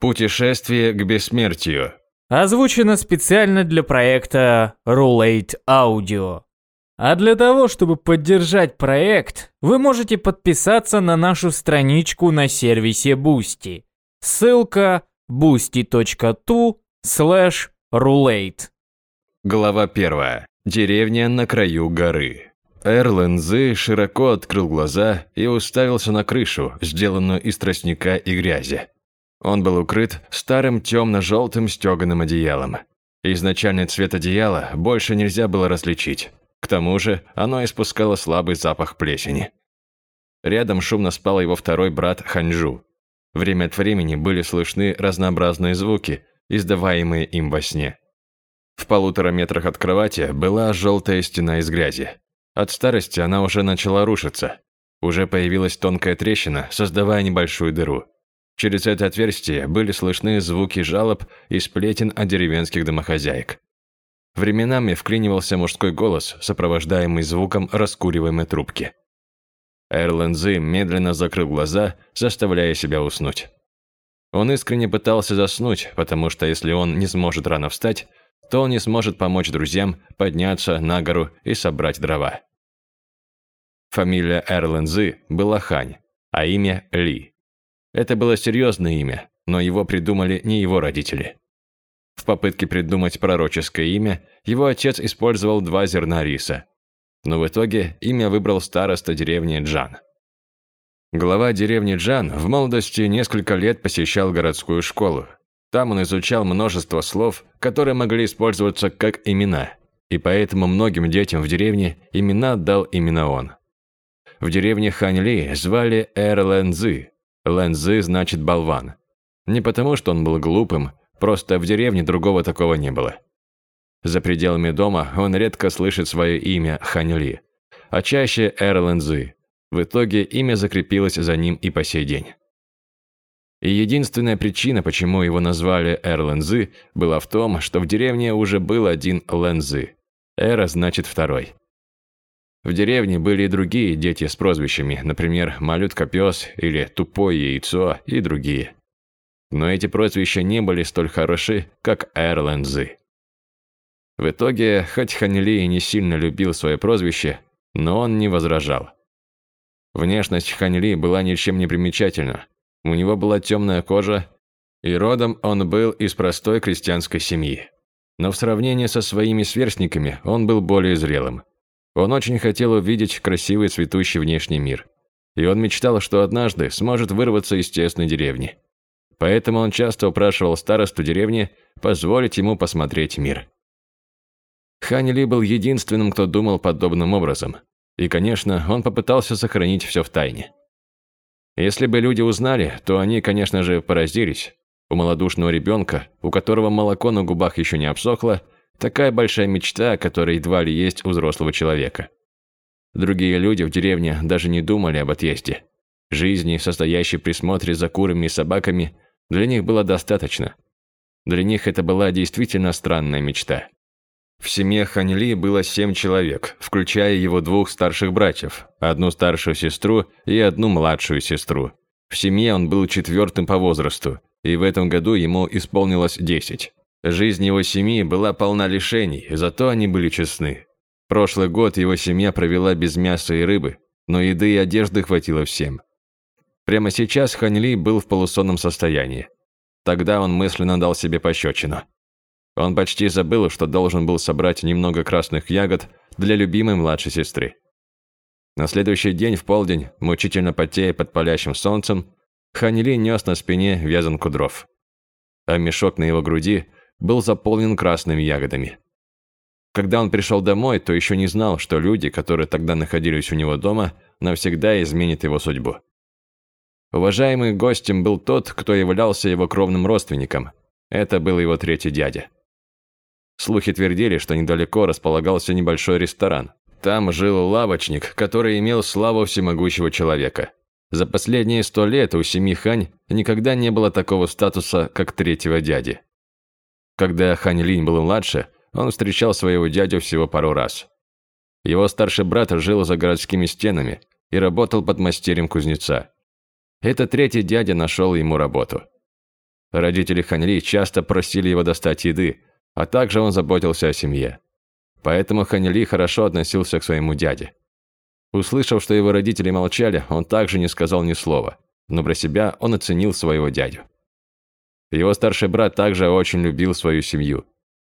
Путешествие к бессмертию. Озвучено специально для проекта Roulette Audio. А для того, чтобы поддержать проект, вы можете подписаться на нашу страничку на сервисе Boosty. Ссылка boosty.tu slash roulette. Глава первая. Деревня на краю горы. Эрлен Зы широко открыл глаза и уставился на крышу, сделанную из тростника и грязи. Он был укрыт старым темно-желтым стеганым одеялом. Изначальный цвет одеяла больше нельзя было различить. К тому же оно испускало слабый запах плесени. Рядом шумно спал его второй брат Ханжу. Время от времени были слышны разнообразные звуки, издаваемые им во сне. В полутора метрах от кровати была желтая стена из грязи. От старости она уже начала рушиться. Уже появилась тонкая трещина, создавая небольшую дыру. Через это отверстие были слышны звуки жалоб и сплетен от деревенских домохозяек. Временами вклинивался мужской голос, сопровождаемый звуком раскуриваемой трубки. Эрлендзи медленно закрыл глаза, заставляя себя уснуть. Он искренне пытался заснуть, потому что если он не сможет рано встать, то он не сможет помочь друзьям подняться на гору и собрать дрова. Фамилия Эрлендзи была Хань, а имя Ли. Это было серьезное имя, но его придумали не его родители. В попытке придумать пророческое имя, его отец использовал два зерна риса. Но в итоге имя выбрал староста деревни Джан. Глава деревни Джан в молодости несколько лет посещал городскую школу. Там он изучал множество слов, которые могли использоваться как имена, и поэтому многим детям в деревне имена дал именно он. В деревне Ханьли звали Эрлэнзы, Лэнзы значит болван. Не потому, что он был глупым, просто в деревне другого такого не было. За пределами дома он редко слышит свое имя Ханьли, а чаще Эр Лэнзы. В итоге имя закрепилось за ним и по сей день. И единственная причина, почему его назвали Эр Лэнзы, была в том, что в деревне уже был один Лэнзы. Эра значит второй. В деревне были и другие дети с прозвищами, например, «Малютка-пес» или «Тупое яйцо» и другие. Но эти прозвища не были столь хороши, как Эрлендзы. В итоге, хоть Ханли и не сильно любил свое прозвище, но он не возражал. Внешность Ханли была ничем не примечательна. У него была темная кожа, и родом он был из простой крестьянской семьи. Но в сравнении со своими сверстниками он был более зрелым. Он очень хотел увидеть красивый цветущий внешний мир. И он мечтал, что однажды сможет вырваться из тесной деревни. Поэтому он часто упрашивал старосту деревни позволить ему посмотреть мир. Хань Ли был единственным, кто думал подобным образом. И, конечно, он попытался сохранить все в тайне. Если бы люди узнали, то они, конечно же, поразились. У малодушного ребенка, у которого молоко на губах еще не обсохло, Такая большая мечта, которая едва ли есть у взрослого человека. Другие люди в деревне даже не думали об отъезде. Жизни, состоящей в присмотре за курами и собаками, для них было достаточно. Для них это была действительно странная мечта. В семье Ханьли было семь человек, включая его двух старших братьев, одну старшую сестру и одну младшую сестру. В семье он был четвертым по возрасту, и в этом году ему исполнилось десять. Жизнь его семьи была полна лишений, зато они были честны. Прошлый год его семья провела без мяса и рыбы, но еды и одежды хватило всем. Прямо сейчас Ханьли был в полусонном состоянии. Тогда он мысленно дал себе пощечину. Он почти забыл, что должен был собрать немного красных ягод для любимой младшей сестры. На следующий день в полдень, мучительно потея под палящим солнцем, Ханьли нес на спине вязанку дров. А мешок на его груди – был заполнен красными ягодами. Когда он пришел домой, то еще не знал, что люди, которые тогда находились у него дома, навсегда изменят его судьбу. Уважаемый гостем был тот, кто являлся его кровным родственником. Это был его третий дядя. Слухи твердили, что недалеко располагался небольшой ресторан. Там жил лавочник, который имел славу всемогущего человека. За последние сто лет у семьи Хань никогда не было такого статуса, как третьего дяди. Когда Хань Линь был младше, он встречал своего дядю всего пару раз. Его старший брат жил за городскими стенами и работал под мастерем кузнеца. Этот третий дядя нашел ему работу. Родители Ханли часто просили его достать еды, а также он заботился о семье. Поэтому Ханли хорошо относился к своему дяде. Услышав, что его родители молчали, он также не сказал ни слова, но про себя он оценил своего дядю. Его старший брат также очень любил свою семью.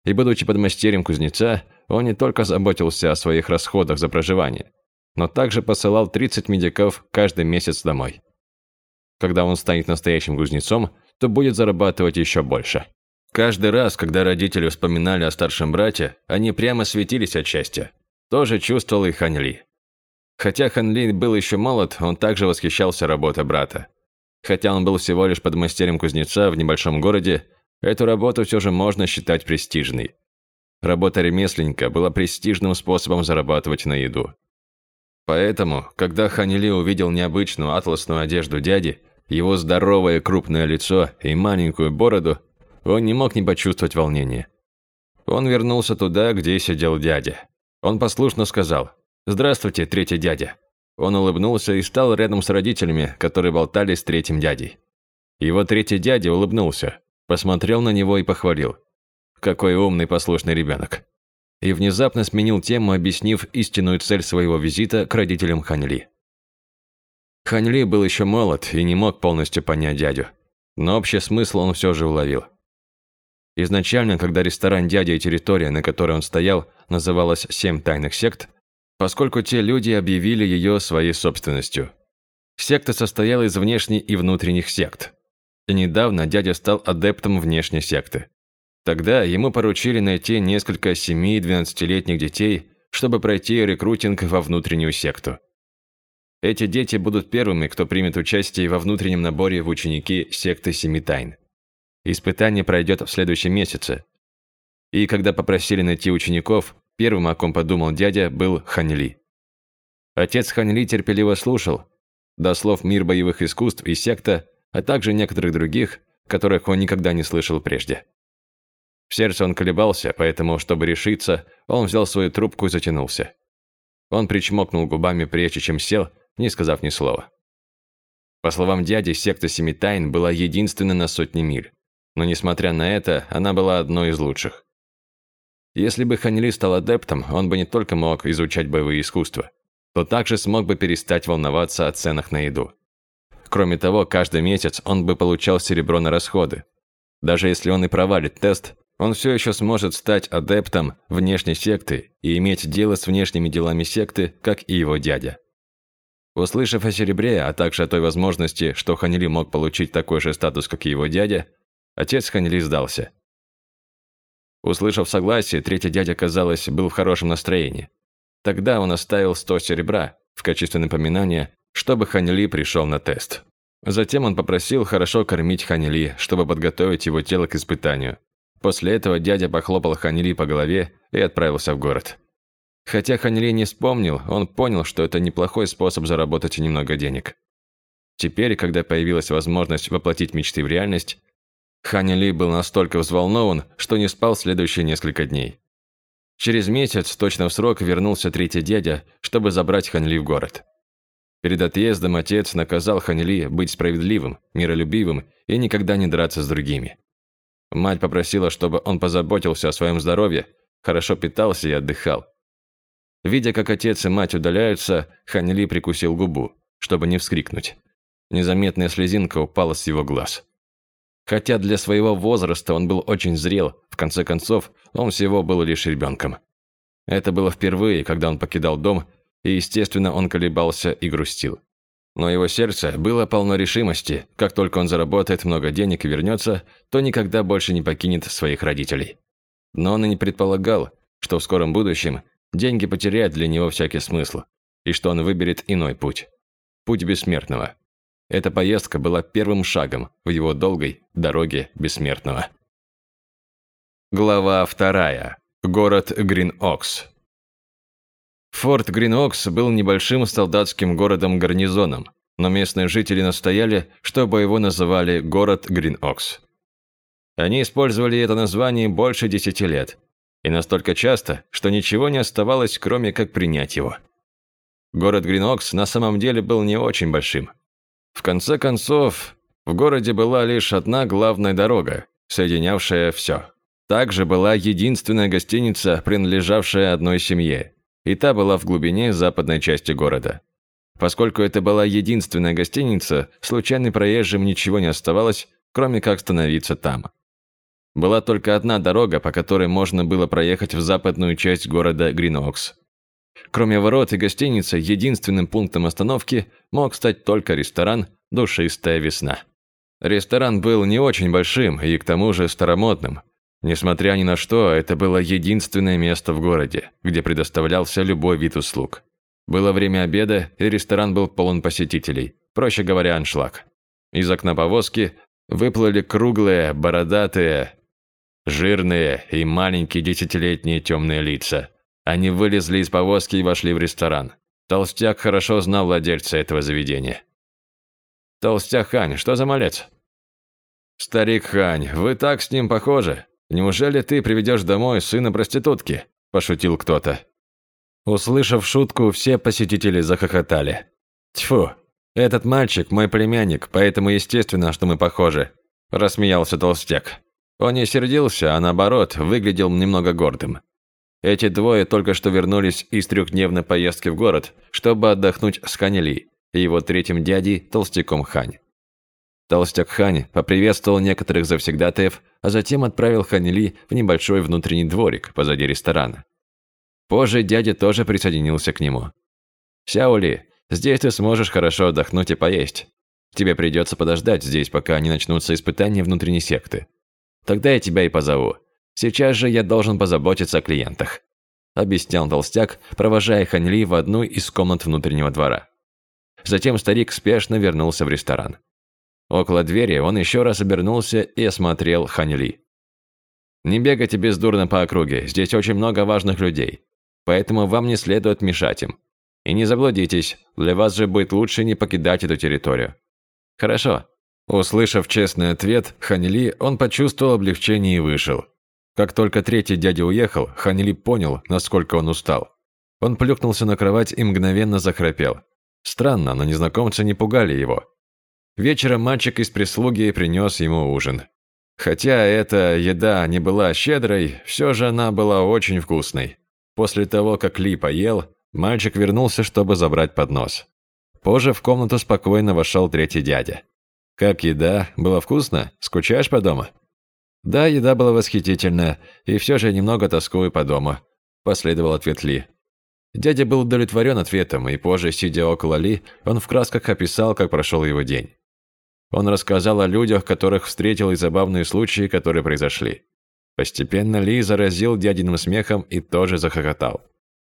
И будучи подмастерьем кузнеца, он не только заботился о своих расходах за проживание, но также посылал 30 медиков каждый месяц домой. Когда он станет настоящим кузнецом, то будет зарабатывать еще больше. Каждый раз, когда родители вспоминали о старшем брате, они прямо светились от счастья. Тоже чувствовал и Ханли. Хотя Ханли был еще молод, он также восхищался работой брата. Хотя он был всего лишь подмастерьем кузнеца в небольшом городе, эту работу все же можно считать престижной. Работа ремесленника была престижным способом зарабатывать на еду. Поэтому, когда Ханили увидел необычную атласную одежду дяди, его здоровое крупное лицо и маленькую бороду, он не мог не почувствовать волнения. Он вернулся туда, где сидел дядя. Он послушно сказал «Здравствуйте, третий дядя». Он улыбнулся и стал рядом с родителями, которые болтали с третьим дядей. Его третий дядя улыбнулся, посмотрел на него и похвалил. «Какой умный, послушный ребенок». И внезапно сменил тему, объяснив истинную цель своего визита к родителям Ханьли. Ханьли был еще молод и не мог полностью понять дядю, но общий смысл он все же уловил. Изначально, когда ресторан «Дядя» и территория, на которой он стоял, называлась «Семь тайных сект», поскольку те люди объявили ее своей собственностью. Секта состояла из внешней и внутренних сект. И недавно дядя стал адептом внешней секты. Тогда ему поручили найти несколько 7-12-летних детей, чтобы пройти рекрутинг во внутреннюю секту. Эти дети будут первыми, кто примет участие во внутреннем наборе в ученики секты Семи Тайн. Испытание пройдет в следующем месяце. И когда попросили найти учеников, Первым, о ком подумал дядя, был Ханьли. Отец Ханьли терпеливо слушал, до слов «Мир боевых искусств» и «Секта», а также некоторых других, которых он никогда не слышал прежде. В сердце он колебался, поэтому, чтобы решиться, он взял свою трубку и затянулся. Он причмокнул губами, прежде чем сел, не сказав ни слова. По словам дяди, секта Семи Тайн была единственной на сотни миль. Но несмотря на это, она была одной из лучших. Если бы Ханили стал адептом, он бы не только мог изучать боевые искусства, то также смог бы перестать волноваться о ценах на еду. Кроме того, каждый месяц он бы получал серебро на расходы. Даже если он и провалит тест, он все еще сможет стать адептом внешней секты и иметь дело с внешними делами секты, как и его дядя. Услышав о серебре, а также о той возможности, что Ханили мог получить такой же статус, как и его дядя, отец Ханили сдался. Услышав согласие, третий дядя, казалось, был в хорошем настроении. Тогда он оставил 100 серебра в качестве напоминания, чтобы Ханили пришел на тест. Затем он попросил хорошо кормить Ханили, чтобы подготовить его тело к испытанию. После этого дядя похлопал Ханили по голове и отправился в город. Хотя Ханили не вспомнил, он понял, что это неплохой способ заработать немного денег. Теперь, когда появилась возможность воплотить мечты в реальность, Ханя Ли был настолько взволнован, что не спал следующие несколько дней. Через месяц, точно в срок, вернулся третий дядя, чтобы забрать Ханли в город. Перед отъездом отец наказал Ханли быть справедливым, миролюбивым и никогда не драться с другими. Мать попросила, чтобы он позаботился о своем здоровье, хорошо питался и отдыхал. Видя, как отец и мать удаляются, Ханли прикусил губу, чтобы не вскрикнуть. Незаметная слезинка упала с его глаз. Хотя для своего возраста он был очень зрел, в конце концов, он всего был лишь ребенком. Это было впервые, когда он покидал дом, и, естественно, он колебался и грустил. Но его сердце было полно решимости, как только он заработает много денег и вернется, то никогда больше не покинет своих родителей. Но он и не предполагал, что в скором будущем деньги потеряют для него всякий смысл, и что он выберет иной путь. Путь бессмертного. Эта поездка была первым шагом в его долгой дороге бессмертного. Глава вторая. Город Грин-Окс. Форт Грин-Окс был небольшим солдатским городом-гарнизоном, но местные жители настояли, чтобы его называли город Грин-Окс. Они использовали это название больше десяти лет, и настолько часто, что ничего не оставалось, кроме как принять его. Город Грин-Окс на самом деле был не очень большим – в конце концов, В городе была лишь одна главная дорога, соединявшая все. Также была единственная гостиница, принадлежавшая одной семье, и та была в глубине западной части города. Поскольку это была единственная гостиница, случайным проезжим ничего не оставалось, кроме как становиться там. Была только одна дорога, по которой можно было проехать в западную часть города Гринокс. Кроме ворот и гостиницы, единственным пунктом остановки мог стать только ресторан «Душистая весна». Ресторан был не очень большим и к тому же старомодным. Несмотря ни на что, это было единственное место в городе, где предоставлялся любой вид услуг. Было время обеда, и ресторан был полон посетителей, проще говоря, аншлаг. Из окна повозки выплыли круглые, бородатые, жирные и маленькие десятилетние темные лица. Они вылезли из повозки и вошли в ресторан. Толстяк хорошо знал владельца этого заведения. «Толстяк Хань, что за малец?» «Старик Хань, вы так с ним похожи. Неужели ты приведешь домой сына проститутки?» – пошутил кто-то. Услышав шутку, все посетители захохотали. «Тьфу, этот мальчик мой племянник, поэтому естественно, что мы похожи», – рассмеялся толстяк. Он не сердился, а наоборот, выглядел немного гордым. Эти двое только что вернулись из трехдневной поездки в город, чтобы отдохнуть с Ханели и его третьим дядей, толстяком Хань. Толстяк Хань поприветствовал некоторых завсегдатаев, а затем отправил Ханели в небольшой внутренний дворик позади ресторана. Позже дядя тоже присоединился к нему. «Сяоли, здесь ты сможешь хорошо отдохнуть и поесть. Тебе придется подождать здесь, пока не начнутся испытания внутренней секты. Тогда я тебя и позову. Сейчас же я должен позаботиться о клиентах», объяснял толстяк, провожая Ханьли в одну из комнат внутреннего двора. Затем старик спешно вернулся в ресторан. Около двери он еще раз обернулся и осмотрел Ханьли. «Не бегайте бездурно по округе, здесь очень много важных людей, поэтому вам не следует мешать им. И не заблудитесь, для вас же будет лучше не покидать эту территорию». «Хорошо», Услышав честный ответ Ханили, он почувствовал облегчение и вышел. Как только третий дядя уехал, Ханили понял, насколько он устал. Он плюхнулся на кровать и мгновенно захрапел. Странно, но незнакомцы не пугали его. Вечером мальчик из прислуги принес ему ужин. Хотя эта еда не была щедрой, все же она была очень вкусной. После того, как Ли поел, мальчик вернулся, чтобы забрать поднос. Позже в комнату спокойно вошел третий дядя. «Как еда? Было вкусно? Скучаешь по дому?» «Да, еда была восхитительная, и все же немного тоскую по дому», – последовал ответ Ли. Дядя был удовлетворен ответом, и позже, сидя около Ли, он в красках описал, как прошел его день. Он рассказал о людях, которых встретил, и забавные случаи, которые произошли. Постепенно Ли заразил дядиным смехом и тоже захохотал.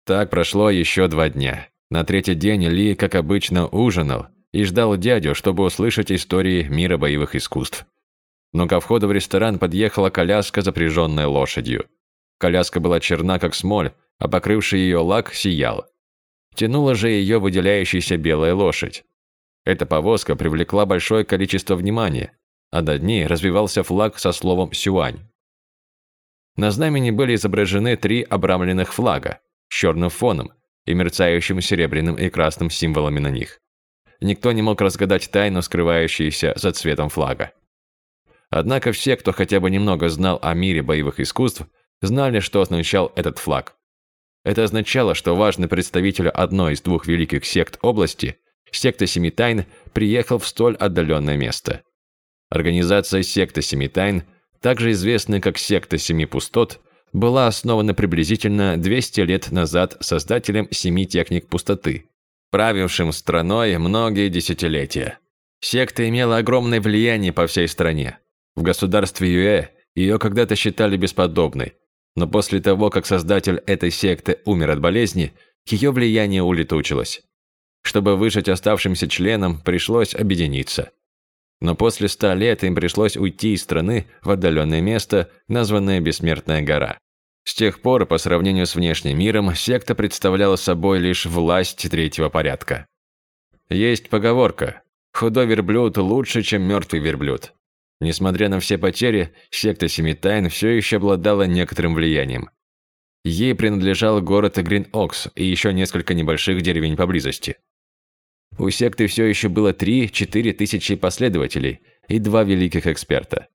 Так прошло еще два дня. На третий день Ли, как обычно, ужинал, и ждал дядю, чтобы услышать истории мира боевых искусств. Но ко входу в ресторан подъехала коляска, запряженная лошадью. Коляска была черна, как смоль, а покрывший ее лак сиял. Тянула же ее выделяющаяся белая лошадь. Эта повозка привлекла большое количество внимания, а над ней развивался флаг со словом «Сюань». На знамени были изображены три обрамленных флага с черным фоном и мерцающим серебряным и красным символами на них никто не мог разгадать тайну, скрывающуюся за цветом флага. Однако все, кто хотя бы немного знал о мире боевых искусств, знали, что означал этот флаг. Это означало, что важный представитель одной из двух великих сект области, секта Семи Тайн, приехал в столь отдаленное место. Организация секты Семи Тайн, также известная как секта Семи Пустот, была основана приблизительно 200 лет назад создателем Семи Техник Пустоты, правившим страной многие десятилетия. Секта имела огромное влияние по всей стране. В государстве Юэ ее когда-то считали бесподобной, но после того, как создатель этой секты умер от болезни, ее влияние улетучилось. Чтобы выжить оставшимся членам, пришлось объединиться. Но после ста лет им пришлось уйти из страны в отдаленное место, названное Бессмертная гора. С тех пор, по сравнению с внешним миром, секта представляла собой лишь власть третьего порядка. Есть поговорка «худой верблюд лучше, чем мертвый верблюд». Несмотря на все потери, секта Семи Тайн все еще обладала некоторым влиянием. Ей принадлежал город Грин-Окс и еще несколько небольших деревень поблизости. У секты все еще было 3-4 тысячи последователей, и два великих эксперта.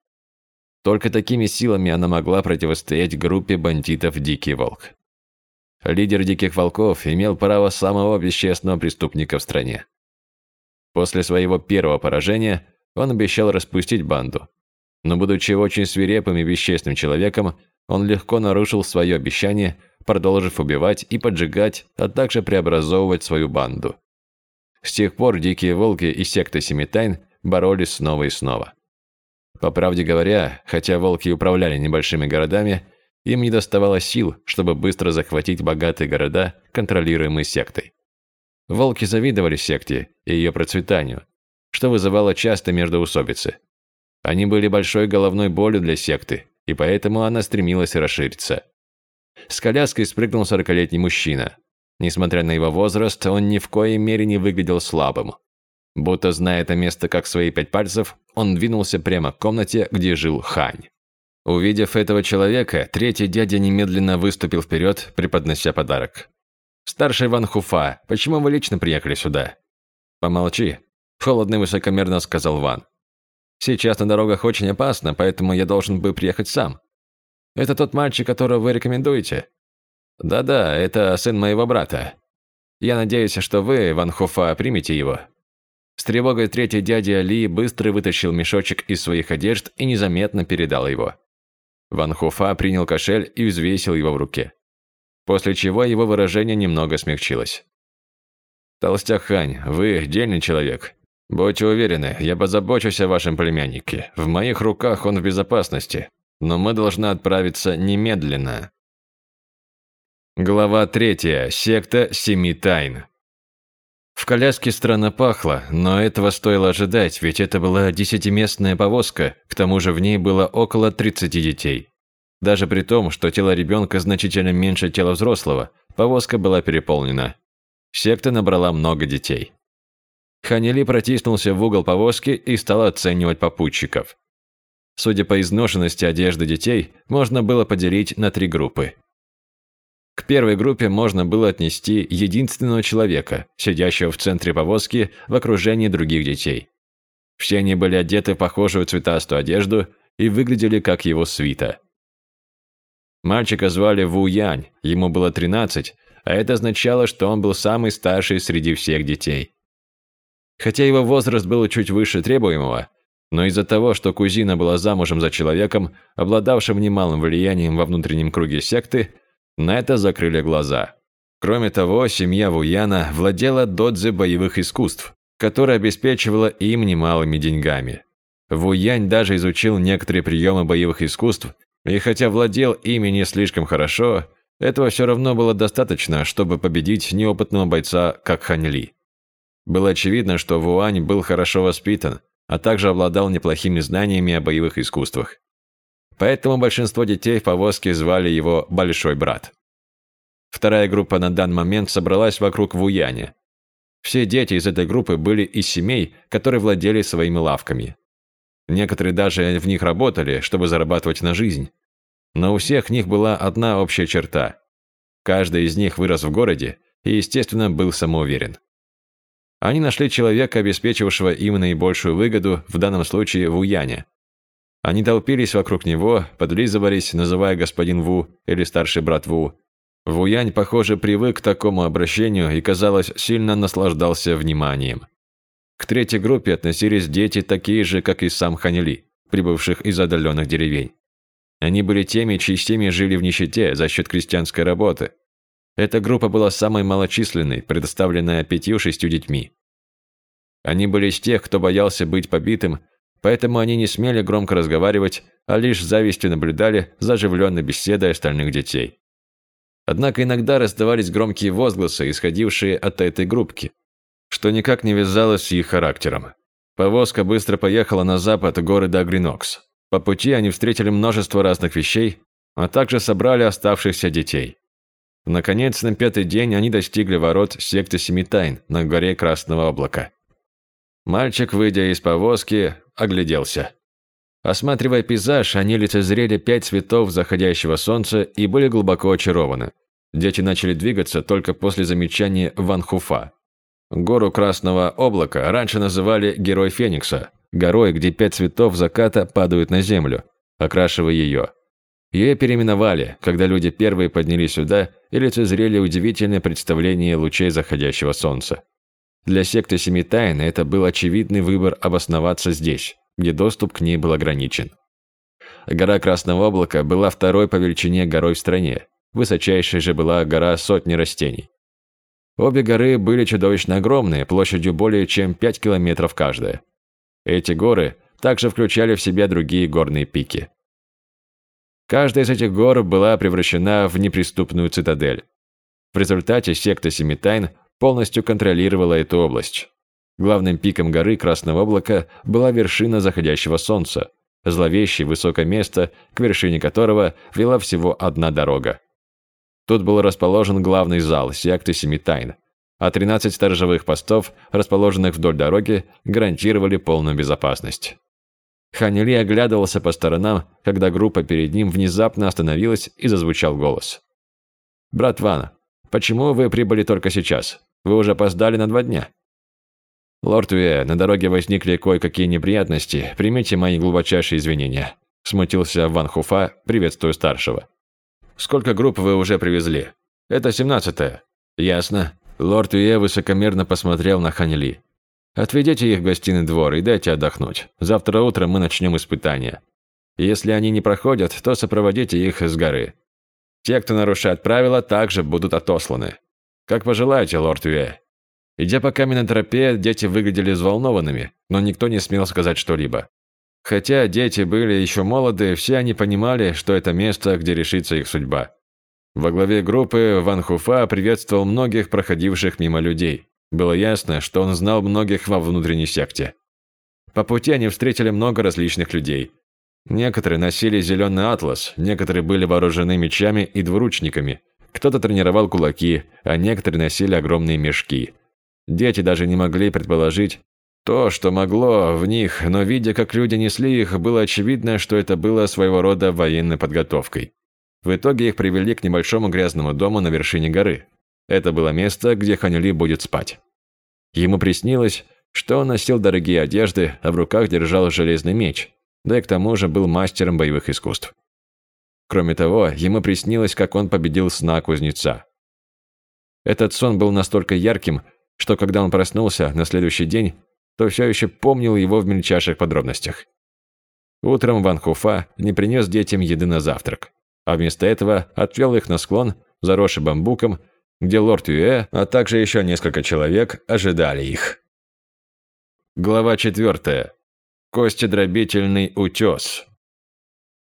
Только такими силами она могла противостоять группе бандитов «Дикий волк». Лидер «Диких волков» имел право самого бесчестного преступника в стране. После своего первого поражения он обещал распустить банду. Но будучи очень свирепым и бесчестным человеком, он легко нарушил свое обещание, продолжив убивать и поджигать, а также преобразовывать свою банду. С тех пор Дикие Волки и секта Семи Тайн боролись снова и снова. По правде говоря, хотя волки управляли небольшими городами, им не доставало сил, чтобы быстро захватить богатые города, контролируемые сектой. Волки завидовали секте и ее процветанию, что вызывало часто междоусобицы. Они были большой головной болью для секты, и поэтому она стремилась расшириться. С коляской спрыгнул сорокалетний мужчина. Несмотря на его возраст, он ни в коей мере не выглядел слабым. Будто зная это место как свои пять пальцев, он двинулся прямо к комнате, где жил Хань. Увидев этого человека, третий дядя немедленно выступил вперед, преподнося подарок. «Старший Ван Хуфа, почему вы лично приехали сюда?» «Помолчи», – холодно и высокомерно сказал Ван. «Сейчас на дорогах очень опасно, поэтому я должен бы приехать сам. Это тот мальчик, которого вы рекомендуете?» «Да-да, это сын моего брата. Я надеюсь, что вы, Ван Хуфа, примете его». С тревогой третий дядя Ли быстро вытащил мешочек из своих одежд и незаметно передал его. Ван Хуфа принял кошель и взвесил его в руке после чего его выражение немного смягчилось. «Толстяк Хань, вы дельный человек. Будьте уверены, я позабочусь о вашем племяннике. В моих руках он в безопасности, но мы должны отправиться немедленно». Глава третья. Секта Семи Тайн. В коляске странно пахло, но этого стоило ожидать, ведь это была десятиместная повозка, к тому же в ней было около 30 детей. Даже при том, что тело ребенка значительно меньше тела взрослого, повозка была переполнена. Секта набрала много детей. Ханили протиснулся в угол повозки и стал оценивать попутчиков. Судя по изношенности одежды детей, можно было поделить на три группы. К первой группе можно было отнести единственного человека, сидящего в центре повозки в окружении других детей. Все они были одеты в похожую цветастую одежду и выглядели как его свита. Мальчика звали Ву Янь, ему было 13, а это означало, что он был самый старший среди всех детей. Хотя его возраст был чуть выше требуемого, но из-за того, что кузина была замужем за человеком, обладавшим немалым влиянием во внутреннем круге секты, на это закрыли глаза. Кроме того, семья Вуяна владела додзе боевых искусств, которая обеспечивала им немалыми деньгами. Вуянь даже изучил некоторые приемы боевых искусств и хотя владел ими не слишком хорошо, этого все равно было достаточно, чтобы победить неопытного бойца, как Хань Ли. Было очевидно, что Вуань был хорошо воспитан, а также обладал неплохими знаниями о боевых искусствах. Поэтому большинство детей в повозке звали его «большой брат». Вторая группа на данный момент собралась вокруг Вуяня. Все дети из этой группы были из семей, которые владели своими лавками. Некоторые даже в них работали, чтобы зарабатывать на жизнь. Но у всех них была одна общая черта. Каждый из них вырос в городе и, естественно, был самоуверен. Они нашли человека, обеспечивавшего им наибольшую выгоду, в данном случае Ву Яня. Они толпились вокруг него, подлизывались, называя господин Ву или старший брат Ву. Ву Янь, похоже, привык к такому обращению и, казалось, сильно наслаждался вниманием. К третьей группе относились дети такие же, как и сам Ханили, прибывших из отдаленных деревень. Они были теми, чьи семьи жили в нищете за счет крестьянской работы. Эта группа была самой малочисленной, предоставленная пятью-шестью детьми. Они были из тех, кто боялся быть побитым, поэтому они не смели громко разговаривать, а лишь завистью наблюдали за оживленной беседой остальных детей. Однако иногда раздавались громкие возгласы, исходившие от этой группки что никак не вязалось с их характером. Повозка быстро поехала на запад города Гринокс. По пути они встретили множество разных вещей, а также собрали оставшихся детей. Наконец, на пятый день они достигли ворот секты Семи Тайн на горе Красного Облака. Мальчик, выйдя из повозки, огляделся. Осматривая пейзаж, они лицезрели пять цветов заходящего солнца и были глубоко очарованы. Дети начали двигаться только после замечания Ван Хуфа. Гору Красного Облака раньше называли Герой Феникса, горой, где пять цветов заката падают на землю, окрашивая ее. Ее переименовали, когда люди первые поднялись сюда и лицезрели удивительное представление лучей заходящего солнца. Для секты Семи Тайн это был очевидный выбор обосноваться здесь, где доступ к ней был ограничен. Гора Красного Облака была второй по величине горой в стране, высочайшей же была гора Сотни Растений. Обе горы были чудовищно огромные, площадью более чем 5 километров каждая. Эти горы также включали в себя другие горные пики. Каждая из этих гор была превращена в неприступную цитадель. В результате секта Семи Тайн полностью контролировала эту область. Главным пиком горы Красного Облака была вершина заходящего солнца, зловещее высокое место, к вершине которого вела всего одна дорога. Тут был расположен главный зал секты Семи Тайн, а 13 сторожевых постов, расположенных вдоль дороги, гарантировали полную безопасность. Ханили оглядывался по сторонам, когда группа перед ним внезапно остановилась и зазвучал голос. «Брат Ван, почему вы прибыли только сейчас? Вы уже опоздали на два дня». «Лорд Уэ, на дороге возникли кое-какие неприятности. Примите мои глубочайшие извинения», – смутился Ван Хуфа, приветствуя старшего. «Сколько групп вы уже привезли?» «Это семнадцатая». «Ясно». Лорд Уэ высокомерно посмотрел на Ханили. Отведите их в гостиный двор и дайте отдохнуть. Завтра утром мы начнем испытания. Если они не проходят, то сопроводите их с горы. Те, кто нарушает правила, также будут отосланы. Как пожелаете, лорд Виэ. Идя по каменной тропе, дети выглядели взволнованными, но никто не смел сказать что-либо. Хотя дети были еще молоды, все они понимали, что это место, где решится их судьба. Во главе группы Ван Хуфа приветствовал многих проходивших мимо людей. Было ясно, что он знал многих во внутренней секте. По пути они встретили много различных людей. Некоторые носили зеленый атлас, некоторые были вооружены мечами и двуручниками, кто-то тренировал кулаки, а некоторые носили огромные мешки. Дети даже не могли предположить то, что могло в них, но видя, как люди несли их, было очевидно, что это было своего рода военной подготовкой. В итоге их привели к небольшому грязному дому на вершине горы, это было место, где Ханюли будет спать. Ему приснилось, что он носил дорогие одежды, а в руках держал железный меч, да и к тому же был мастером боевых искусств. Кроме того, ему приснилось, как он победил сна кузнеца. Этот сон был настолько ярким, что когда он проснулся на следующий день, то все еще помнил его в мельчайших подробностях. Утром Ван Хуфа не принес детям еды на завтрак, а вместо этого отвел их на склон, заросший бамбуком, где лорд Юэ, а также еще несколько человек ожидали их. Глава 4. Костедробительный утес.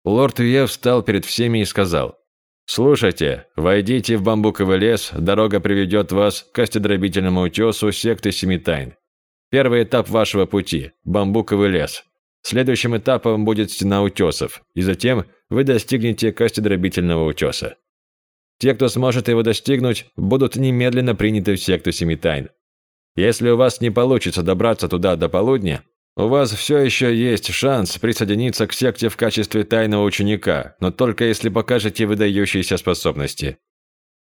Лорд Юэ встал перед всеми и сказал, «Слушайте, войдите в бамбуковый лес, дорога приведет вас к костедробительному утесу секты Семи Тайн. Первый этап вашего пути – бамбуковый лес. Следующим этапом будет стена утесов, и затем вы достигнете костедробительного утеса. Те, кто сможет его достигнуть, будут немедленно приняты в секту Семи Тайн. Если у вас не получится добраться туда до полудня, у вас все еще есть шанс присоединиться к секте в качестве тайного ученика, но только если покажете выдающиеся способности.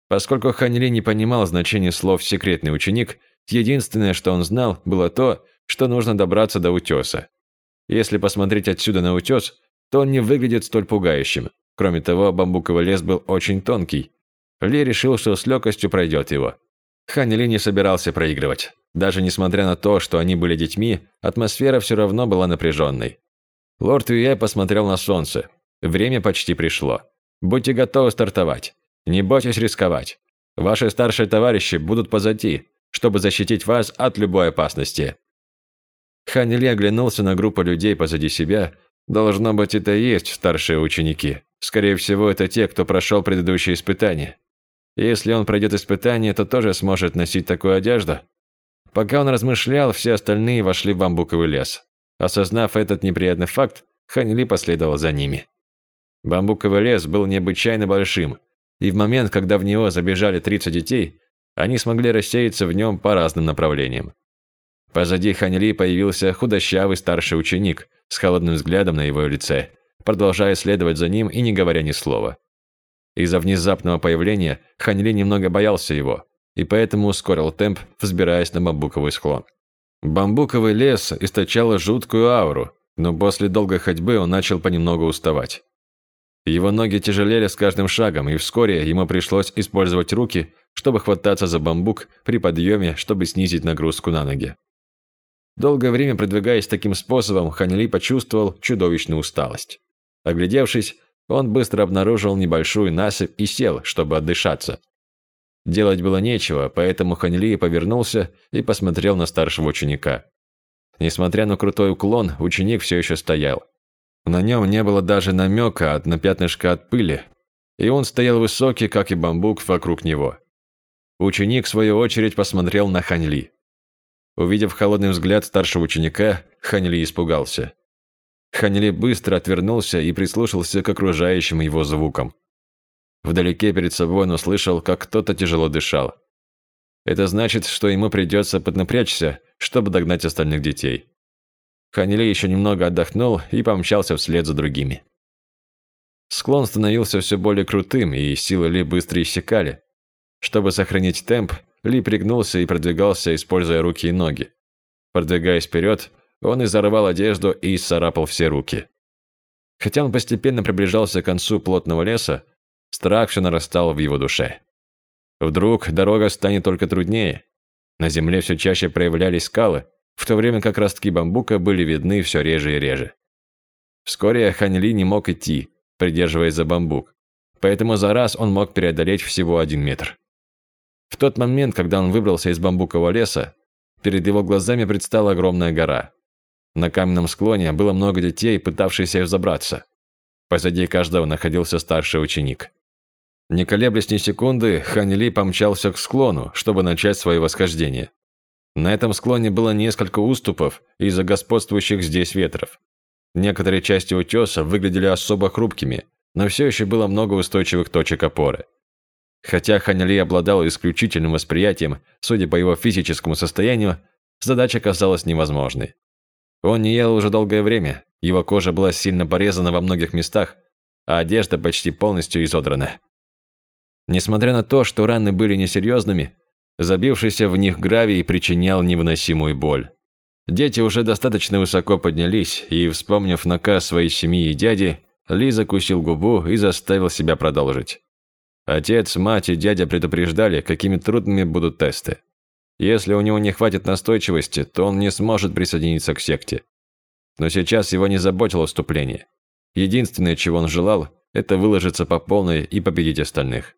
Поскольку Ханьли не понимал значения слов «секретный ученик», единственное, что он знал, было то, что нужно добраться до утеса. Если посмотреть отсюда на утес, то он не выглядит столь пугающим. Кроме того, бамбуковый лес был очень тонкий, ли решил, что с легкостью пройдет его. Хань Ли не собирался проигрывать. Даже несмотря на то, что они были детьми, атмосфера все равно была напряженной. Лорд Юэ посмотрел на солнце. Время почти пришло. Будьте готовы стартовать. Не бойтесь рисковать. Ваши старшие товарищи будут позади, чтобы защитить вас от любой опасности. Хань Ли оглянулся на группу людей позади себя. Должно быть, это и есть старшие ученики. Скорее всего, это те, кто прошел предыдущие испытания. Если он пройдет испытание, то тоже сможет носить такую одежду. Пока он размышлял, все остальные вошли в бамбуковый лес. Осознав этот неприятный факт, Ханили последовал за ними. Бамбуковый лес был необычайно большим, и в момент, когда в него забежали 30 детей, они смогли рассеяться в нем по разным направлениям. Позади Ханили появился худощавый старший ученик с холодным взглядом на его лице, продолжая следовать за ним и не говоря ни слова. Из-за внезапного появления Ханьли немного боялся его, и поэтому ускорил темп, взбираясь на бамбуковый склон. Бамбуковый лес источал жуткую ауру, но после долгой ходьбы он начал понемногу уставать. Его ноги тяжелели с каждым шагом, и вскоре ему пришлось использовать руки, чтобы хвататься за бамбук при подъеме, чтобы снизить нагрузку на ноги. Долгое время продвигаясь таким способом, Ханли почувствовал чудовищную усталость. Оглядевшись, он быстро обнаружил небольшую насыпь и сел, чтобы отдышаться. Делать было нечего, поэтому Ханли повернулся и посмотрел на старшего ученика. Несмотря на крутой уклон, ученик все еще стоял. На нем не было даже намека от на пятнышко от пыли, и он стоял высокий, как и бамбук вокруг него. Ученик, в свою очередь, посмотрел на Ханьли. Увидев холодный взгляд старшего ученика, Ханьли испугался. Ханьли быстро отвернулся и прислушался к окружающим его звукам. Вдалеке перед собой он услышал, как кто-то тяжело дышал. Это значит, что ему придется поднапрячься, чтобы догнать остальных детей. Ханили еще немного отдохнул и помчался вслед за другими. Склон становился все более крутым, и силы Ли быстро иссякали. Чтобы сохранить темп, Ли пригнулся и продвигался, используя руки и ноги. Продвигаясь вперед, он изорвал одежду и исцарапал все руки. Хотя он постепенно приближался к концу плотного леса, страх все нарастал в его душе. Вдруг дорога станет только труднее. На земле все чаще проявлялись скалы, в то время как ростки бамбука были видны все реже и реже. Вскоре Ханьли не мог идти, придерживаясь за бамбук, поэтому за раз он мог преодолеть всего один метр. В тот момент, когда он выбрался из бамбукового леса, перед его глазами предстала огромная гора. На каменном склоне было много детей, пытавшихся взобраться. Позади каждого находился старший ученик. Не колеблясь ни секунды, Ханили помчался к склону, чтобы начать свое восхождение. На этом склоне было несколько уступов из-за господствующих здесь ветров. Некоторые части утеса выглядели особо хрупкими, но все еще было много устойчивых точек опоры. Хотя Ханили обладал исключительным восприятием, судя по его физическому состоянию, задача казалась невозможной. Он не ел уже долгое время, его кожа была сильно порезана во многих местах, а одежда почти полностью изодрана. Несмотря на то, что раны были несерьезными, забившийся в них гравий причинял невыносимую боль. Дети уже достаточно высоко поднялись, и, вспомнив наказ своей семьи и дяди, Ли закусил губу и заставил себя продолжить. Отец, мать и дядя предупреждали, какими трудными будут тесты. Если у него не хватит настойчивости, то он не сможет присоединиться к секте. Но сейчас его не заботило вступление. Единственное, чего он желал, это выложиться по полной и победить остальных.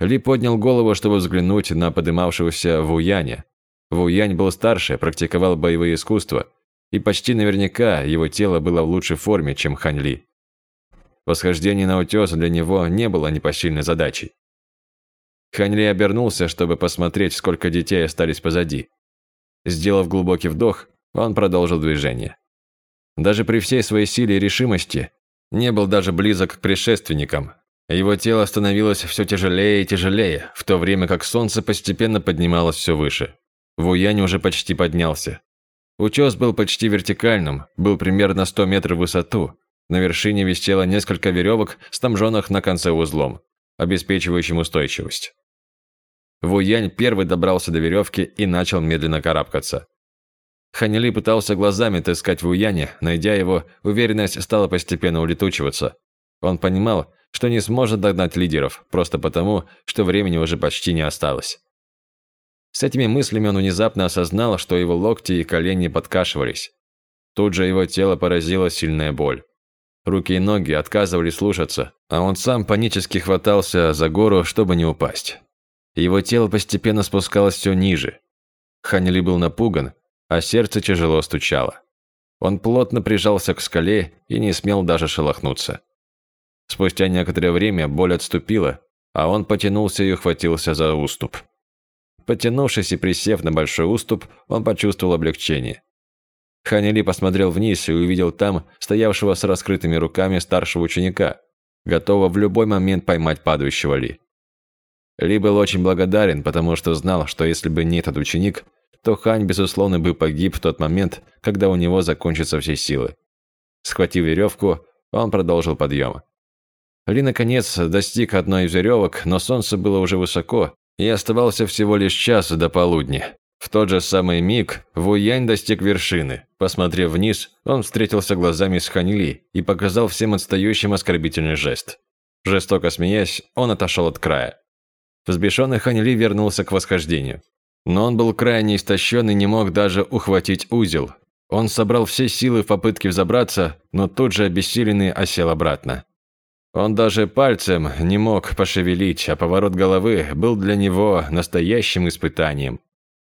Ли поднял голову, чтобы взглянуть на подымавшегося Вуяня. Вуянь был старше, практиковал боевые искусства, и почти наверняка его тело было в лучшей форме, чем Хань Ли. Восхождение на утес для него не было непосильной задачей. Хань Ли обернулся, чтобы посмотреть, сколько детей остались позади. Сделав глубокий вдох, он продолжил движение. Даже при всей своей силе и решимости не был даже близок к предшественникам, его тело становилось все тяжелее и тяжелее, в то время как солнце постепенно поднималось все выше. Вуянь уже почти поднялся. Утес был почти вертикальным, был примерно 100 метров в высоту. На вершине висело несколько веревок, стомженных на конце узлом, обеспечивающим устойчивость. Вуянь первый добрался до веревки и начал медленно карабкаться. Ханили пытался глазами таскать Вуяня, найдя его, уверенность стала постепенно улетучиваться. Он понимал, что не сможет догнать лидеров, просто потому, что времени уже почти не осталось. С этими мыслями он внезапно осознал, что его локти и колени подкашивались. Тут же его тело поразила сильная боль. Руки и ноги отказывались слушаться, а он сам панически хватался за гору, чтобы не упасть. Его тело постепенно спускалось все ниже. Ханили был напуган, а сердце тяжело стучало. Он плотно прижался к скале и не смел даже шелохнуться. Спустя некоторое время боль отступила, а он потянулся и ухватился за уступ. Потянувшись и присев на большой уступ, он почувствовал облегчение. Ханили посмотрел вниз и увидел там стоявшего с раскрытыми руками старшего ученика, готового в любой момент поймать падающего Ли. Ли был очень благодарен, потому что знал, что если бы не этот ученик, то Хань, безусловно, бы погиб в тот момент, когда у него закончатся все силы. Схватив веревку, он продолжил подъем. Ли, наконец, достиг одной из веревок, но солнце было уже высоко, и оставался всего лишь час до полудня. В тот же самый миг Вуянь достиг вершины. Посмотрев вниз, он встретился глазами с Ханьли и показал всем отстающим оскорбительный жест. Жестоко смеясь, он отошел от края. Взбешенный Ханьли вернулся к восхождению. Но он был крайне истощен и не мог даже ухватить узел. Он собрал все силы в попытке взобраться, но тут же обессиленный осел обратно. Он даже пальцем не мог пошевелить, а поворот головы был для него настоящим испытанием.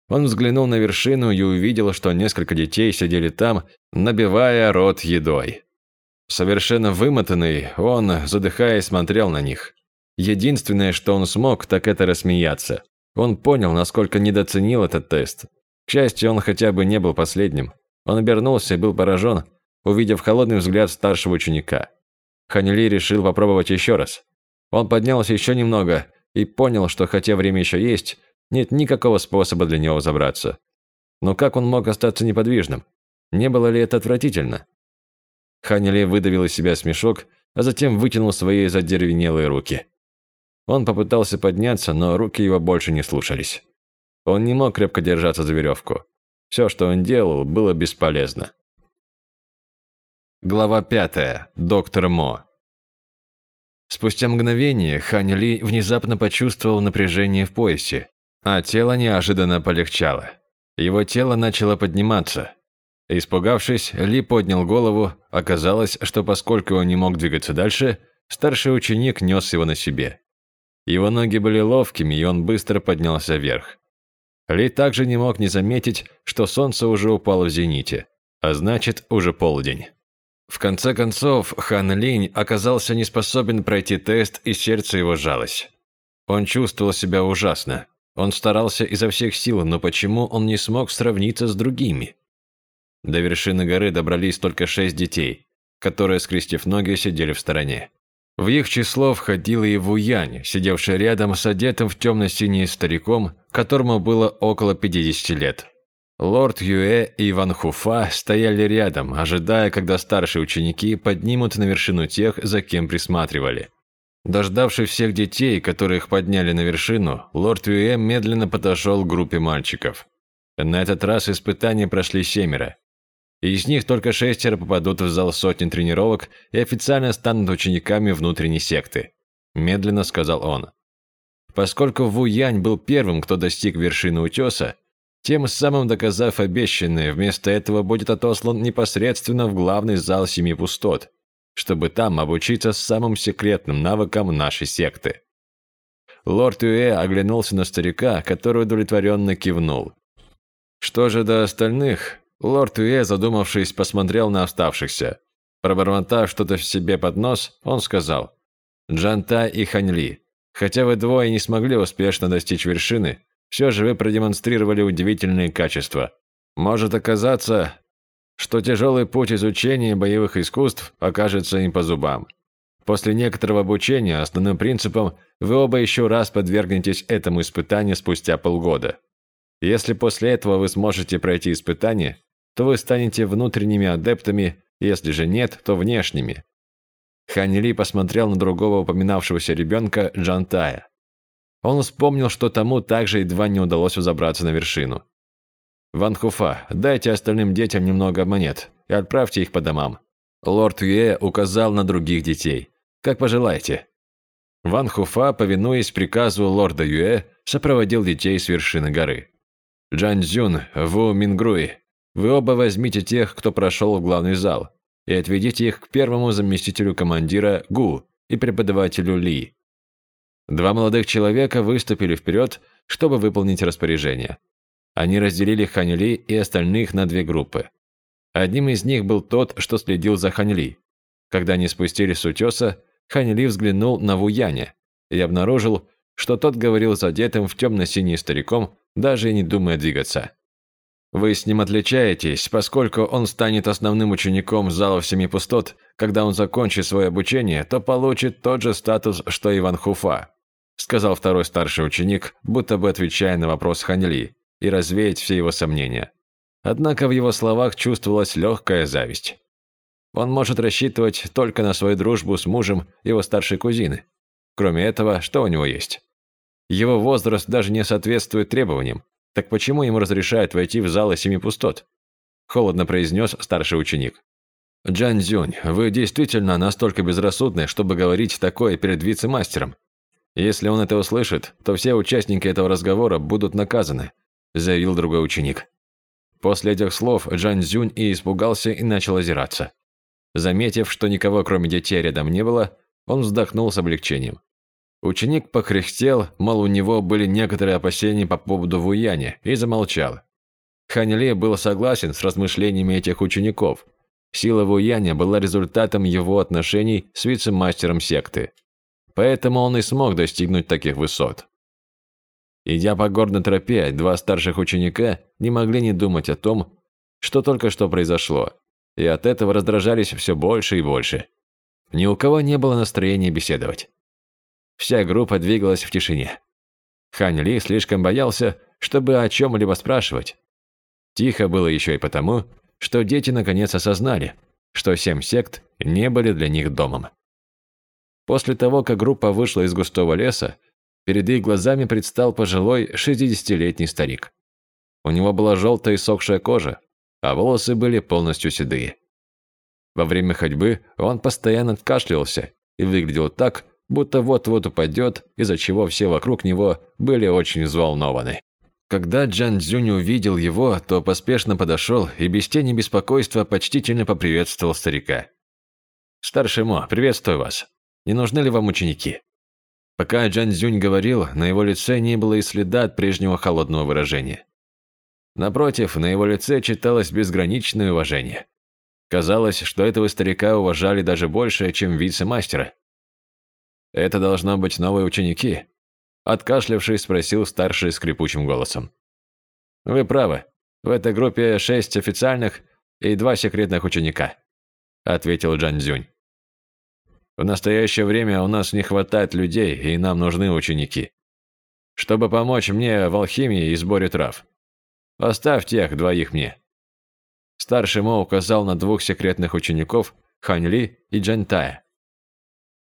Он взглянул на вершину и увидел, что несколько детей сидели там, набивая рот едой. Совершенно вымотанный, он, задыхаясь, смотрел на них. Единственное, что он смог, так это рассмеяться. Он понял, насколько недооценил этот тест. К счастью, он хотя бы не был последним. Он обернулся и был поражен, увидев холодный взгляд старшего ученика. Ханили решил попробовать еще раз. Он поднялся еще немного и понял, что хотя время еще есть, нет никакого способа для него забраться. Но как он мог остаться неподвижным? Не было ли это отвратительно? Ханили выдавил из себя смешок, а затем вытянул свои задеревенелые руки. Он попытался подняться, но руки его больше не слушались. Он не мог крепко держаться за веревку. Все, что он делал, было бесполезно. Глава пятая. Доктор Мо. Спустя мгновение Хань Ли внезапно почувствовал напряжение в поясе, а тело неожиданно полегчало. Его тело начало подниматься. Испугавшись, Ли поднял голову. Оказалось, что поскольку он не мог двигаться дальше, старший ученик нес его на себе. Его ноги были ловкими, и он быстро поднялся вверх. Ли также не мог не заметить, что солнце уже упало в зените, а значит, уже полдень. В конце концов, Хан Линь оказался не способен пройти тест, и сердце его жалось. Он чувствовал себя ужасно. Он старался изо всех сил, но почему он не смог сравниться с другими? До вершины горы добрались только шесть детей, которые, скрестив ноги, сидели в стороне. В их число входил и Вуянь, сидевший рядом с одетым в темно-синий стариком, которому было около 50 лет. Лорд Юэ и Ван Хуфа стояли рядом, ожидая, когда старшие ученики поднимут на вершину тех, за кем присматривали. Дождавшись всех детей, которых подняли на вершину, лорд Юэ медленно подошел к группе мальчиков. На этот раз испытания прошли семеро. Из них только шестеро попадут в зал сотни тренировок и официально станут учениками внутренней секты. Медленно сказал он. Поскольку Ву Янь был первым, кто достиг вершины утеса, тем самым доказав обещанное, вместо этого будет отослан непосредственно в главный зал Семи Пустот, чтобы там обучиться самым секретным навыкам нашей секты. Лорд Юэ оглянулся на старика, который удовлетворенно кивнул. Что же до остальных? Лорд Юэ, задумавшись, посмотрел на оставшихся. Пробормотав что-то в себе под нос, он сказал, «Джанта и Ханьли, хотя вы двое не смогли успешно достичь вершины, все же вы продемонстрировали удивительные качества. Может оказаться, что тяжелый путь изучения боевых искусств окажется им по зубам. После некоторого обучения основным принципом вы оба еще раз подвергнетесь этому испытанию спустя полгода. Если после этого вы сможете пройти испытание, то вы станете внутренними адептами, если же нет, то внешними. Ханили посмотрел на другого упоминавшегося ребенка Джантая. Он вспомнил, что тому также едва не удалось взобраться на вершину. «Ван Хуфа, дайте остальным детям немного монет и отправьте их по домам». Лорд Юэ указал на других детей. «Как пожелаете». Ван Хуфа, повинуясь приказу лорда Юэ, сопроводил детей с вершины горы. Джан Цзюн, Ву Мингруи, вы оба возьмите тех, кто прошел в главный зал, и отведите их к первому заместителю командира Гу и преподавателю Ли. Два молодых человека выступили вперед, чтобы выполнить распоряжение. Они разделили Ханьли и остальных на две группы. Одним из них был тот, что следил за Ханьли. Когда они спустились с утеса, Ханьли взглянул на Вуяня и обнаружил, что тот говорил с одетым в темно-синий стариком, даже и не думая двигаться. Вы с ним отличаетесь, поскольку он станет основным учеником зала Семи Пустот, когда он закончит свое обучение, то получит тот же статус, что Иван Хуфа сказал второй старший ученик, будто бы отвечая на вопрос Ханьли, и развеять все его сомнения. Однако в его словах чувствовалась легкая зависть. Он может рассчитывать только на свою дружбу с мужем его старшей кузины. Кроме этого, что у него есть? Его возраст даже не соответствует требованиям, Так почему ему разрешают войти в залы семи пустот? Холодно произнес старший ученик. Джан Цзюнь, вы действительно настолько безрассудны, чтобы говорить такое перед вице-мастером. Если он это услышит, то все участники этого разговора будут наказаны, заявил другой ученик. После этих слов Джан Цзюнь и испугался и начал озираться. Заметив, что никого кроме детей рядом не было, он вздохнул с облегчением. Ученик покряхтел, мол, у него были некоторые опасения по поводу Вуяня, и замолчал. Хань Ли был согласен с размышлениями этих учеников. Сила Вуяня была результатом его отношений с вице-мастером секты. Поэтому он и смог достигнуть таких высот. Идя по горной тропе, два старших ученика не могли не думать о том, что только что произошло, и от этого раздражались все больше и больше. Ни у кого не было настроения беседовать. Вся группа двигалась в тишине. Хань Ли слишком боялся, чтобы о чем-либо спрашивать. Тихо было еще и потому, что дети наконец осознали, что семь сект не были для них домом. После того, как группа вышла из густого леса, перед их глазами предстал пожилой 60-летний старик. У него была желтая и сохшая кожа, а волосы были полностью седые. Во время ходьбы он постоянно откашлялся и выглядел так, будто вот-вот упадет, из-за чего все вокруг него были очень взволнованы. Когда Джан Цзюнь увидел его, то поспешно подошел и без тени беспокойства почтительно поприветствовал старика. «Старший Мо, приветствую вас. Не нужны ли вам ученики?» Пока Джан Цзюнь говорил, на его лице не было и следа от прежнего холодного выражения. Напротив, на его лице читалось безграничное уважение. Казалось, что этого старика уважали даже больше, чем вице-мастера. «Это должно быть новые ученики?» Откашлявшись, спросил старший скрипучим голосом. «Вы правы. В этой группе шесть официальных и два секретных ученика», ответил Джан Цзюнь. «В настоящее время у нас не хватает людей, и нам нужны ученики. Чтобы помочь мне в алхимии и сборе трав. Оставь тех двоих мне». Старший Мо указал на двух секретных учеников Хань Ли и Джан Тая.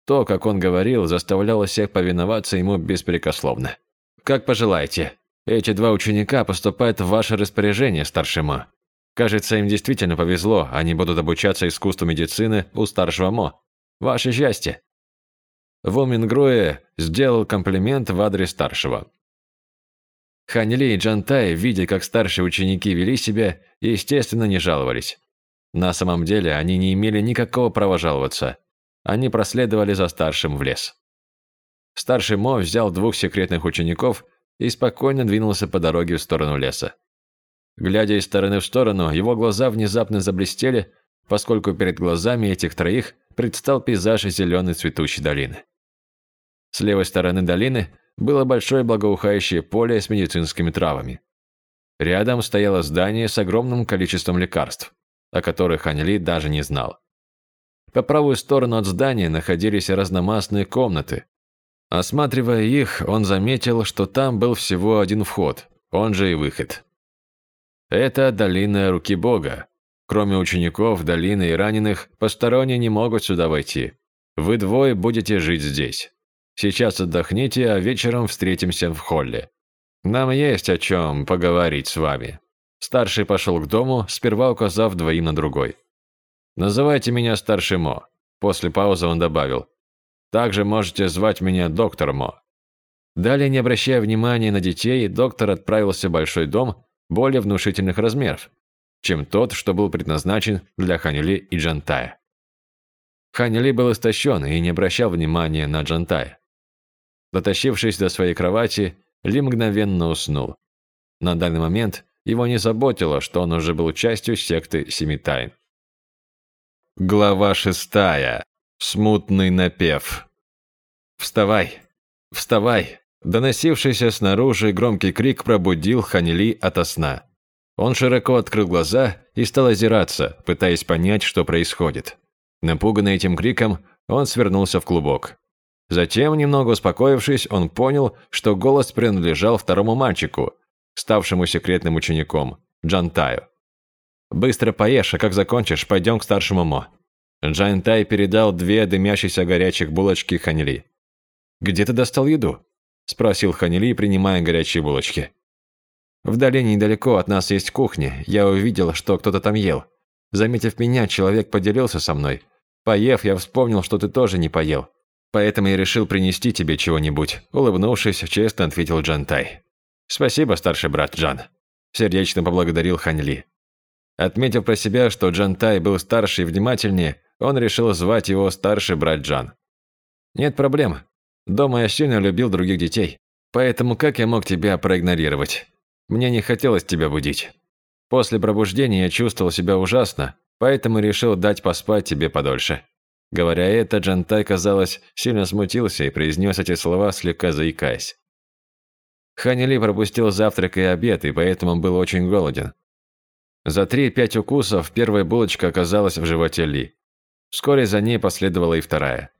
То, как он говорил, заставляло всех повиноваться ему беспрекословно. «Как пожелаете. Эти два ученика поступают в ваше распоряжение, старший Мо. Кажется, им действительно повезло, они будут обучаться искусству медицины у старшего Мо. Ваше счастье!» Во Мингруэ сделал комплимент в адрес старшего. Ханьли и Джантай, видя, как старшие ученики вели себя, естественно, не жаловались. На самом деле, они не имели никакого права жаловаться они проследовали за старшим в лес. Старший Мо взял двух секретных учеников и спокойно двинулся по дороге в сторону леса. Глядя из стороны в сторону, его глаза внезапно заблестели, поскольку перед глазами этих троих предстал пейзаж зеленой цветущей долины. С левой стороны долины было большое благоухающее поле с медицинскими травами. Рядом стояло здание с огромным количеством лекарств, о которых Анли даже не знал. По правую сторону от здания находились разномастные комнаты. Осматривая их, он заметил, что там был всего один вход, он же и выход. Это долина руки Бога. Кроме учеников, долины и раненых, посторонние не могут сюда войти. Вы двое будете жить здесь. Сейчас отдохните, а вечером встретимся в холле. Нам есть о чем поговорить с вами». Старший пошел к дому, сперва указав двоим на другой. «Называйте меня Старший Мо». После паузы он добавил. «Также можете звать меня Доктор Мо». Далее, не обращая внимания на детей, доктор отправился в большой дом более внушительных размеров, чем тот, что был предназначен для Ханили и Джантая. Ханили был истощен и не обращал внимания на Джантая. Дотащившись до своей кровати, Ли мгновенно уснул. На данный момент его не заботило, что он уже был частью секты Семи Тайн. Глава шестая. Смутный напев. «Вставай! Вставай!» Доносившийся снаружи громкий крик пробудил Ханили ото сна. Он широко открыл глаза и стал озираться, пытаясь понять, что происходит. Напуганный этим криком, он свернулся в клубок. Затем, немного успокоившись, он понял, что голос принадлежал второму мальчику, ставшему секретным учеником, Джантаю. «Быстро поешь, а как закончишь, пойдем к старшему Мо». Джан Тай передал две дымящиеся горячих булочки Ханили. «Где ты достал еду?» – спросил Ханили, принимая горячие булочки. Вдали недалеко от нас есть кухня. Я увидел, что кто-то там ел. Заметив меня, человек поделился со мной. Поев, я вспомнил, что ты тоже не поел. Поэтому я решил принести тебе чего-нибудь. Улыбнувшись, честно ответил Джантай. Спасибо, старший брат Джан. Сердечно поблагодарил Хань Ли. Отметив про себя, что Джантай был старше и внимательнее, он решил звать его старший брат Джан. «Нет проблем. Дома я сильно любил других детей. Поэтому как я мог тебя проигнорировать? Мне не хотелось тебя будить. После пробуждения я чувствовал себя ужасно, поэтому решил дать поспать тебе подольше». Говоря это, Джантай, казалось, сильно смутился и произнес эти слова, слегка заикаясь. Ханили пропустил завтрак и обед, и поэтому был очень голоден. За три-пять укусов первая булочка оказалась в животе Ли. Вскоре за ней последовала и вторая.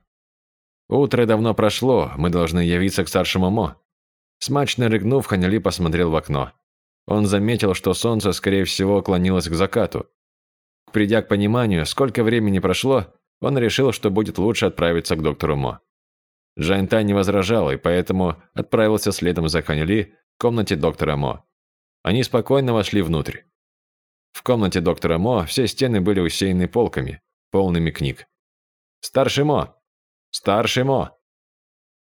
Утро давно прошло, мы должны явиться к старшему Мо. Смачно рыгнув, Ханили посмотрел в окно. Он заметил, что солнце, скорее всего, клонилось к закату. Придя к пониманию, сколько времени прошло, он решил, что будет лучше отправиться к доктору Мо. Джайнтай не возражал, и поэтому отправился следом за Ханили в комнате доктора Мо. Они спокойно вошли внутрь. В комнате доктора Мо все стены были усеяны полками, полными книг. «Старший Мо! Старший Мо!»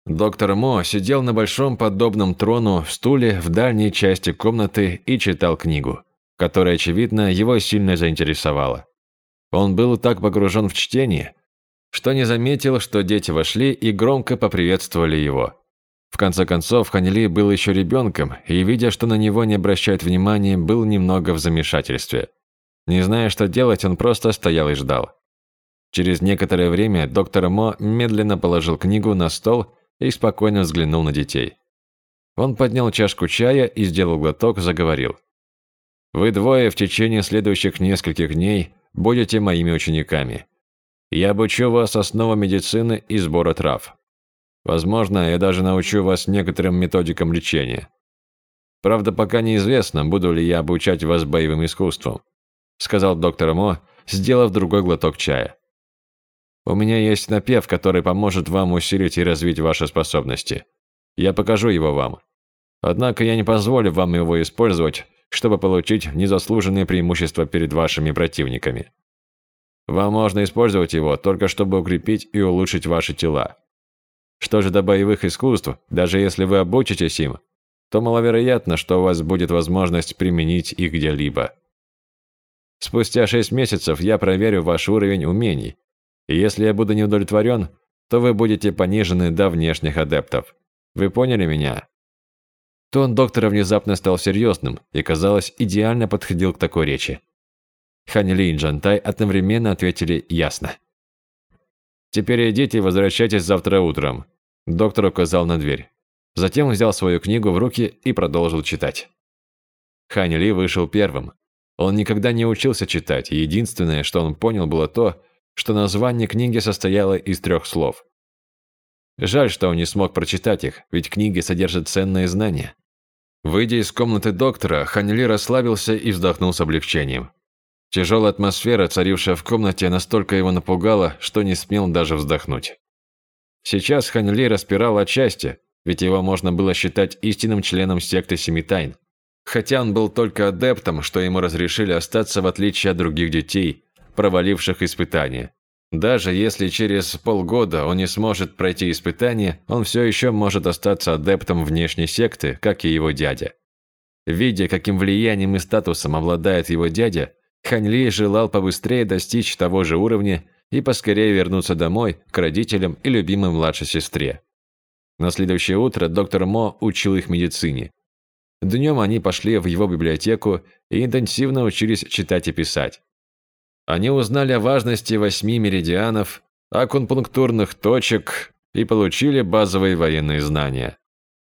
Доктор Мо сидел на большом подобном трону в стуле в дальней части комнаты и читал книгу, которая, очевидно, его сильно заинтересовала. Он был так погружен в чтение, что не заметил, что дети вошли и громко поприветствовали его. В конце концов, Ханили был еще ребенком, и, видя, что на него не обращают внимания, был немного в замешательстве. Не зная, что делать, он просто стоял и ждал. Через некоторое время доктор Мо медленно положил книгу на стол и спокойно взглянул на детей. Он поднял чашку чая и сделал глоток, заговорил. «Вы двое в течение следующих нескольких дней будете моими учениками. Я обучу вас основам медицины и сбора трав. Возможно, я даже научу вас некоторым методикам лечения. Правда, пока неизвестно, буду ли я обучать вас боевым искусствам», сказал доктор Мо, сделав другой глоток чая. «У меня есть напев, который поможет вам усилить и развить ваши способности. Я покажу его вам. Однако я не позволю вам его использовать, чтобы получить незаслуженные преимущества перед вашими противниками. Вам можно использовать его только чтобы укрепить и улучшить ваши тела. Что же до боевых искусств, даже если вы обучитесь им, то маловероятно, что у вас будет возможность применить их где-либо. Спустя шесть месяцев я проверю ваш уровень умений, если я буду не удовлетворен, то вы будете понижены до внешних адептов. Вы поняли меня? Тон доктора внезапно стал серьезным и, казалось, идеально подходил к такой речи. Ханили и Джантай одновременно ответили «ясно». «Теперь идите и возвращайтесь завтра утром», – доктор указал на дверь. Затем взял свою книгу в руки и продолжил читать. Хань Ли вышел первым. Он никогда не учился читать, и единственное, что он понял, было то, что название книги состояло из трех слов. Жаль, что он не смог прочитать их, ведь книги содержат ценные знания. Выйдя из комнаты доктора, Хань Ли расслабился и вздохнул с облегчением. Тяжелая атмосфера, царившая в комнате, настолько его напугала, что не смел даже вздохнуть. Сейчас Ханли распирал от счастья, ведь его можно было считать истинным членом секты Семи Тайн. Хотя он был только адептом, что ему разрешили остаться в отличие от других детей, проваливших испытания. Даже если через полгода он не сможет пройти испытание, он все еще может остаться адептом внешней секты, как и его дядя. Видя, каким влиянием и статусом обладает его дядя, Ханьли желал побыстрее достичь того же уровня и поскорее вернуться домой к родителям и любимой младшей сестре. На следующее утро доктор Мо учил их медицине. Днем они пошли в его библиотеку и интенсивно учились читать и писать. Они узнали о важности восьми меридианов, акупунктурных точек и получили базовые военные знания.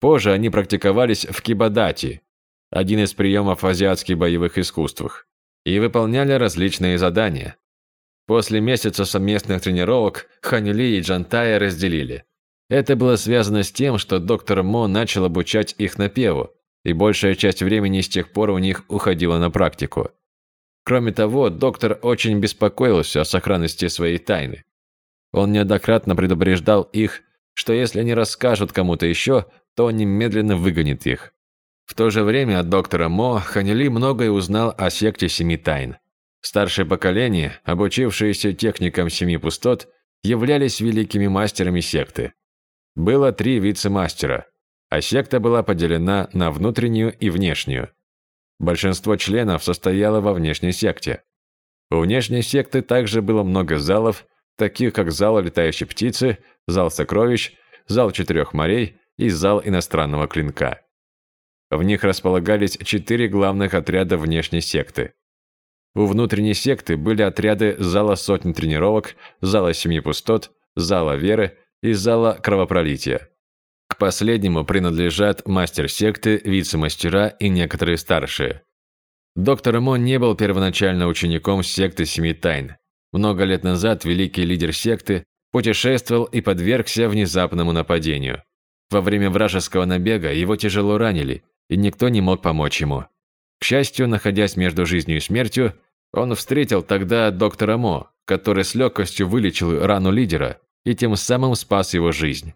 Позже они практиковались в кибадати, один из приемов азиатских боевых искусствах и выполняли различные задания. После месяца совместных тренировок Ханили и Джантая разделили. Это было связано с тем, что доктор Мо начал обучать их напеву, и большая часть времени с тех пор у них уходила на практику. Кроме того, доктор очень беспокоился о сохранности своей тайны. Он неоднократно предупреждал их, что если они расскажут кому-то еще, то он немедленно выгонит их. В то же время от доктора Мо Ханили многое узнал о секте Семи Тайн. Старшее поколение, обучившееся техникам Семи Пустот, являлись великими мастерами секты. Было три вице-мастера, а секта была поделена на внутреннюю и внешнюю. Большинство членов состояло во внешней секте. У внешней секты также было много залов, таких как зал летающей птицы, зал сокровищ, зал четырех морей и зал иностранного клинка. В них располагались четыре главных отряда внешней секты. У внутренней секты были отряды зала сотни тренировок, зала семи пустот, зала веры и зала кровопролития. К последнему принадлежат мастер секты, вице-мастера и некоторые старшие. Доктор Мо не был первоначально учеником секты Семи Тайн. Много лет назад великий лидер секты путешествовал и подвергся внезапному нападению. Во время вражеского набега его тяжело ранили, и никто не мог помочь ему. К счастью, находясь между жизнью и смертью, он встретил тогда доктора Мо, который с легкостью вылечил рану лидера и тем самым спас его жизнь.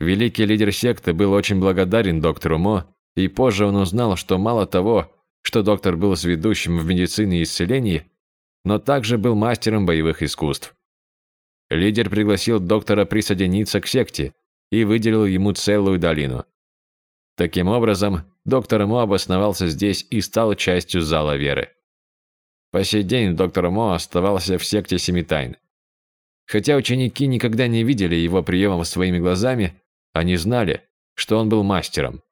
Великий лидер секты был очень благодарен доктору Мо, и позже он узнал, что мало того, что доктор был сведущим в медицине и исцелении, но также был мастером боевых искусств. Лидер пригласил доктора присоединиться к секте и выделил ему целую долину. Таким образом, доктор Мо обосновался здесь и стал частью зала веры. По сей день доктор Мо оставался в секте Семи Тайн. Хотя ученики никогда не видели его приемом своими глазами, они знали, что он был мастером.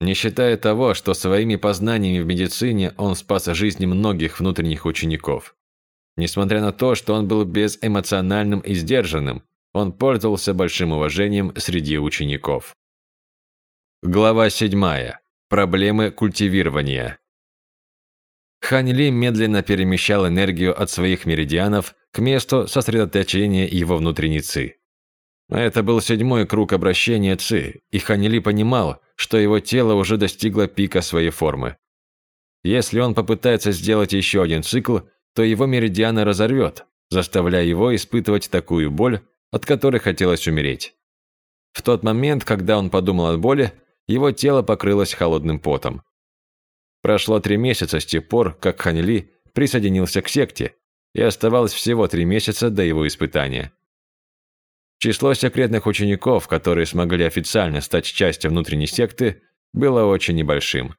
Не считая того, что своими познаниями в медицине он спас жизни многих внутренних учеников. Несмотря на то, что он был безэмоциональным и сдержанным, он пользовался большим уважением среди учеников. Глава 7. Проблемы культивирования. Хань Ли медленно перемещал энергию от своих меридианов к месту сосредоточения его внутренней ци. Это был седьмой круг обращения ци, и Хань Ли понимал, что его тело уже достигло пика своей формы. Если он попытается сделать еще один цикл, то его меридианы разорвет, заставляя его испытывать такую боль, от которой хотелось умереть. В тот момент, когда он подумал о боли, его тело покрылось холодным потом. Прошло три месяца с тех пор, как Ханли присоединился к секте, и оставалось всего три месяца до его испытания. Число секретных учеников, которые смогли официально стать частью внутренней секты, было очень небольшим.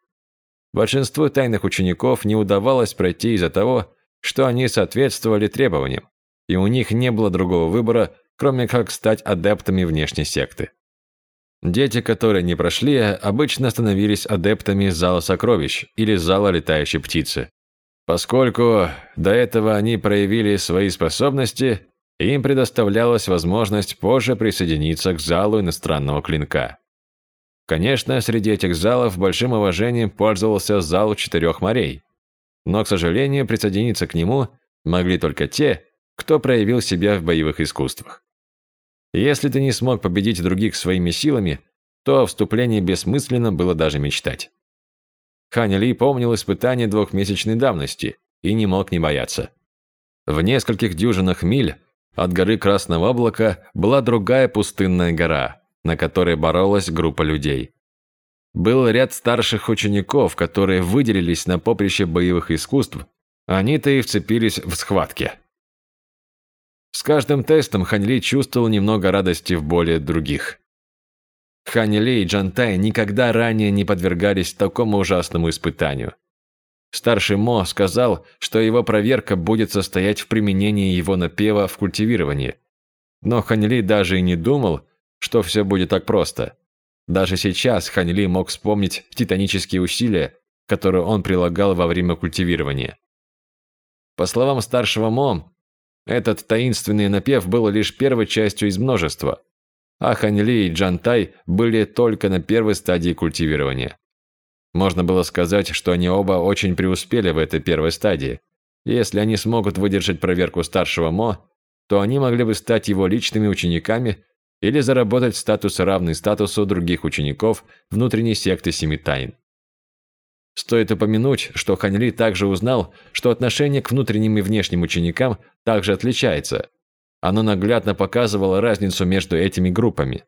Большинству тайных учеников не удавалось пройти из-за того, что они соответствовали требованиям, и у них не было другого выбора, кроме как стать адептами внешней секты. Дети, которые не прошли, обычно становились адептами зала сокровищ или зала летающей птицы. Поскольку до этого они проявили свои способности, им предоставлялась возможность позже присоединиться к залу иностранного клинка. Конечно, среди этих залов большим уважением пользовался зал четырех морей, но, к сожалению, присоединиться к нему могли только те, кто проявил себя в боевых искусствах. Если ты не смог победить других своими силами, то о вступлении бессмысленно было даже мечтать. Хань Ли помнил испытание двухмесячной давности и не мог не бояться. В нескольких дюжинах миль от горы Красного Облака была другая пустынная гора, на которой боролась группа людей. Был ряд старших учеников, которые выделились на поприще боевых искусств, они-то и вцепились в схватке. С каждым тестом Ханьли чувствовал немного радости в боли других. Ханьли и Джантай никогда ранее не подвергались такому ужасному испытанию. Старший Мо сказал, что его проверка будет состоять в применении его напева в культивировании. Но Ханьли даже и не думал, что все будет так просто. Даже сейчас Ханьли мог вспомнить титанические усилия, которые он прилагал во время культивирования. По словам старшего Мо, этот таинственный напев был лишь первой частью из множества, а Ханьли и Джантай были только на первой стадии культивирования. Можно было сказать, что они оба очень преуспели в этой первой стадии. Если они смогут выдержать проверку старшего Мо, то они могли бы стать его личными учениками или заработать статус равный статусу других учеников внутренней секты Семи Тайн. Стоит упомянуть, что Ханьли также узнал, что отношение к внутренним и внешним ученикам также отличается. Оно наглядно показывало разницу между этими группами.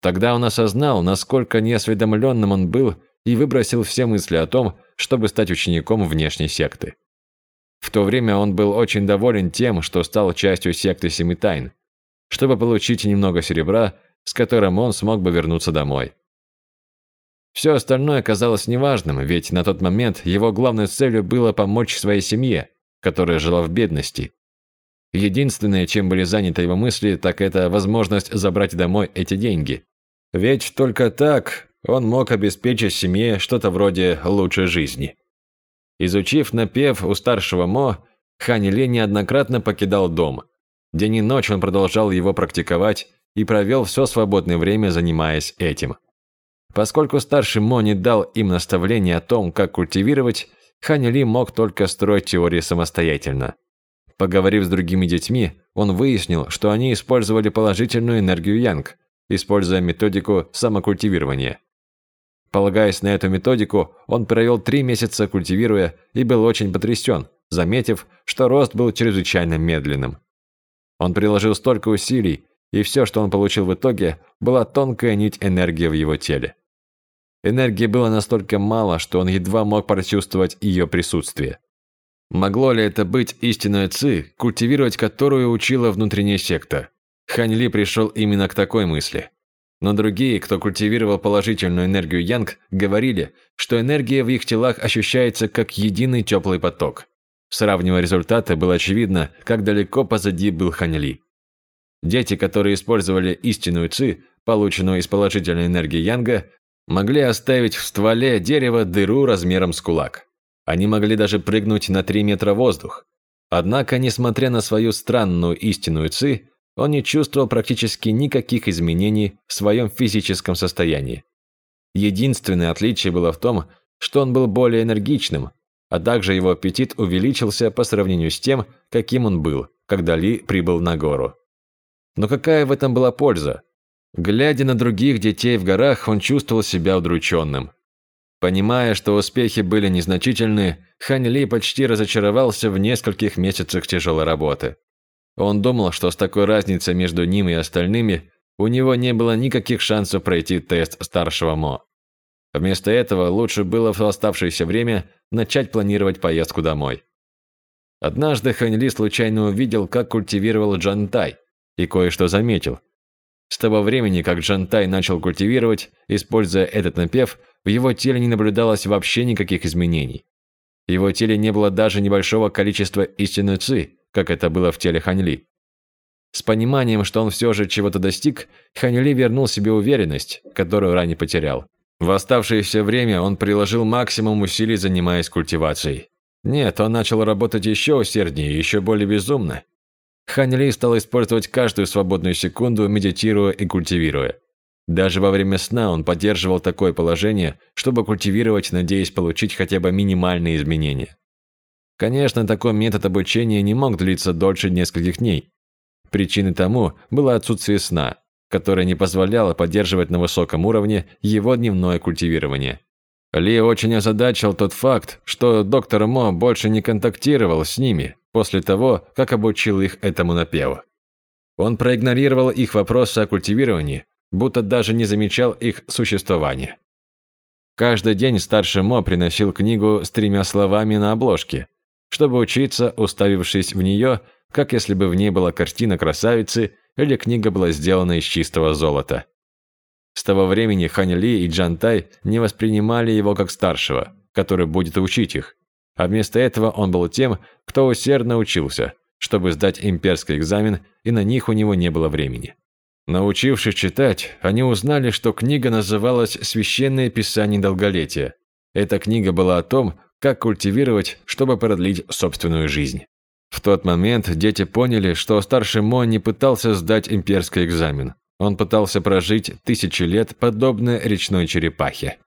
Тогда он осознал, насколько неосведомленным он был и выбросил все мысли о том, чтобы стать учеником внешней секты. В то время он был очень доволен тем, что стал частью секты Семи Тайн, чтобы получить немного серебра, с которым он смог бы вернуться домой. Все остальное казалось неважным, ведь на тот момент его главной целью было помочь своей семье, которая жила в бедности. Единственное, чем были заняты его мысли, так это возможность забрать домой эти деньги. Ведь только так он мог обеспечить семье что-то вроде лучшей жизни. Изучив напев у старшего Мо, Хани Ли неоднократно покидал дом. День и ночь он продолжал его практиковать и провел все свободное время, занимаясь этим. Поскольку старший Мо не дал им наставления о том, как культивировать, Хани Ли мог только строить теории самостоятельно. Поговорив с другими детьми, он выяснил, что они использовали положительную энергию Янг, используя методику самокультивирования. Полагаясь на эту методику, он провел три месяца культивируя и был очень потрясен, заметив, что рост был чрезвычайно медленным. Он приложил столько усилий, и все, что он получил в итоге, была тонкая нить энергии в его теле. Энергии было настолько мало, что он едва мог прочувствовать ее присутствие. Могло ли это быть истинной ци, культивировать которую учила внутренняя секта? Хань Ли пришел именно к такой мысли. Но другие, кто культивировал положительную энергию Янг, говорили, что энергия в их телах ощущается как единый теплый поток. Сравнивая результаты, было очевидно, как далеко позади был Хань Ли. Дети, которые использовали истинную ци, полученную из положительной энергии Янга, могли оставить в стволе дерева дыру размером с кулак. Они могли даже прыгнуть на 3 метра воздух. Однако, несмотря на свою странную истинную ци, он не чувствовал практически никаких изменений в своем физическом состоянии. Единственное отличие было в том, что он был более энергичным, а также его аппетит увеличился по сравнению с тем, каким он был, когда Ли прибыл на гору. Но какая в этом была польза? Глядя на других детей в горах, он чувствовал себя удрученным. Понимая, что успехи были незначительны, Хань Ли почти разочаровался в нескольких месяцах тяжелой работы. Он думал, что с такой разницей между ним и остальными у него не было никаких шансов пройти тест старшего МО. Вместо этого лучше было в оставшееся время начать планировать поездку домой. Однажды Хань Ли случайно увидел, как культивировал Джан Тай, и кое-что заметил – с того времени, как Джантай начал культивировать, используя этот напев, в его теле не наблюдалось вообще никаких изменений. В его теле не было даже небольшого количества истинной ци, как это было в теле Ханьли. С пониманием, что он все же чего-то достиг, Ханьли вернул себе уверенность, которую ранее потерял. В оставшееся время он приложил максимум усилий, занимаясь культивацией. Нет, он начал работать еще усерднее, еще более безумно. Хань Ли стал использовать каждую свободную секунду, медитируя и культивируя. Даже во время сна он поддерживал такое положение, чтобы культивировать, надеясь получить хотя бы минимальные изменения. Конечно, такой метод обучения не мог длиться дольше нескольких дней. Причиной тому было отсутствие сна, которое не позволяло поддерживать на высоком уровне его дневное культивирование. Ли очень озадачил тот факт, что доктор Мо больше не контактировал с ними, после того, как обучил их этому напеву. Он проигнорировал их вопросы о культивировании, будто даже не замечал их существования. Каждый день старший Мо приносил книгу с тремя словами на обложке, чтобы учиться, уставившись в нее, как если бы в ней была картина красавицы или книга была сделана из чистого золота. С того времени Хань Ли и Джан Тай не воспринимали его как старшего, который будет учить их, а вместо этого он был тем, кто усердно учился, чтобы сдать имперский экзамен, и на них у него не было времени. Научившись читать, они узнали, что книга называлась «Священное писание долголетия». Эта книга была о том, как культивировать, чтобы продлить собственную жизнь. В тот момент дети поняли, что старший Мо не пытался сдать имперский экзамен. Он пытался прожить тысячи лет, подобно речной черепахе.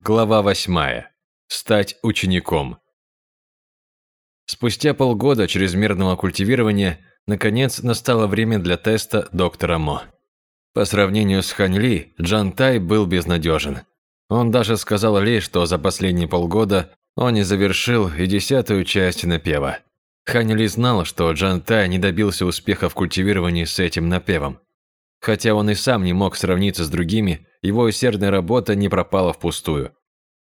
Глава восьмая стать учеником. Спустя полгода чрезмерного культивирования, наконец, настало время для теста доктора Мо. По сравнению с Хань Ли, Джан Тай был безнадежен. Он даже сказал Ли, что за последние полгода он не завершил и десятую часть напева. Хань Ли знал, что Джан Тай не добился успеха в культивировании с этим напевом. Хотя он и сам не мог сравниться с другими, его усердная работа не пропала впустую.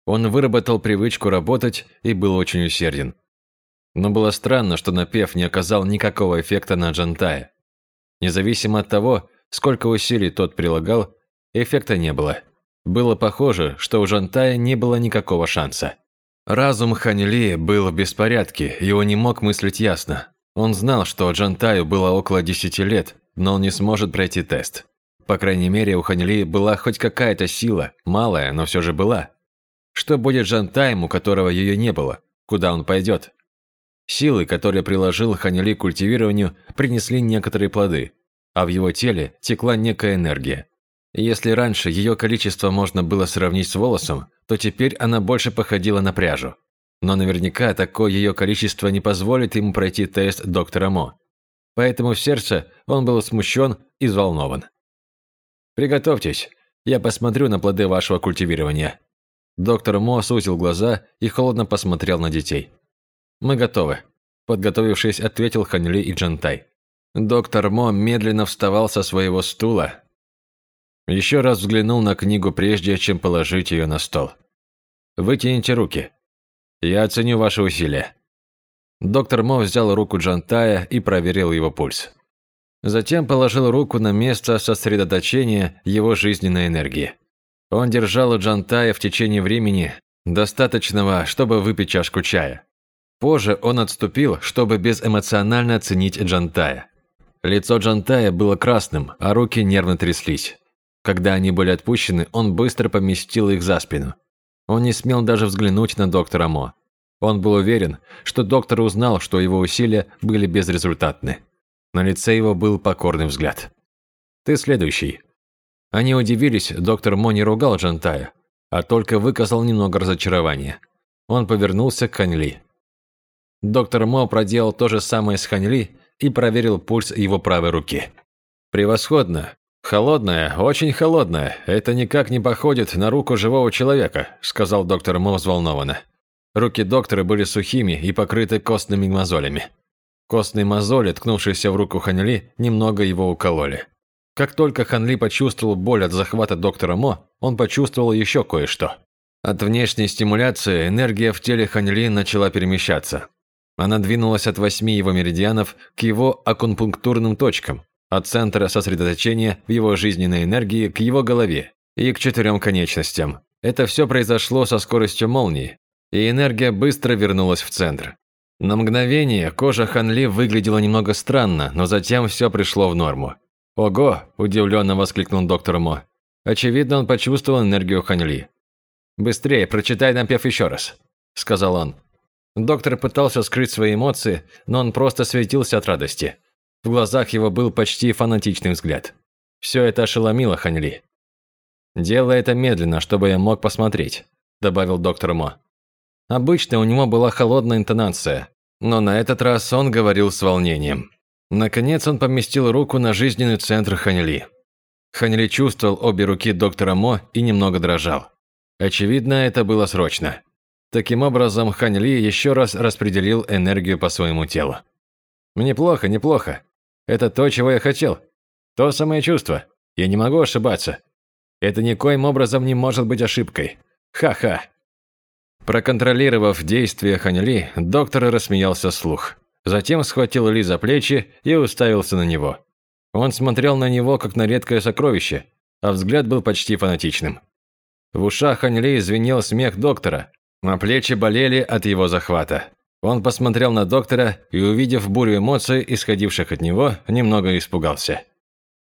Он выработал привычку работать и был очень усерден. Но было странно, что напев не оказал никакого эффекта на Джантая. Независимо от того, сколько усилий тот прилагал, эффекта не было. Было похоже, что у Джантая не было никакого шанса. Разум Ханили был в беспорядке, и он не мог мыслить ясно. Он знал, что Джантаю было около 10 лет, но он не сможет пройти тест. По крайней мере, у Ханили была хоть какая-то сила, малая, но все же была. Что будет Джантаем, у которого ее не было? Куда он пойдет? Силы, которые приложил Ханили к культивированию, принесли некоторые плоды, а в его теле текла некая энергия. Если раньше ее количество можно было сравнить с волосом, то теперь она больше походила на пряжу. Но наверняка такое ее количество не позволит ему пройти тест доктора Мо. Поэтому в сердце он был смущен и взволнован. «Приготовьтесь, я посмотрю на плоды вашего культивирования». Доктор Мо сузил глаза и холодно посмотрел на детей. «Мы готовы», – подготовившись, ответил Ханли и Джантай. Доктор Мо медленно вставал со своего стула. Еще раз взглянул на книгу, прежде чем положить ее на стол. «Вытяните руки. Я оценю ваши усилия». Доктор Мо взял руку Джантая и проверил его пульс. Затем положил руку на место сосредоточения его жизненной энергии. Он держал Джантая в течение времени, достаточного, чтобы выпить чашку чая. Позже он отступил, чтобы безэмоционально оценить Джантая. Лицо Джантая было красным, а руки нервно тряслись. Когда они были отпущены, он быстро поместил их за спину. Он не смел даже взглянуть на доктора Мо. Он был уверен, что доктор узнал, что его усилия были безрезультатны. На лице его был покорный взгляд. «Ты следующий». Они удивились, доктор Мо не ругал Джантая, а только выказал немного разочарования. Он повернулся к Ханьли. Доктор Мо проделал то же самое с Ханьли и проверил пульс его правой руки. «Превосходно. Холодная, очень холодная. Это никак не походит на руку живого человека», сказал доктор Мо взволнованно. Руки доктора были сухими и покрыты костными мозолями. Костные мозоли, ткнувшиеся в руку Ханли, немного его укололи. Как только Ханли почувствовал боль от захвата доктора Мо, он почувствовал еще кое-что. От внешней стимуляции энергия в теле Ханли начала перемещаться. Она двинулась от восьми его меридианов к его акупунктурным точкам, от центра сосредоточения в его жизненной энергии к его голове и к четырем конечностям. Это все произошло со скоростью молнии, и энергия быстро вернулась в центр. На мгновение кожа Ханли выглядела немного странно, но затем все пришло в норму. «Ого!» – удивленно воскликнул доктор Мо. Очевидно, он почувствовал энергию Ханли. «Быстрее, прочитай напев еще раз», – сказал он. Доктор пытался скрыть свои эмоции, но он просто светился от радости. В глазах его был почти фанатичный взгляд. Все это ошеломило Ханьли. «Делай это медленно, чтобы я мог посмотреть», – добавил доктор Мо. Обычно у него была холодная интонация, но на этот раз он говорил с волнением. Наконец он поместил руку на жизненный центр Ханьли. Ханьли чувствовал обе руки доктора Мо и немного дрожал. Очевидно, это было срочно. Таким образом, Хань Ли еще раз распределил энергию по своему телу. «Неплохо, неплохо. Это то, чего я хотел. То самое чувство. Я не могу ошибаться. Это никоим образом не может быть ошибкой. Ха-ха». Проконтролировав действия Хань Ли, доктор рассмеялся слух. Затем схватил Ли за плечи и уставился на него. Он смотрел на него, как на редкое сокровище, а взгляд был почти фанатичным. В ушах Хань Ли звенел смех доктора, а плечи болели от его захвата. Он посмотрел на доктора и, увидев бурю эмоций, исходивших от него, немного испугался.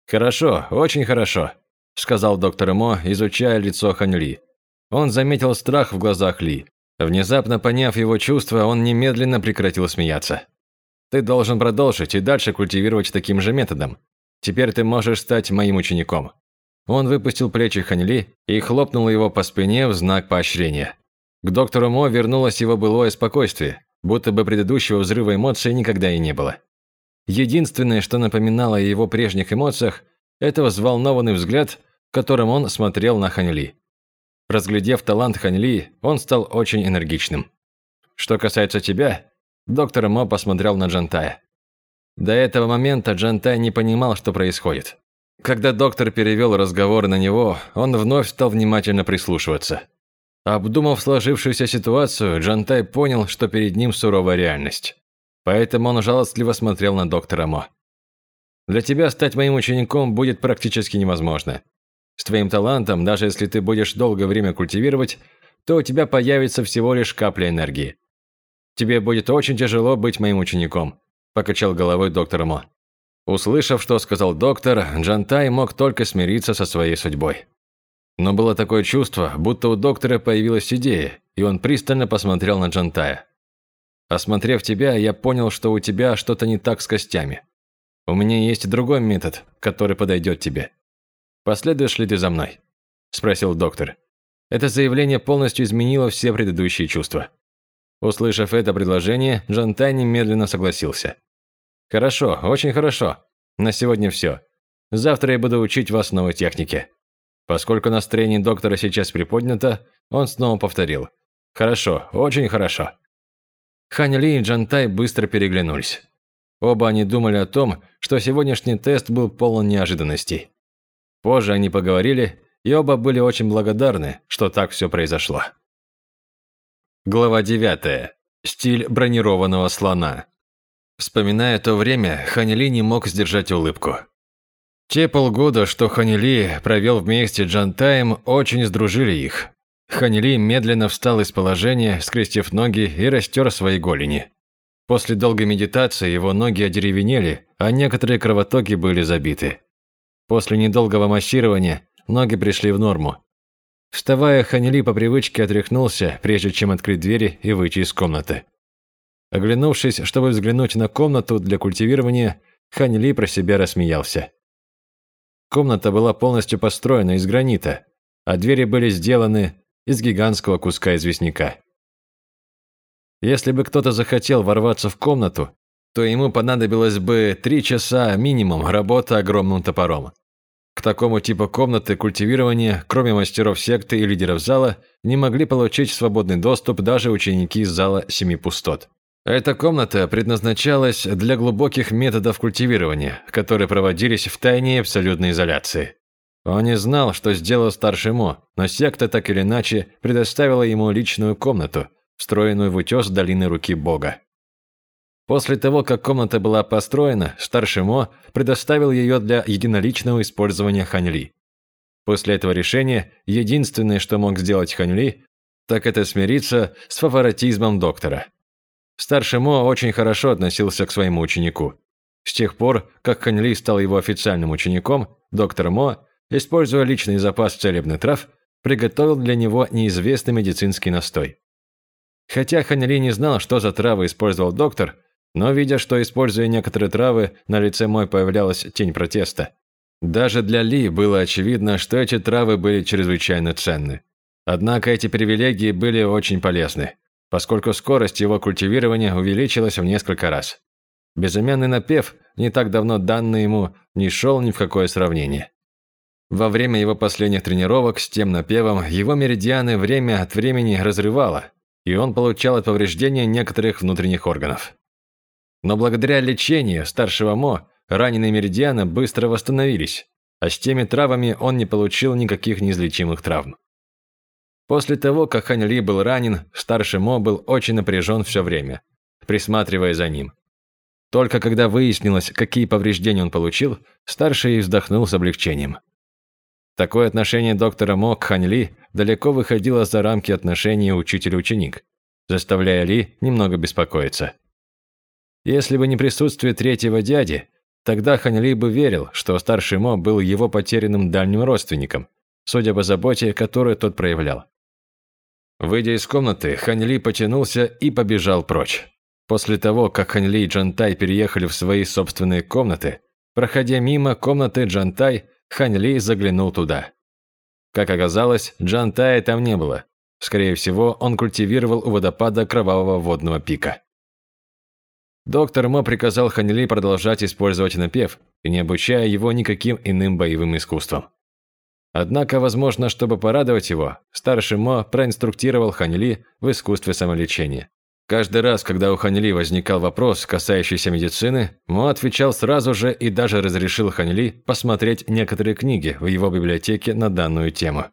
«Хорошо, очень хорошо», – сказал доктор Мо, изучая лицо Хань Ли. Он заметил страх в глазах Ли. Внезапно поняв его чувства, он немедленно прекратил смеяться. «Ты должен продолжить и дальше культивировать таким же методом. Теперь ты можешь стать моим учеником». Он выпустил плечи Ханьли и хлопнул его по спине в знак поощрения. К доктору Мо вернулось его былое спокойствие, будто бы предыдущего взрыва эмоций никогда и не было. Единственное, что напоминало о его прежних эмоциях, это взволнованный взгляд, которым он смотрел на Ханьли. Разглядев талант Ханьли, он стал очень энергичным. Что касается тебя, доктор Мо посмотрел на Джантая. До этого момента Джантай не понимал, что происходит. Когда доктор перевел разговор на него, он вновь стал внимательно прислушиваться. Обдумав сложившуюся ситуацию, Джантай понял, что перед ним суровая реальность. Поэтому он жалостливо смотрел на доктора Мо. «Для тебя стать моим учеником будет практически невозможно. С твоим талантом, даже если ты будешь долгое время культивировать, то у тебя появится всего лишь капля энергии. Тебе будет очень тяжело быть моим учеником», – покачал головой доктор Мо. Услышав, что сказал доктор, Джантай мог только смириться со своей судьбой. Но было такое чувство, будто у доктора появилась идея, и он пристально посмотрел на Джантая. «Осмотрев тебя, я понял, что у тебя что-то не так с костями. У меня есть другой метод, который подойдет тебе. Последуешь ли ты за мной?» – спросил доктор. Это заявление полностью изменило все предыдущие чувства. Услышав это предложение, Джантай немедленно согласился. Хорошо, очень хорошо. На сегодня все. Завтра я буду учить вас новой технике. Поскольку настроение доктора сейчас приподнято, он снова повторил. Хорошо, очень хорошо. Хань Ли и Джантай быстро переглянулись. Оба они думали о том, что сегодняшний тест был полон неожиданностей. Позже они поговорили, и оба были очень благодарны, что так все произошло. Глава 9. Стиль бронированного слона. Вспоминая то время, Ханили не мог сдержать улыбку. Те полгода, что Ханили провел вместе с Джантаем, очень сдружили их. Ханили медленно встал из положения, скрестив ноги и растер свои голени. После долгой медитации его ноги одеревенели, а некоторые кровотоки были забиты. После недолгого массирования ноги пришли в норму. Вставая, Ханили по привычке отряхнулся, прежде чем открыть двери и выйти из комнаты. Оглянувшись, чтобы взглянуть на комнату для культивирования, Хань Ли про себя рассмеялся. Комната была полностью построена из гранита, а двери были сделаны из гигантского куска известняка. Если бы кто-то захотел ворваться в комнату, то ему понадобилось бы три часа минимум работы огромным топором. К такому типу комнаты культивирования, кроме мастеров секты и лидеров зала, не могли получить свободный доступ даже ученики из зала Семи Пустот. Эта комната предназначалась для глубоких методов культивирования, которые проводились в тайне абсолютной изоляции. Он не знал, что сделал старший Мо, но секта так или иначе предоставила ему личную комнату, встроенную в утес долины руки Бога. После того, как комната была построена, старший Мо предоставил ее для единоличного использования Ханьли. После этого решения единственное, что мог сделать Ханьли, так это смириться с фаворитизмом доктора. Старший Мо очень хорошо относился к своему ученику. С тех пор, как Ханьли стал его официальным учеником, доктор Мо, используя личный запас целебных трав, приготовил для него неизвестный медицинский настой. Хотя Ханьли не знал, что за травы использовал доктор, но видя, что используя некоторые травы, на лице Мой появлялась тень протеста. Даже для Ли было очевидно, что эти травы были чрезвычайно ценны. Однако эти привилегии были очень полезны поскольку скорость его культивирования увеличилась в несколько раз. Безымянный напев, не так давно данный ему, не шел ни в какое сравнение. Во время его последних тренировок с тем напевом его меридианы время от времени разрывало, и он получал от повреждения некоторых внутренних органов. Но благодаря лечению старшего Мо раненые меридианы быстро восстановились, а с теми травами он не получил никаких неизлечимых травм. После того, как Хань Ли был ранен, старший Мо был очень напряжен все время, присматривая за ним. Только когда выяснилось, какие повреждения он получил, старший вздохнул с облегчением. Такое отношение доктора Мо к Хань Ли далеко выходило за рамки отношений учитель-ученик, заставляя Ли немного беспокоиться. Если бы не присутствие третьего дяди, тогда Хань Ли бы верил, что старший Мо был его потерянным дальним родственником, судя по заботе, которую тот проявлял. Выйдя из комнаты, Ханьли потянулся и побежал прочь. После того, как Ханьли и Джантай переехали в свои собственные комнаты, проходя мимо комнаты Джантай, Ханьли заглянул туда. Как оказалось, Джантая там не было. Скорее всего, он культивировал у водопада кровавого водного пика. Доктор Мо приказал Ханьли продолжать использовать напев, не обучая его никаким иным боевым искусствам. Однако, возможно, чтобы порадовать его, старший Мо проинструктировал Ханьли в искусстве самолечения. Каждый раз, когда у Ханьли возникал вопрос, касающийся медицины, Мо отвечал сразу же и даже разрешил Ханьли посмотреть некоторые книги в его библиотеке на данную тему.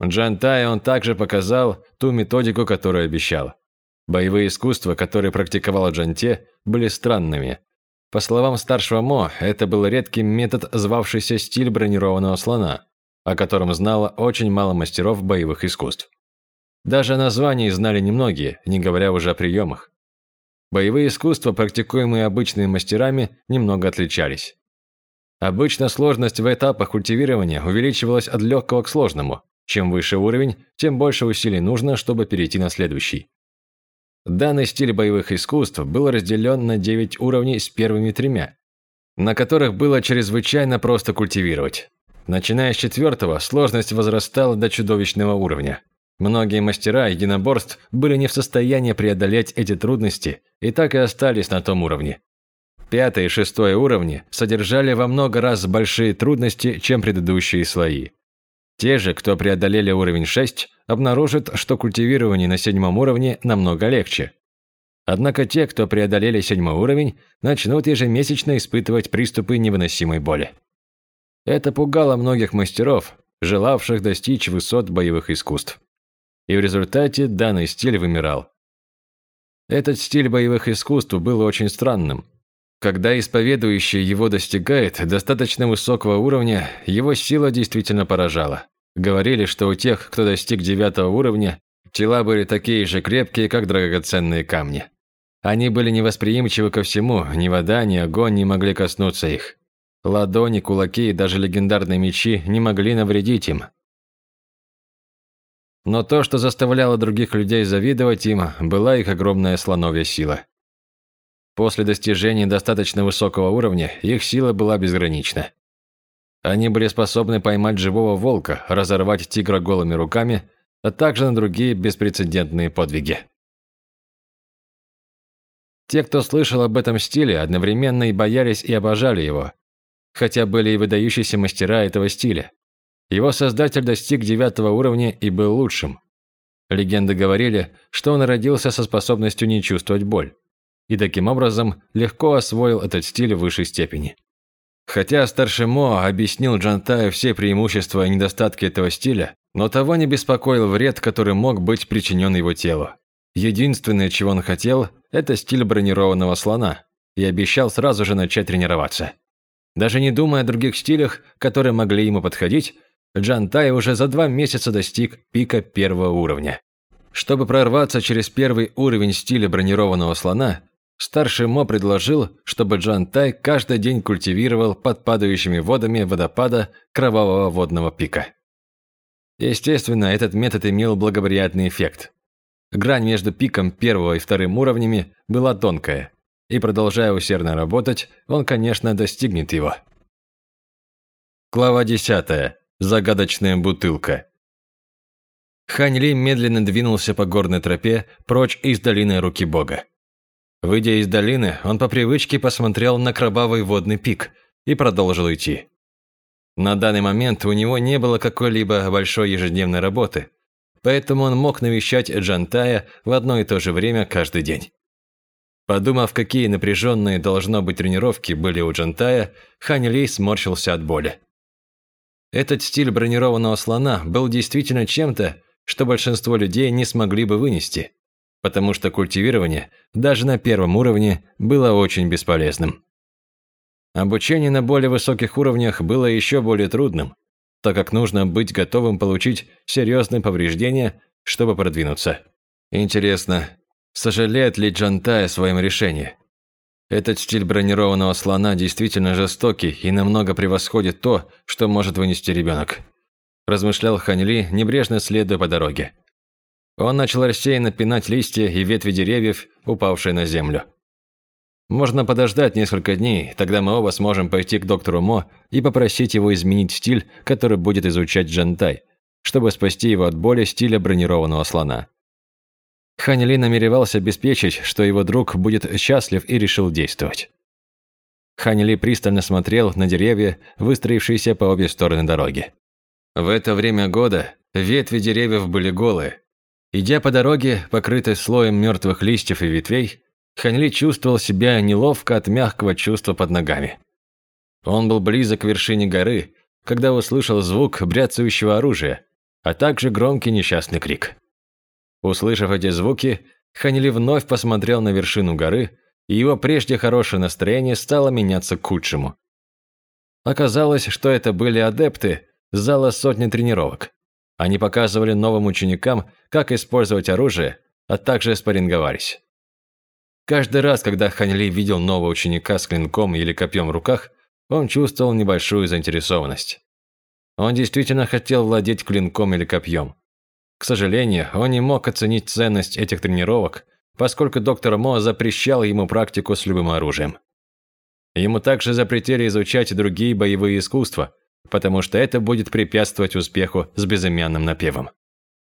Джан Тай он также показал ту методику, которую обещал. Боевые искусства, которые практиковал Джанте, были странными. По словам старшего Мо, это был редкий метод, звавшийся стиль бронированного слона, о котором знало очень мало мастеров боевых искусств. Даже названия знали немногие, не говоря уже о приемах. Боевые искусства, практикуемые обычными мастерами, немного отличались. Обычно сложность в этапах культивирования увеличивалась от легкого к сложному. Чем выше уровень, тем больше усилий нужно, чтобы перейти на следующий. Данный стиль боевых искусств был разделен на 9 уровней с первыми тремя, на которых было чрезвычайно просто культивировать. Начиная с четвертого, сложность возрастала до чудовищного уровня. Многие мастера единоборств были не в состоянии преодолеть эти трудности и так и остались на том уровне. Пятый и шестой уровни содержали во много раз большие трудности, чем предыдущие слои. Те же, кто преодолели уровень 6, обнаружат, что культивирование на седьмом уровне намного легче. Однако те, кто преодолели седьмой уровень, начнут ежемесячно испытывать приступы невыносимой боли. Это пугало многих мастеров, желавших достичь высот боевых искусств и в результате данный стиль вымирал. Этот стиль боевых искусств был очень странным. Когда исповедующий его достигает достаточно высокого уровня, его сила действительно поражала. Говорили, что у тех, кто достиг девятого уровня, тела были такие же крепкие, как драгоценные камни. Они были невосприимчивы ко всему, ни вода, ни огонь не могли коснуться их. Ладони, кулаки и даже легендарные мечи не могли навредить им. Но то, что заставляло других людей завидовать им, была их огромная слоновья сила. После достижения достаточно высокого уровня их сила была безгранична. Они были способны поймать живого волка, разорвать тигра голыми руками, а также на другие беспрецедентные подвиги. Те, кто слышал об этом стиле, одновременно и боялись, и обожали его, хотя были и выдающиеся мастера этого стиля. Его создатель достиг девятого уровня и был лучшим. Легенды говорили, что он родился со способностью не чувствовать боль, и таким образом легко освоил этот стиль в высшей степени. Хотя старший Мо объяснил Джантаю все преимущества и недостатки этого стиля, но того не беспокоил вред, который мог быть причинен его телу. Единственное, чего он хотел, это стиль бронированного слона, и обещал сразу же начать тренироваться. Даже не думая о других стилях, которые могли ему подходить, Джан Тай уже за два месяца достиг пика первого уровня. Чтобы прорваться через первый уровень стиля бронированного слона, старший Мо предложил, чтобы Джан Тай каждый день культивировал под падающими водами водопада кровавого водного пика. Естественно, этот метод имел благоприятный эффект. Грань между пиком первого и вторым уровнями была тонкая, и продолжая усердно работать, он, конечно, достигнет его. Глава 10. Загадочная бутылка. Хань Ли медленно двинулся по горной тропе прочь из долины руки бога. Выйдя из долины, он по привычке посмотрел на кровавый водный пик и продолжил идти. На данный момент у него не было какой-либо большой ежедневной работы, поэтому он мог навещать Джантая в одно и то же время каждый день. Подумав, какие напряженные должно быть тренировки были у Джантая, Хань Ли сморщился от боли. Этот стиль бронированного слона был действительно чем-то, что большинство людей не смогли бы вынести, потому что культивирование, даже на первом уровне, было очень бесполезным. Обучение на более высоких уровнях было еще более трудным, так как нужно быть готовым получить серьезные повреждения, чтобы продвинуться. Интересно, сожалеет ли Джантай о своем решении? Этот стиль бронированного слона действительно жестокий и намного превосходит то, что может вынести ребенок. Размышлял Ханьли, небрежно следуя по дороге. Он начал рассеянно пинать листья и ветви деревьев, упавшие на землю. Можно подождать несколько дней, тогда мы оба сможем пойти к доктору Мо и попросить его изменить стиль, который будет изучать Джантай, чтобы спасти его от боли стиля бронированного слона. Хань Ли намеревался обеспечить, что его друг будет счастлив и решил действовать. Хань Ли пристально смотрел на деревья, выстроившиеся по обе стороны дороги. В это время года ветви деревьев были голые. Идя по дороге, покрытой слоем мертвых листьев и ветвей, Ханли чувствовал себя неловко от мягкого чувства под ногами. Он был близок к вершине горы, когда услышал звук бряцающего оружия, а также громкий несчастный крик. Услышав эти звуки, Ханли вновь посмотрел на вершину горы, и его прежде хорошее настроение стало меняться к худшему. Оказалось, что это были адепты зала сотни тренировок. Они показывали новым ученикам, как использовать оружие, а также спарринговались. Каждый раз, когда Ханьли видел нового ученика с клинком или копьем в руках, он чувствовал небольшую заинтересованность. Он действительно хотел владеть клинком или копьем. К сожалению, он не мог оценить ценность этих тренировок, поскольку доктор Мо запрещал ему практику с любым оружием. Ему также запретили изучать другие боевые искусства, потому что это будет препятствовать успеху с безымянным напевом.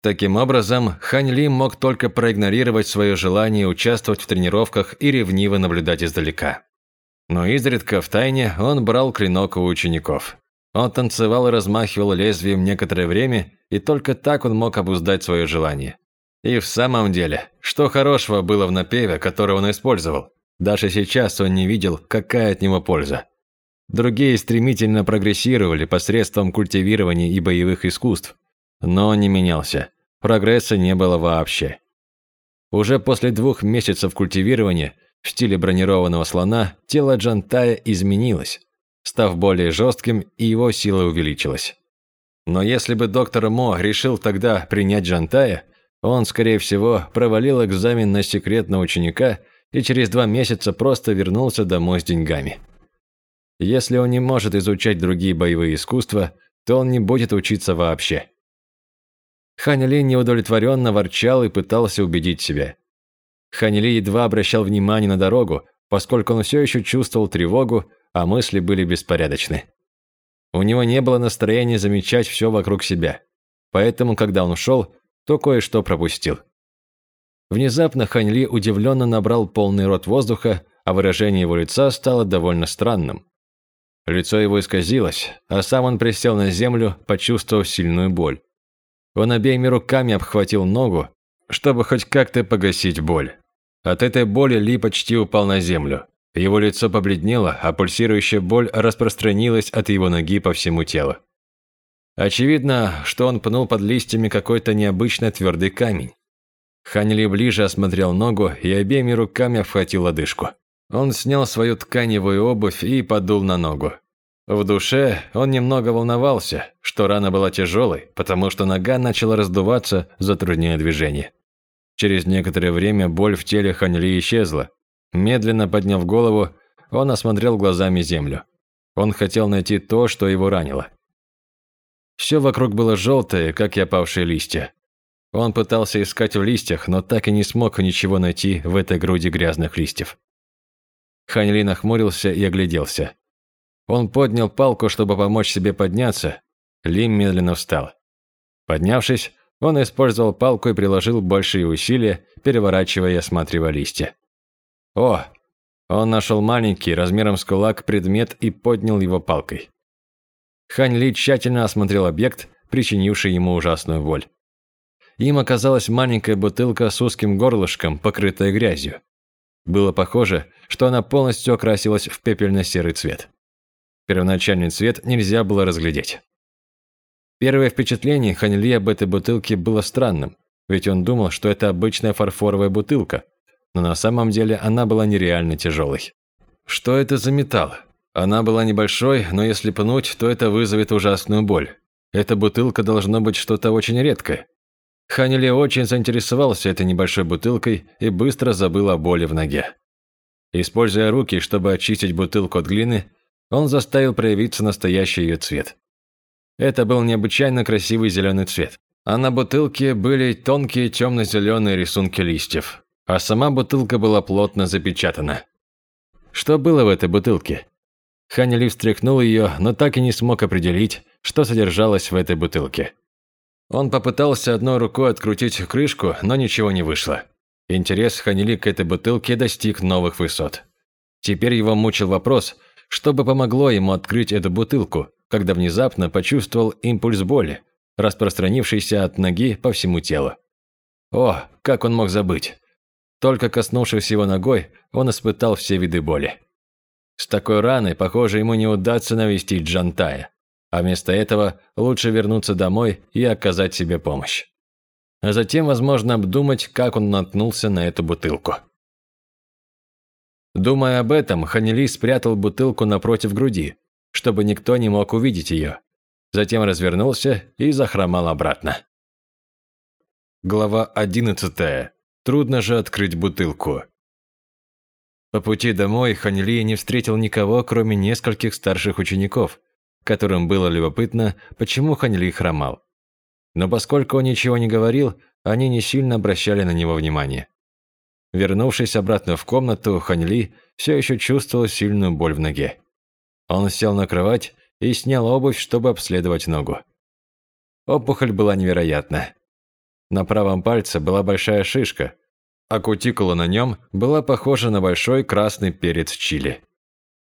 Таким образом, Хань Ли мог только проигнорировать свое желание участвовать в тренировках и ревниво наблюдать издалека. Но изредка в тайне он брал клинок у учеников. Он танцевал и размахивал лезвием некоторое время, и только так он мог обуздать свое желание. И в самом деле, что хорошего было в напеве, который он использовал? Даже сейчас он не видел, какая от него польза. Другие стремительно прогрессировали посредством культивирования и боевых искусств. Но он не менялся. Прогресса не было вообще. Уже после двух месяцев культивирования в стиле бронированного слона тело Джантая изменилось, став более жестким, и его сила увеличилась. Но если бы доктор Мо решил тогда принять Джантая, он, скорее всего, провалил экзамен на секретного ученика и через два месяца просто вернулся домой с деньгами. Если он не может изучать другие боевые искусства, то он не будет учиться вообще. Хань Ли неудовлетворенно ворчал и пытался убедить себя. Хань Ли едва обращал внимание на дорогу, поскольку он все еще чувствовал тревогу, а мысли были беспорядочны. У него не было настроения замечать все вокруг себя. Поэтому, когда он ушел, то кое-что пропустил. Внезапно Хань Ли удивленно набрал полный рот воздуха, а выражение его лица стало довольно странным. Лицо его исказилось, а сам он присел на землю, почувствовав сильную боль. Он обеими руками обхватил ногу, чтобы хоть как-то погасить боль. От этой боли Ли почти упал на землю. Его лицо побледнело, а пульсирующая боль распространилась от его ноги по всему телу. Очевидно, что он пнул под листьями какой-то необычно твердый камень. Ханли ближе осмотрел ногу и обеими руками обхватил лодыжку. Он снял свою тканевую обувь и подул на ногу. В душе он немного волновался, что рана была тяжелой, потому что нога начала раздуваться, затрудняя движение. Через некоторое время боль в теле Ханли исчезла. Медленно подняв голову, он осмотрел глазами землю. Он хотел найти то, что его ранило. Все вокруг было желтое, как и опавшие листья. Он пытался искать в листьях, но так и не смог ничего найти в этой груди грязных листьев. Хань Ли нахмурился и огляделся. Он поднял палку, чтобы помочь себе подняться. Ли медленно встал. Поднявшись, он использовал палку и приложил большие усилия, переворачивая и осматривая листья. О! Он нашел маленький, размером с кулак, предмет и поднял его палкой. Хань Ли тщательно осмотрел объект, причинивший ему ужасную боль. Им оказалась маленькая бутылка с узким горлышком, покрытая грязью. Было похоже, что она полностью окрасилась в пепельно-серый цвет. Первоначальный цвет нельзя было разглядеть. Первое впечатление Ханьли об этой бутылке было странным, ведь он думал, что это обычная фарфоровая бутылка, но на самом деле она была нереально тяжелой. Что это за металл? Она была небольшой, но если пнуть, то это вызовет ужасную боль. Эта бутылка должно быть что-то очень редкое. Ханили очень заинтересовался этой небольшой бутылкой и быстро забыл о боли в ноге. Используя руки, чтобы очистить бутылку от глины, он заставил проявиться настоящий ее цвет. Это был необычайно красивый зеленый цвет, а на бутылке были тонкие темно-зеленые рисунки листьев, а сама бутылка была плотно запечатана. Что было в этой бутылке? Ханили встряхнул ее, но так и не смог определить, что содержалось в этой бутылке. Он попытался одной рукой открутить крышку, но ничего не вышло. Интерес Ханили к этой бутылке достиг новых высот. Теперь его мучил вопрос, что бы помогло ему открыть эту бутылку, когда внезапно почувствовал импульс боли, распространившийся от ноги по всему телу. О, как он мог забыть? Только коснувшись его ногой, он испытал все виды боли. С такой раной, похоже, ему не удастся навестить Джантая. А вместо этого лучше вернуться домой и оказать себе помощь. А затем, возможно, обдумать, как он наткнулся на эту бутылку. Думая об этом, Ханили спрятал бутылку напротив груди, чтобы никто не мог увидеть ее. Затем развернулся и захромал обратно. Глава 11. Трудно же открыть бутылку. По пути домой Ханли не встретил никого, кроме нескольких старших учеников, которым было любопытно, почему Ханли хромал. Но поскольку он ничего не говорил, они не сильно обращали на него внимание. Вернувшись обратно в комнату, Ханли все еще чувствовал сильную боль в ноге. Он сел на кровать и снял обувь, чтобы обследовать ногу. Опухоль была невероятна. На правом пальце была большая шишка, а кутикула на нем была похожа на большой красный перец чили.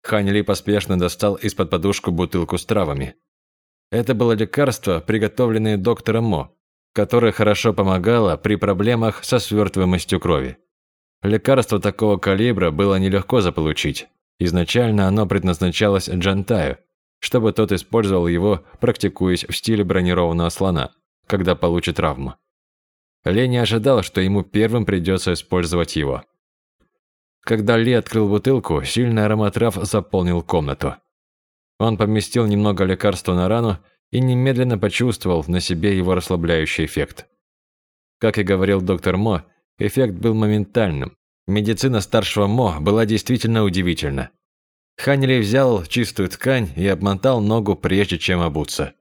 Хань поспешно достал из-под подушку бутылку с травами. Это было лекарство, приготовленное доктором Мо, которое хорошо помогало при проблемах со свертываемостью крови. Лекарство такого калибра было нелегко заполучить. Изначально оно предназначалось Джантаю, чтобы тот использовал его, практикуясь в стиле бронированного слона, когда получит травму. Ли не ожидал, что ему первым придется использовать его. Когда Ли открыл бутылку, сильный аромат трав заполнил комнату. Он поместил немного лекарства на рану и немедленно почувствовал на себе его расслабляющий эффект. Как и говорил доктор Мо, Эффект был моментальным. Медицина старшего Мо была действительно удивительна. Ханли взял чистую ткань и обмотал ногу, прежде чем обуться.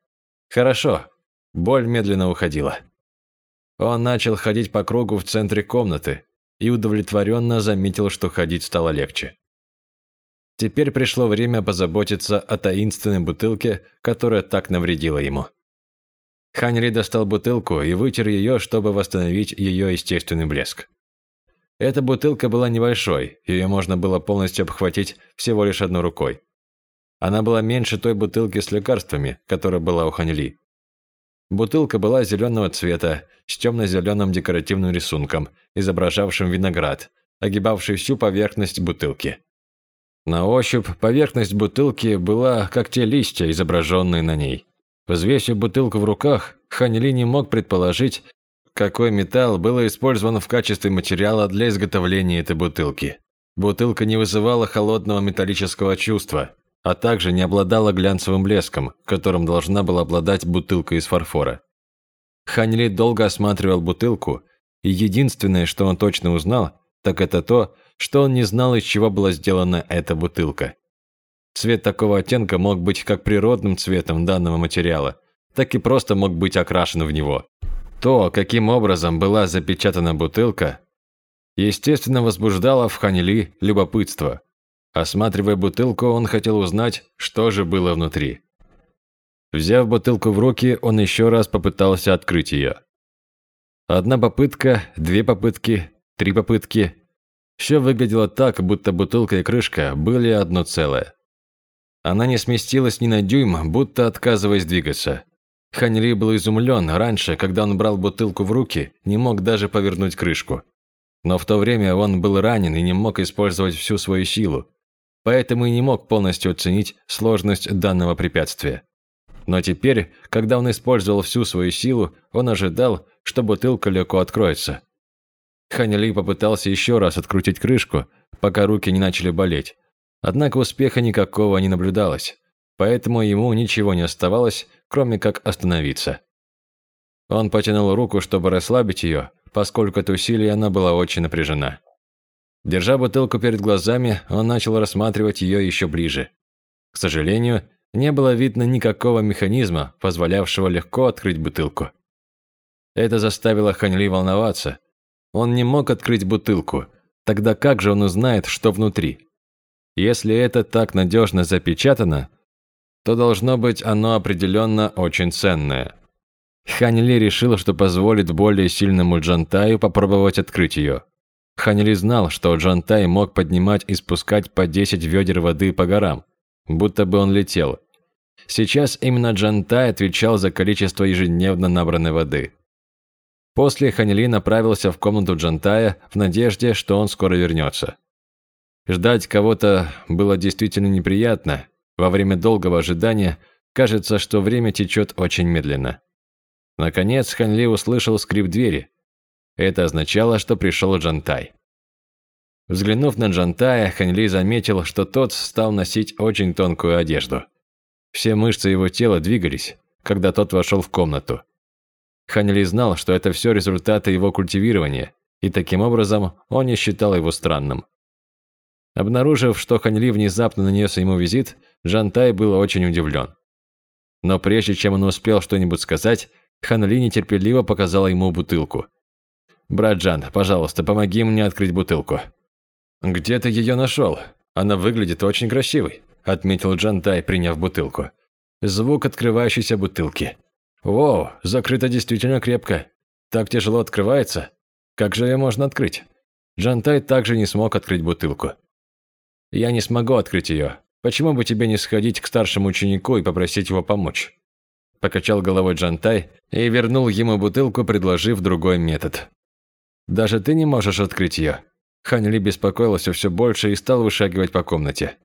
Хорошо. Боль медленно уходила. Он начал ходить по кругу в центре комнаты и удовлетворенно заметил, что ходить стало легче. Теперь пришло время позаботиться о таинственной бутылке, которая так навредила ему. Ханри достал бутылку и вытер ее, чтобы восстановить ее естественный блеск. Эта бутылка была небольшой, ее можно было полностью обхватить всего лишь одной рукой. Она была меньше той бутылки с лекарствами, которая была у Ханли. Бутылка была зеленого цвета, с темно-зеленым декоративным рисунком, изображавшим виноград, огибавший всю поверхность бутылки. На ощупь поверхность бутылки была как те листья, изображенные на ней. Взвесив бутылку в руках, Ханьли не мог предположить, какой металл был использован в качестве материала для изготовления этой бутылки. Бутылка не вызывала холодного металлического чувства, а также не обладала глянцевым блеском, которым должна была обладать бутылка из фарфора. Ханьли долго осматривал бутылку, и единственное, что он точно узнал, так это то, что он не знал, из чего была сделана эта бутылка. Цвет такого оттенка мог быть как природным цветом данного материала, так и просто мог быть окрашен в него. То, каким образом была запечатана бутылка, естественно, возбуждало в Ханили любопытство. Осматривая бутылку, он хотел узнать, что же было внутри. Взяв бутылку в руки, он еще раз попытался открыть ее. Одна попытка, две попытки, три попытки. Все выглядело так, будто бутылка и крышка были одно целое. Она не сместилась ни на дюйм, будто отказываясь двигаться. Ханьри был изумлен раньше, когда он брал бутылку в руки, не мог даже повернуть крышку. Но в то время он был ранен и не мог использовать всю свою силу, поэтому и не мог полностью оценить сложность данного препятствия. Но теперь, когда он использовал всю свою силу, он ожидал, что бутылка легко откроется. Ханьли попытался еще раз открутить крышку, пока руки не начали болеть, Однако успеха никакого не наблюдалось, поэтому ему ничего не оставалось, кроме как остановиться. Он потянул руку, чтобы расслабить ее, поскольку от усилия она была очень напряжена. Держа бутылку перед глазами, он начал рассматривать ее еще ближе. К сожалению, не было видно никакого механизма, позволявшего легко открыть бутылку. Это заставило Ханьли волноваться. Он не мог открыть бутылку. Тогда как же он узнает, что внутри? Если это так надежно запечатано, то должно быть оно определенно очень ценное. Хань Ли решил, что позволит более сильному Джантаю попробовать открыть ее. Хань Ли знал, что Джантай мог поднимать и спускать по 10 ведер воды по горам, будто бы он летел. Сейчас именно Джантай отвечал за количество ежедневно набранной воды. После Ханли направился в комнату Джантая в надежде, что он скоро вернется. Ждать кого-то было действительно неприятно. Во время долгого ожидания кажется, что время течет очень медленно. Наконец Ханли услышал скрип двери. Это означало, что пришел Джантай. Взглянув на Джантая, Ханли заметил, что тот стал носить очень тонкую одежду. Все мышцы его тела двигались, когда тот вошел в комнату. Ханли знал, что это все результаты его культивирования, и таким образом он не считал его странным. Обнаружив, что Ханли внезапно нанес ему визит, Джантай был очень удивлен. Но прежде чем он успел что-нибудь сказать, Ханли нетерпеливо показала ему бутылку. «Брат Джан, пожалуйста, помоги мне открыть бутылку». «Где ты ее нашел? Она выглядит очень красивой», – отметил Джантай, приняв бутылку. Звук открывающейся бутылки. «Воу, закрыто действительно крепко. Так тяжело открывается. Как же ее можно открыть?» Джантай также не смог открыть бутылку. «Я не смогу открыть ее. Почему бы тебе не сходить к старшему ученику и попросить его помочь?» Покачал головой Джантай и вернул ему бутылку, предложив другой метод. «Даже ты не можешь открыть ее?» Хань Ли беспокоился все больше и стал вышагивать по комнате.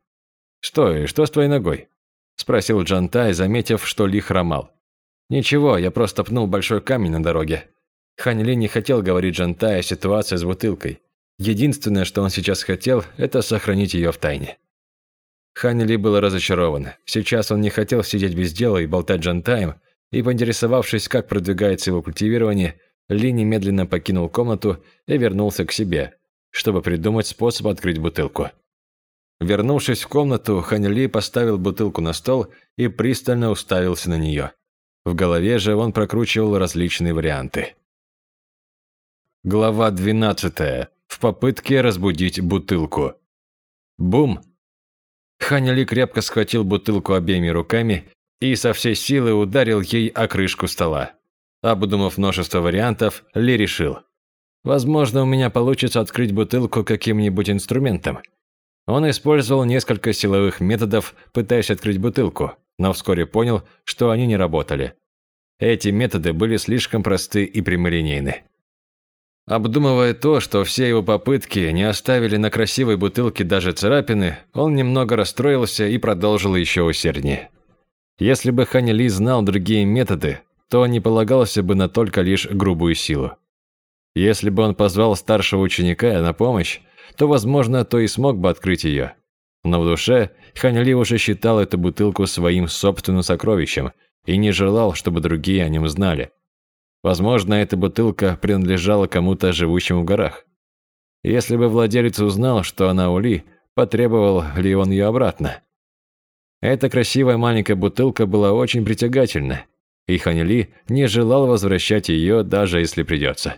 «Что, и что с твоей ногой?» – спросил Джантай, заметив, что Ли хромал. «Ничего, я просто пнул большой камень на дороге». Хань Ли не хотел говорить Джантай о ситуации с бутылкой. Единственное, что он сейчас хотел, это сохранить ее в тайне. Хань Ли был разочарован. Сейчас он не хотел сидеть без дела и болтать Джантаем, и, поинтересовавшись, как продвигается его культивирование, Ли немедленно покинул комнату и вернулся к себе, чтобы придумать способ открыть бутылку. Вернувшись в комнату, Ханли поставил бутылку на стол и пристально уставился на нее. В голове же он прокручивал различные варианты. Глава 12. В попытке разбудить бутылку. Бум! Ханли крепко схватил бутылку обеими руками и со всей силы ударил ей о крышку стола. Обдумав множество вариантов, Ли решил – Возможно, у меня получится открыть бутылку каким-нибудь инструментом. Он использовал несколько силовых методов, пытаясь открыть бутылку, но вскоре понял, что они не работали. Эти методы были слишком просты и прямолинейны. Обдумывая то, что все его попытки не оставили на красивой бутылке даже царапины, он немного расстроился и продолжил еще усерднее. Если бы Ханя Ли знал другие методы, то не полагался бы на только лишь грубую силу. Если бы он позвал старшего ученика на помощь, то, возможно, то и смог бы открыть ее. Но в душе Ханли уже считал эту бутылку своим собственным сокровищем и не желал, чтобы другие о нем знали. Возможно, эта бутылка принадлежала кому-то живущему в горах. Если бы владелец узнал, что она у Ли, потребовал ли он ее обратно? Эта красивая маленькая бутылка была очень притягательна, и Ханли не желал возвращать ее, даже если придется.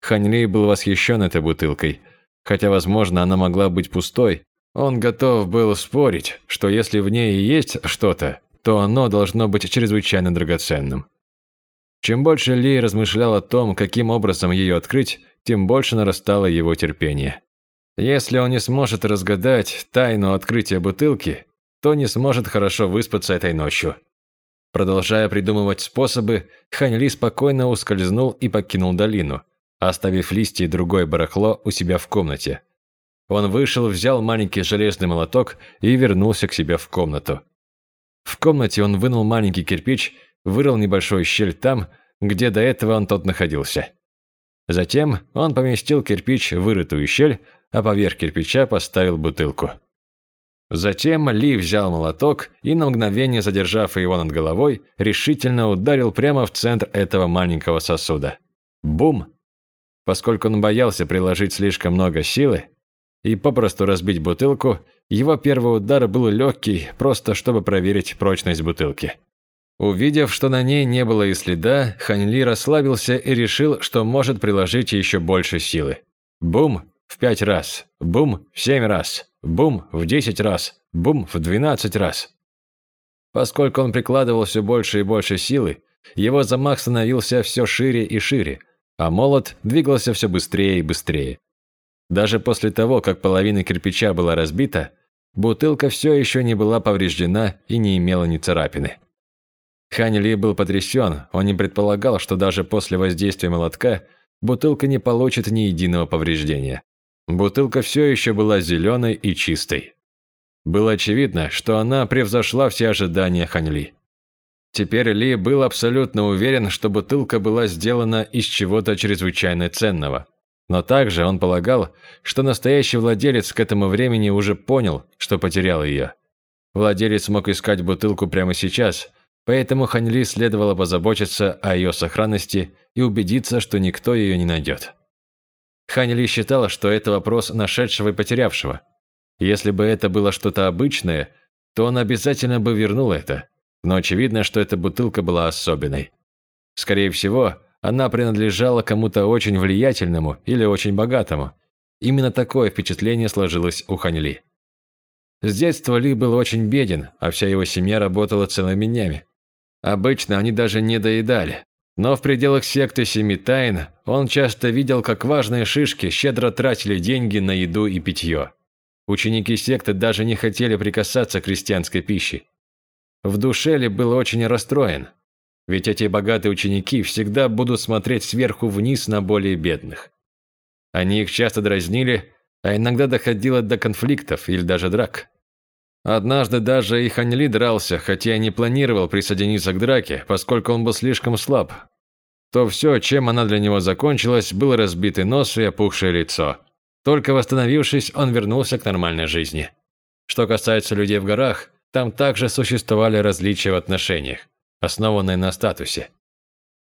Ханьли был восхищен этой бутылкой. Хотя, возможно, она могла быть пустой, он готов был спорить, что если в ней есть что-то, то оно должно быть чрезвычайно драгоценным. Чем больше Ли размышлял о том, каким образом ее открыть, тем больше нарастало его терпение. Если он не сможет разгадать тайну открытия бутылки, то не сможет хорошо выспаться этой ночью. Продолжая придумывать способы, Хань Ли спокойно ускользнул и покинул долину, оставив листья и другое барахло у себя в комнате. Он вышел, взял маленький железный молоток и вернулся к себе в комнату. В комнате он вынул маленький кирпич, вырыл небольшую щель там, где до этого он тот находился. Затем он поместил кирпич в вырытую щель, а поверх кирпича поставил бутылку. Затем Ли взял молоток и, на мгновение задержав его над головой, решительно ударил прямо в центр этого маленького сосуда. Бум! Поскольку он боялся приложить слишком много силы и попросту разбить бутылку, его первый удар был легкий, просто чтобы проверить прочность бутылки. Увидев, что на ней не было и следа, Ханьли расслабился и решил, что может приложить еще больше силы. Бум в пять раз, бум в семь раз, бум в десять раз, бум в двенадцать раз. Поскольку он прикладывал все больше и больше силы, его замах становился все шире и шире, а молот двигался все быстрее и быстрее. Даже после того, как половина кирпича была разбита, бутылка все еще не была повреждена и не имела ни царапины. Хань Ли был потрясен, он не предполагал, что даже после воздействия молотка бутылка не получит ни единого повреждения. Бутылка все еще была зеленой и чистой. Было очевидно, что она превзошла все ожидания Хань Ли. Теперь Ли был абсолютно уверен, что бутылка была сделана из чего-то чрезвычайно ценного. Но также он полагал, что настоящий владелец к этому времени уже понял, что потерял ее. Владелец мог искать бутылку прямо сейчас, поэтому Ханьли следовало позаботиться о ее сохранности и убедиться, что никто ее не найдет. Ханьли считала, что это вопрос нашедшего и потерявшего. Если бы это было что-то обычное, то он обязательно бы вернул это, но очевидно, что эта бутылка была особенной. Скорее всего, она принадлежала кому-то очень влиятельному или очень богатому. Именно такое впечатление сложилось у Ханьли. С детства Ли был очень беден, а вся его семья работала целыми днями. Обычно они даже не доедали. Но в пределах секты Семи Тайн он часто видел, как важные шишки щедро тратили деньги на еду и питье. Ученики секты даже не хотели прикасаться к крестьянской пище. В душе Ли был очень расстроен, ведь эти богатые ученики всегда будут смотреть сверху вниз на более бедных. Они их часто дразнили, а иногда доходило до конфликтов или даже драк. Однажды даже и Ханьли дрался, хотя и не планировал присоединиться к драке, поскольку он был слишком слаб. То все, чем она для него закончилась, был разбитый нос и опухшее лицо. Только восстановившись, он вернулся к нормальной жизни. Что касается людей в горах, там также существовали различия в отношениях, основанные на статусе.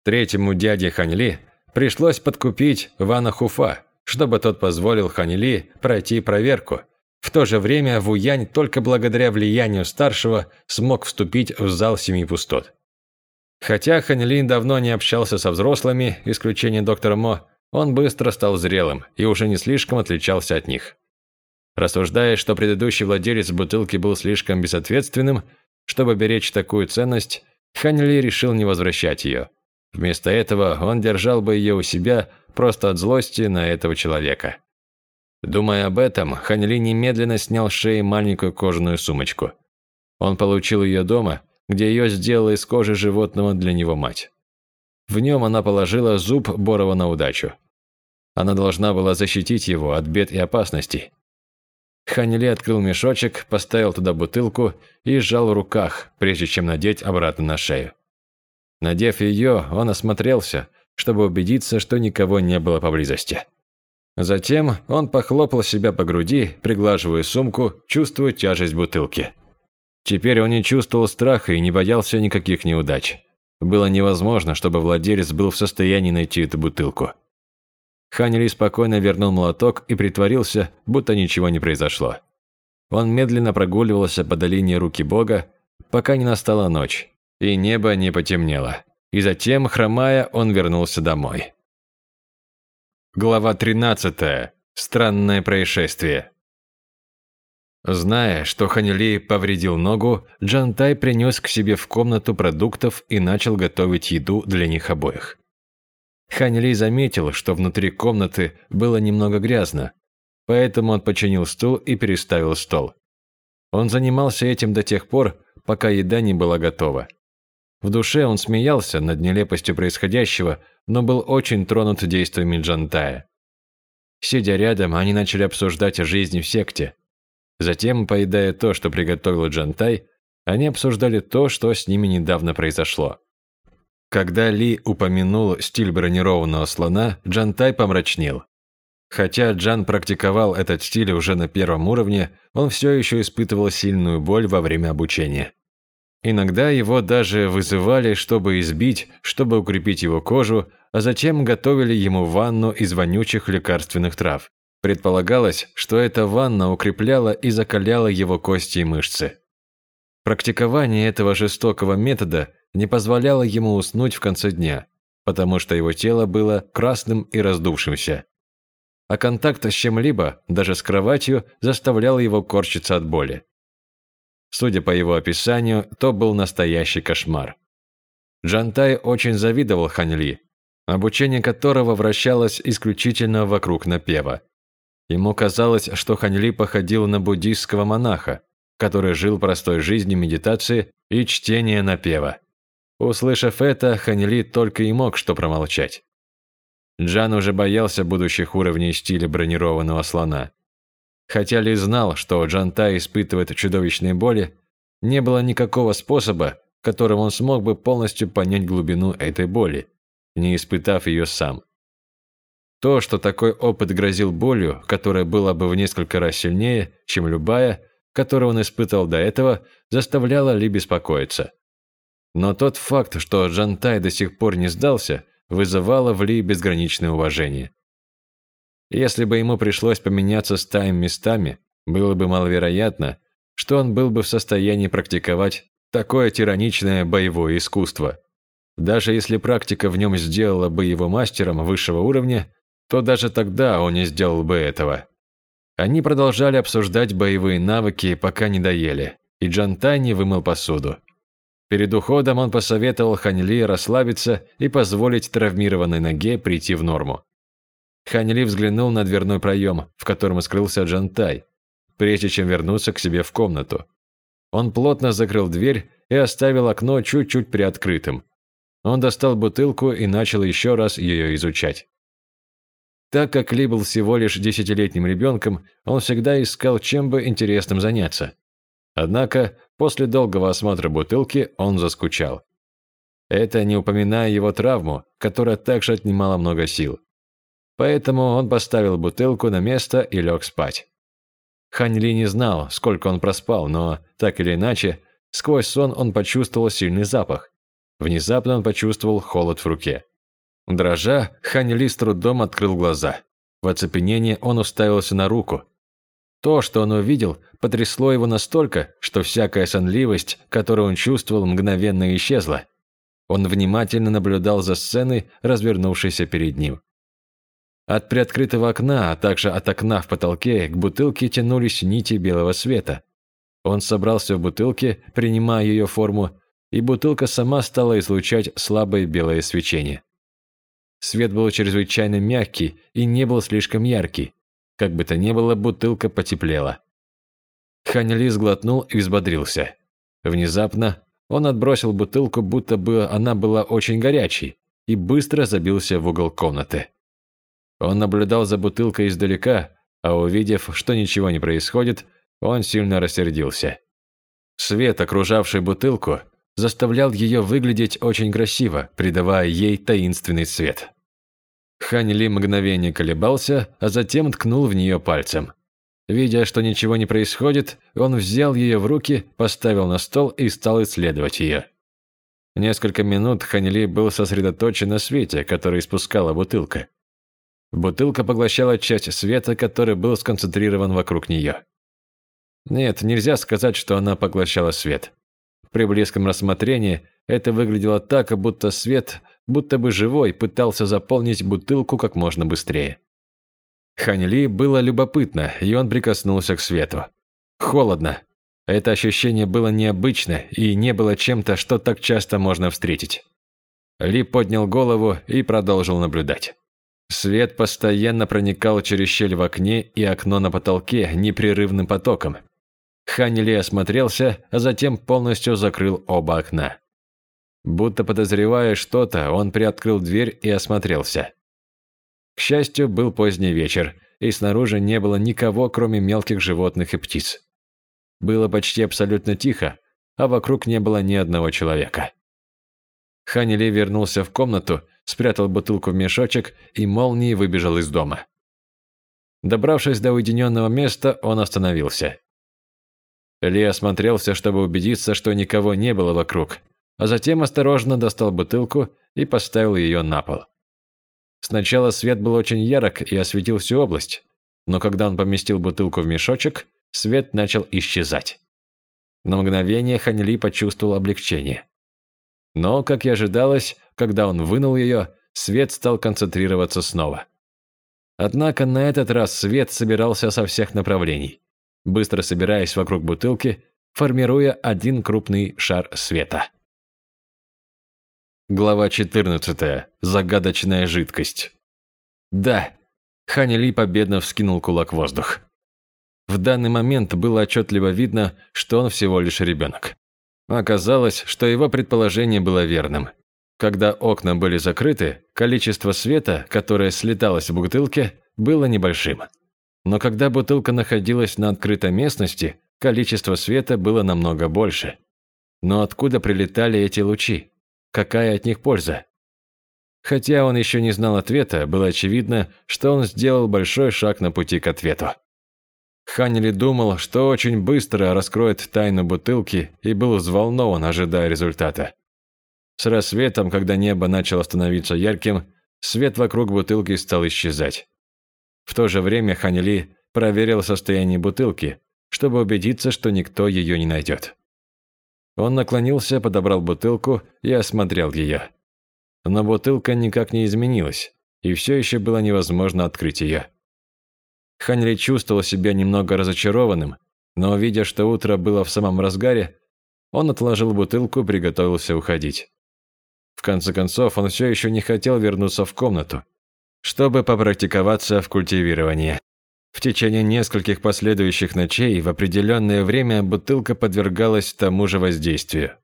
Третьему дяде Ханьли пришлось подкупить Вана Хуфа, чтобы тот позволил Ханьли пройти проверку. В то же время Вуянь только благодаря влиянию старшего смог вступить в зал семи пустот. Хотя Ханьли давно не общался со взрослыми, исключение доктора Мо, он быстро стал зрелым и уже не слишком отличался от них. Рассуждая, что предыдущий владелец бутылки был слишком безответственным, чтобы беречь такую ценность, Ханли решил не возвращать ее. Вместо этого он держал бы ее у себя просто от злости на этого человека. Думая об этом, Ханли немедленно снял с шеи маленькую кожаную сумочку. Он получил ее дома, где ее сделала из кожи животного для него мать. В нем она положила зуб Борова на удачу. Она должна была защитить его от бед и опасностей, Ханили открыл мешочек, поставил туда бутылку и сжал в руках, прежде чем надеть обратно на шею. Надев ее, он осмотрелся, чтобы убедиться, что никого не было поблизости. Затем он похлопал себя по груди, приглаживая сумку, чувствуя тяжесть бутылки. Теперь он не чувствовал страха и не боялся никаких неудач. Было невозможно, чтобы владелец был в состоянии найти эту бутылку. Ханили спокойно вернул молоток и притворился, будто ничего не произошло. Он медленно прогуливался по долине руки Бога, пока не настала ночь, и небо не потемнело. И затем, хромая, он вернулся домой. Глава 13. Странное происшествие. Зная, что Ханили повредил ногу, Джантай принес к себе в комнату продуктов и начал готовить еду для них обоих. Хань Ли заметил, что внутри комнаты было немного грязно, поэтому он починил стул и переставил стол. Он занимался этим до тех пор, пока еда не была готова. В душе он смеялся над нелепостью происходящего, но был очень тронут действиями Джантая. Сидя рядом, они начали обсуждать жизнь в секте. Затем, поедая то, что приготовил Джантай, они обсуждали то, что с ними недавно произошло. Когда Ли упомянул стиль бронированного слона, Джантай помрачнел. Хотя Джан практиковал этот стиль уже на первом уровне, он все еще испытывал сильную боль во время обучения. Иногда его даже вызывали, чтобы избить, чтобы укрепить его кожу, а затем готовили ему ванну из вонючих лекарственных трав. Предполагалось, что эта ванна укрепляла и закаляла его кости и мышцы. Практикование этого жестокого метода не позволяло ему уснуть в конце дня, потому что его тело было красным и раздувшимся. А контакт с чем-либо, даже с кроватью, заставлял его корчиться от боли. Судя по его описанию, то был настоящий кошмар. Джантай очень завидовал Ханьли, обучение которого вращалось исключительно вокруг напева. Ему казалось, что Ханьли походил на буддийского монаха, который жил простой жизнью медитации и чтения напева. Услышав это, Ханили только и мог что промолчать. Джан уже боялся будущих уровней стиля бронированного слона. Хотя Ли знал, что Джанта испытывает чудовищные боли, не было никакого способа, которым он смог бы полностью понять глубину этой боли, не испытав ее сам. То, что такой опыт грозил болью, которая была бы в несколько раз сильнее, чем любая, которую он испытал до этого, заставляло Ли беспокоиться. Но тот факт, что Джантай до сих пор не сдался, вызывало в Ли безграничное уважение. Если бы ему пришлось поменяться с Таем местами, было бы маловероятно, что он был бы в состоянии практиковать такое тираничное боевое искусство. Даже если практика в нем сделала бы его мастером высшего уровня, то даже тогда он не сделал бы этого. Они продолжали обсуждать боевые навыки, пока не доели, и Джантай не вымыл посуду. Перед уходом он посоветовал Ханьли расслабиться и позволить травмированной ноге прийти в норму. Ханьли взглянул на дверной проем, в котором скрылся Джантай, прежде чем вернуться к себе в комнату. Он плотно закрыл дверь и оставил окно чуть-чуть приоткрытым. Он достал бутылку и начал еще раз ее изучать. Так как Ли был всего лишь десятилетним ребенком, он всегда искал чем бы интересным заняться. Однако, после долгого осмотра бутылки, он заскучал. Это не упоминая его травму, которая также отнимала много сил. Поэтому он поставил бутылку на место и лег спать. Хань Ли не знал, сколько он проспал, но, так или иначе, сквозь сон он почувствовал сильный запах. Внезапно он почувствовал холод в руке. Дрожа, Хань Ли с трудом открыл глаза. В оцепенении он уставился на руку. То, что он увидел, потрясло его настолько, что всякая сонливость, которую он чувствовал, мгновенно исчезла. Он внимательно наблюдал за сценой, развернувшейся перед ним. От приоткрытого окна, а также от окна в потолке к бутылке тянулись нити белого света. Он собрался в бутылке, принимая ее форму, и бутылка сама стала излучать слабое белое свечение. Свет был чрезвычайно мягкий и не был слишком яркий. Как бы то ни было, бутылка потеплела. Ханьли сглотнул и взбодрился. Внезапно он отбросил бутылку, будто бы она была очень горячей, и быстро забился в угол комнаты. Он наблюдал за бутылкой издалека, а увидев, что ничего не происходит, он сильно рассердился. Свет, окружавший бутылку, заставлял ее выглядеть очень красиво, придавая ей таинственный цвет. Хань Ли мгновение колебался, а затем ткнул в нее пальцем. Видя, что ничего не происходит, он взял ее в руки, поставил на стол и стал исследовать ее. Несколько минут Хань Ли был сосредоточен на свете, который испускала бутылка. Бутылка поглощала часть света, который был сконцентрирован вокруг нее. Нет, нельзя сказать, что она поглощала свет. При близком рассмотрении это выглядело так, будто свет, будто бы живой, пытался заполнить бутылку как можно быстрее. Ханьли было любопытно, и он прикоснулся к свету. Холодно. Это ощущение было необычно и не было чем-то, что так часто можно встретить. Ли поднял голову и продолжил наблюдать. Свет постоянно проникал через щель в окне и окно на потолке непрерывным потоком, Ханни осмотрелся, а затем полностью закрыл оба окна. Будто подозревая что-то, он приоткрыл дверь и осмотрелся. К счастью, был поздний вечер, и снаружи не было никого, кроме мелких животных и птиц. Было почти абсолютно тихо, а вокруг не было ни одного человека. Ханни вернулся в комнату, спрятал бутылку в мешочек и молнией выбежал из дома. Добравшись до уединенного места, он остановился. Ли осмотрелся, чтобы убедиться, что никого не было вокруг, а затем осторожно достал бутылку и поставил ее на пол. Сначала свет был очень ярок и осветил всю область, но когда он поместил бутылку в мешочек, свет начал исчезать. На мгновение Ханьли почувствовал облегчение. Но, как и ожидалось, когда он вынул ее, свет стал концентрироваться снова. Однако на этот раз свет собирался со всех направлений быстро собираясь вокруг бутылки, формируя один крупный шар света. Глава 14. Загадочная жидкость. Да. Ханя Ли победно вскинул кулак в воздух. В данный момент было отчетливо видно, что он всего лишь ребенок. Оказалось, что его предположение было верным. Когда окна были закрыты, количество света, которое слеталось в бутылке, было небольшим. Но когда бутылка находилась на открытой местности, количество света было намного больше. Но откуда прилетали эти лучи? Какая от них польза? Хотя он еще не знал ответа, было очевидно, что он сделал большой шаг на пути к ответу. Ханнели думал, что очень быстро раскроет тайну бутылки и был взволнован, ожидая результата. С рассветом, когда небо начало становиться ярким, свет вокруг бутылки стал исчезать. В то же время Ханели проверил состояние бутылки, чтобы убедиться, что никто ее не найдет. Он наклонился, подобрал бутылку и осмотрел ее. Но бутылка никак не изменилась, и все еще было невозможно открыть ее. Ханри чувствовал себя немного разочарованным, но, видя, что утро было в самом разгаре, он отложил бутылку и приготовился уходить. В конце концов, он все еще не хотел вернуться в комнату, чтобы попрактиковаться в культивировании. В течение нескольких последующих ночей в определенное время бутылка подвергалась тому же воздействию.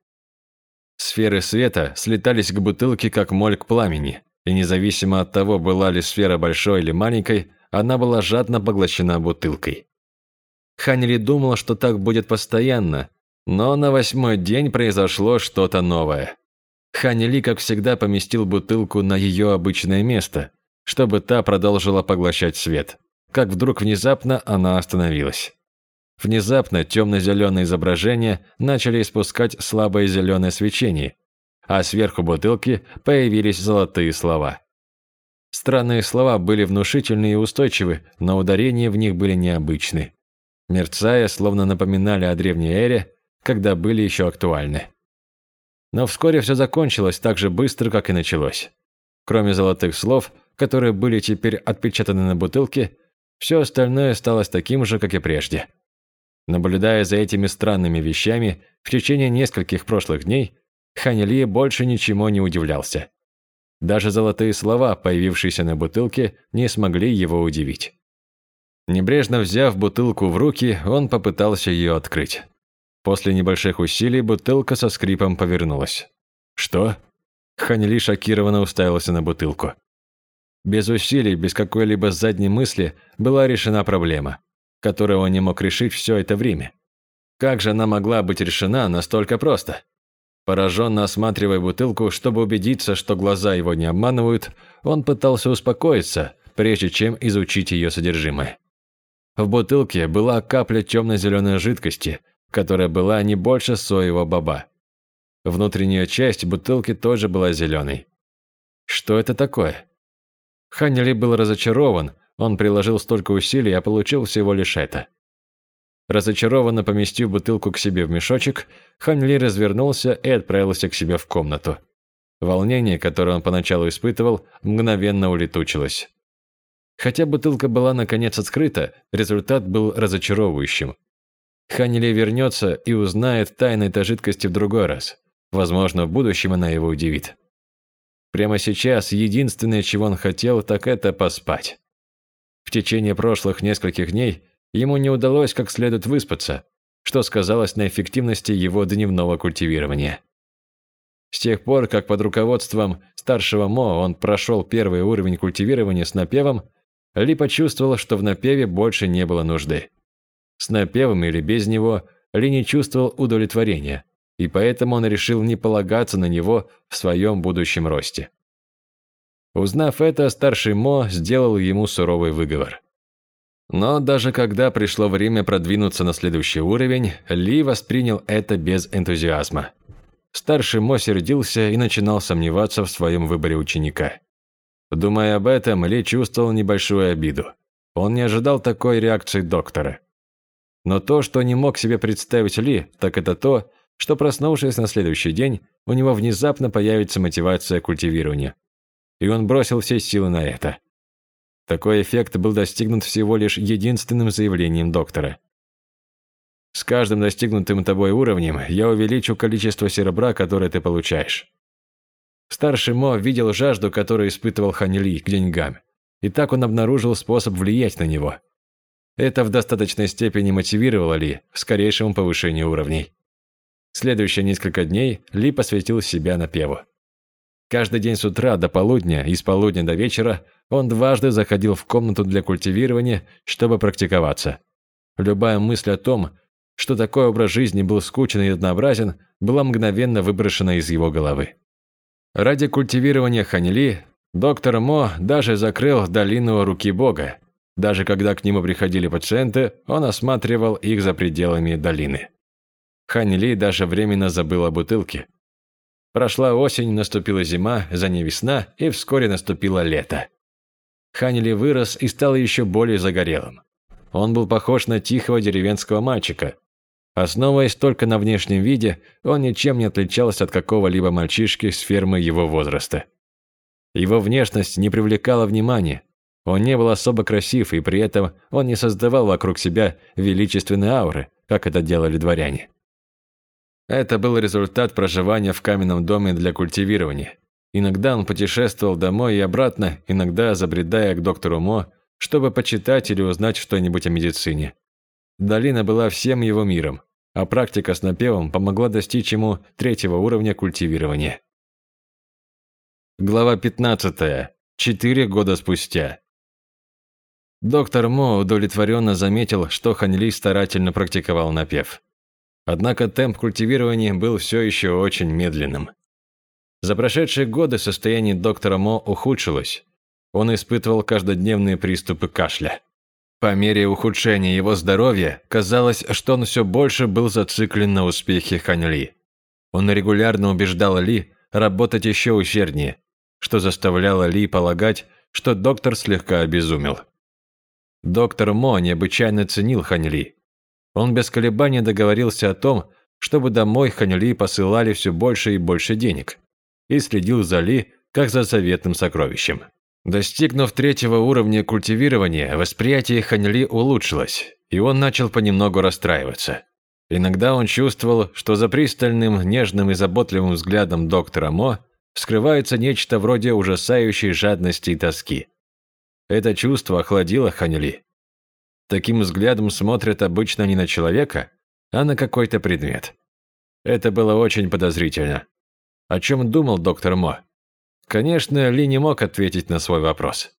Сферы света слетались к бутылке как моль к пламени, и независимо от того, была ли сфера большой или маленькой, она была жадно поглощена бутылкой. Ханнели думал, что так будет постоянно, но на восьмой день произошло что-то новое. Ханнели, как всегда, поместил бутылку на ее обычное место, чтобы та продолжила поглощать свет. Как вдруг внезапно она остановилась. Внезапно темно-зеленые изображения начали испускать слабое зеленое свечение, а сверху бутылки появились золотые слова. Странные слова были внушительны и устойчивы, но ударения в них были необычны. Мерцая, словно напоминали о древней эре, когда были еще актуальны. Но вскоре все закончилось так же быстро, как и началось. Кроме золотых слов, которые были теперь отпечатаны на бутылке, все остальное осталось таким же, как и прежде. Наблюдая за этими странными вещами в течение нескольких прошлых дней, Ханили больше ничему не удивлялся. Даже золотые слова, появившиеся на бутылке, не смогли его удивить. Небрежно взяв бутылку в руки, он попытался ее открыть. После небольших усилий бутылка со скрипом повернулась. «Что?» Ханили шокированно уставился на бутылку. Без усилий, без какой-либо задней мысли была решена проблема, которую он не мог решить все это время. Как же она могла быть решена настолько просто? Пораженно осматривая бутылку, чтобы убедиться, что глаза его не обманывают, он пытался успокоиться, прежде чем изучить ее содержимое. В бутылке была капля темно-зеленой жидкости, которая была не больше соевого боба. Внутренняя часть бутылки тоже была зеленой. Что это такое? Ханнели был разочарован, он приложил столько усилий, а получил всего лишь это. Разочарованно поместив бутылку к себе в мешочек, Ханли развернулся и отправился к себе в комнату. Волнение, которое он поначалу испытывал, мгновенно улетучилось. Хотя бутылка была наконец открыта, результат был разочаровывающим. Ханили вернется и узнает тайны этой жидкости в другой раз. Возможно, в будущем она его удивит. Прямо сейчас единственное, чего он хотел, так это поспать. В течение прошлых нескольких дней Ему не удалось как следует выспаться, что сказалось на эффективности его дневного культивирования. С тех пор, как под руководством старшего Мо он прошел первый уровень культивирования с напевом, Ли почувствовал, что в напеве больше не было нужды. С напевом или без него Ли не чувствовал удовлетворения, и поэтому он решил не полагаться на него в своем будущем росте. Узнав это, старший Мо сделал ему суровый выговор. Но даже когда пришло время продвинуться на следующий уровень, Ли воспринял это без энтузиазма. Старший Мо сердился и начинал сомневаться в своем выборе ученика. Думая об этом, Ли чувствовал небольшую обиду. Он не ожидал такой реакции доктора. Но то, что не мог себе представить Ли, так это то, что проснувшись на следующий день, у него внезапно появится мотивация культивирования. И он бросил все силы на это. Такой эффект был достигнут всего лишь единственным заявлением доктора. С каждым достигнутым тобой уровнем я увеличу количество серебра, которое ты получаешь. Старший Мо видел жажду, которую испытывал Ханили к деньгам, и так он обнаружил способ влиять на него. Это в достаточной степени мотивировало Ли к скорейшему повышению уровней. Следующие несколько дней Ли посвятил себя напеву. Каждый день с утра до полудня и с полудня до вечера он дважды заходил в комнату для культивирования, чтобы практиковаться. Любая мысль о том, что такой образ жизни был скучен и однообразен, была мгновенно выброшена из его головы. Ради культивирования Ханили доктор Мо даже закрыл долину руки Бога. Даже когда к нему приходили пациенты, он осматривал их за пределами долины. Ханили даже временно забыл о бутылке. Прошла осень, наступила зима, за ней весна, и вскоре наступило лето. Ханили вырос и стал еще более загорелым. Он был похож на тихого деревенского мальчика. Основываясь только на внешнем виде, он ничем не отличался от какого-либо мальчишки с фермы его возраста. Его внешность не привлекала внимания. Он не был особо красив, и при этом он не создавал вокруг себя величественной ауры, как это делали дворяне. Это был результат проживания в каменном доме для культивирования. Иногда он путешествовал домой и обратно, иногда забредая к доктору Мо, чтобы почитать или узнать что-нибудь о медицине. Долина была всем его миром, а практика с напевом помогла достичь ему третьего уровня культивирования. Глава 15. Четыре года спустя. Доктор Мо удовлетворенно заметил, что Ханли старательно практиковал напев. Однако темп культивирования был все еще очень медленным. За прошедшие годы состояние доктора Мо ухудшилось. Он испытывал каждодневные приступы кашля. По мере ухудшения его здоровья, казалось, что он все больше был зациклен на успехе Хань Ли. Он регулярно убеждал Ли работать еще усерднее, что заставляло Ли полагать, что доктор слегка обезумел. Доктор Мо необычайно ценил Хань Ли. Он без колебания договорился о том, чтобы домой Хань Ли посылали все больше и больше денег и следил за Ли, как за заветным сокровищем. Достигнув третьего уровня культивирования, восприятие Ханьли улучшилось, и он начал понемногу расстраиваться. Иногда он чувствовал, что за пристальным, нежным и заботливым взглядом доктора Мо скрывается нечто вроде ужасающей жадности и тоски. Это чувство охладило Ханьли. Таким взглядом смотрят обычно не на человека, а на какой-то предмет. Это было очень подозрительно. О чем думал доктор Мо? Конечно, Ли не мог ответить на свой вопрос.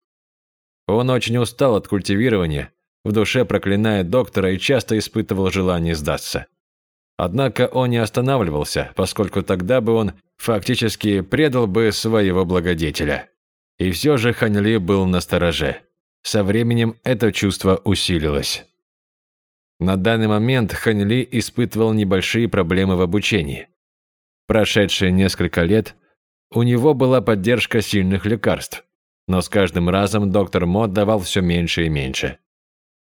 Он очень устал от культивирования, в душе проклиная доктора и часто испытывал желание сдаться. Однако он не останавливался, поскольку тогда бы он фактически предал бы своего благодетеля. И все же Хань Ли был настороже. Со временем это чувство усилилось. На данный момент Хань Ли испытывал небольшие проблемы в обучении. Прошедшие несколько лет у него была поддержка сильных лекарств, но с каждым разом доктор Мо давал все меньше и меньше.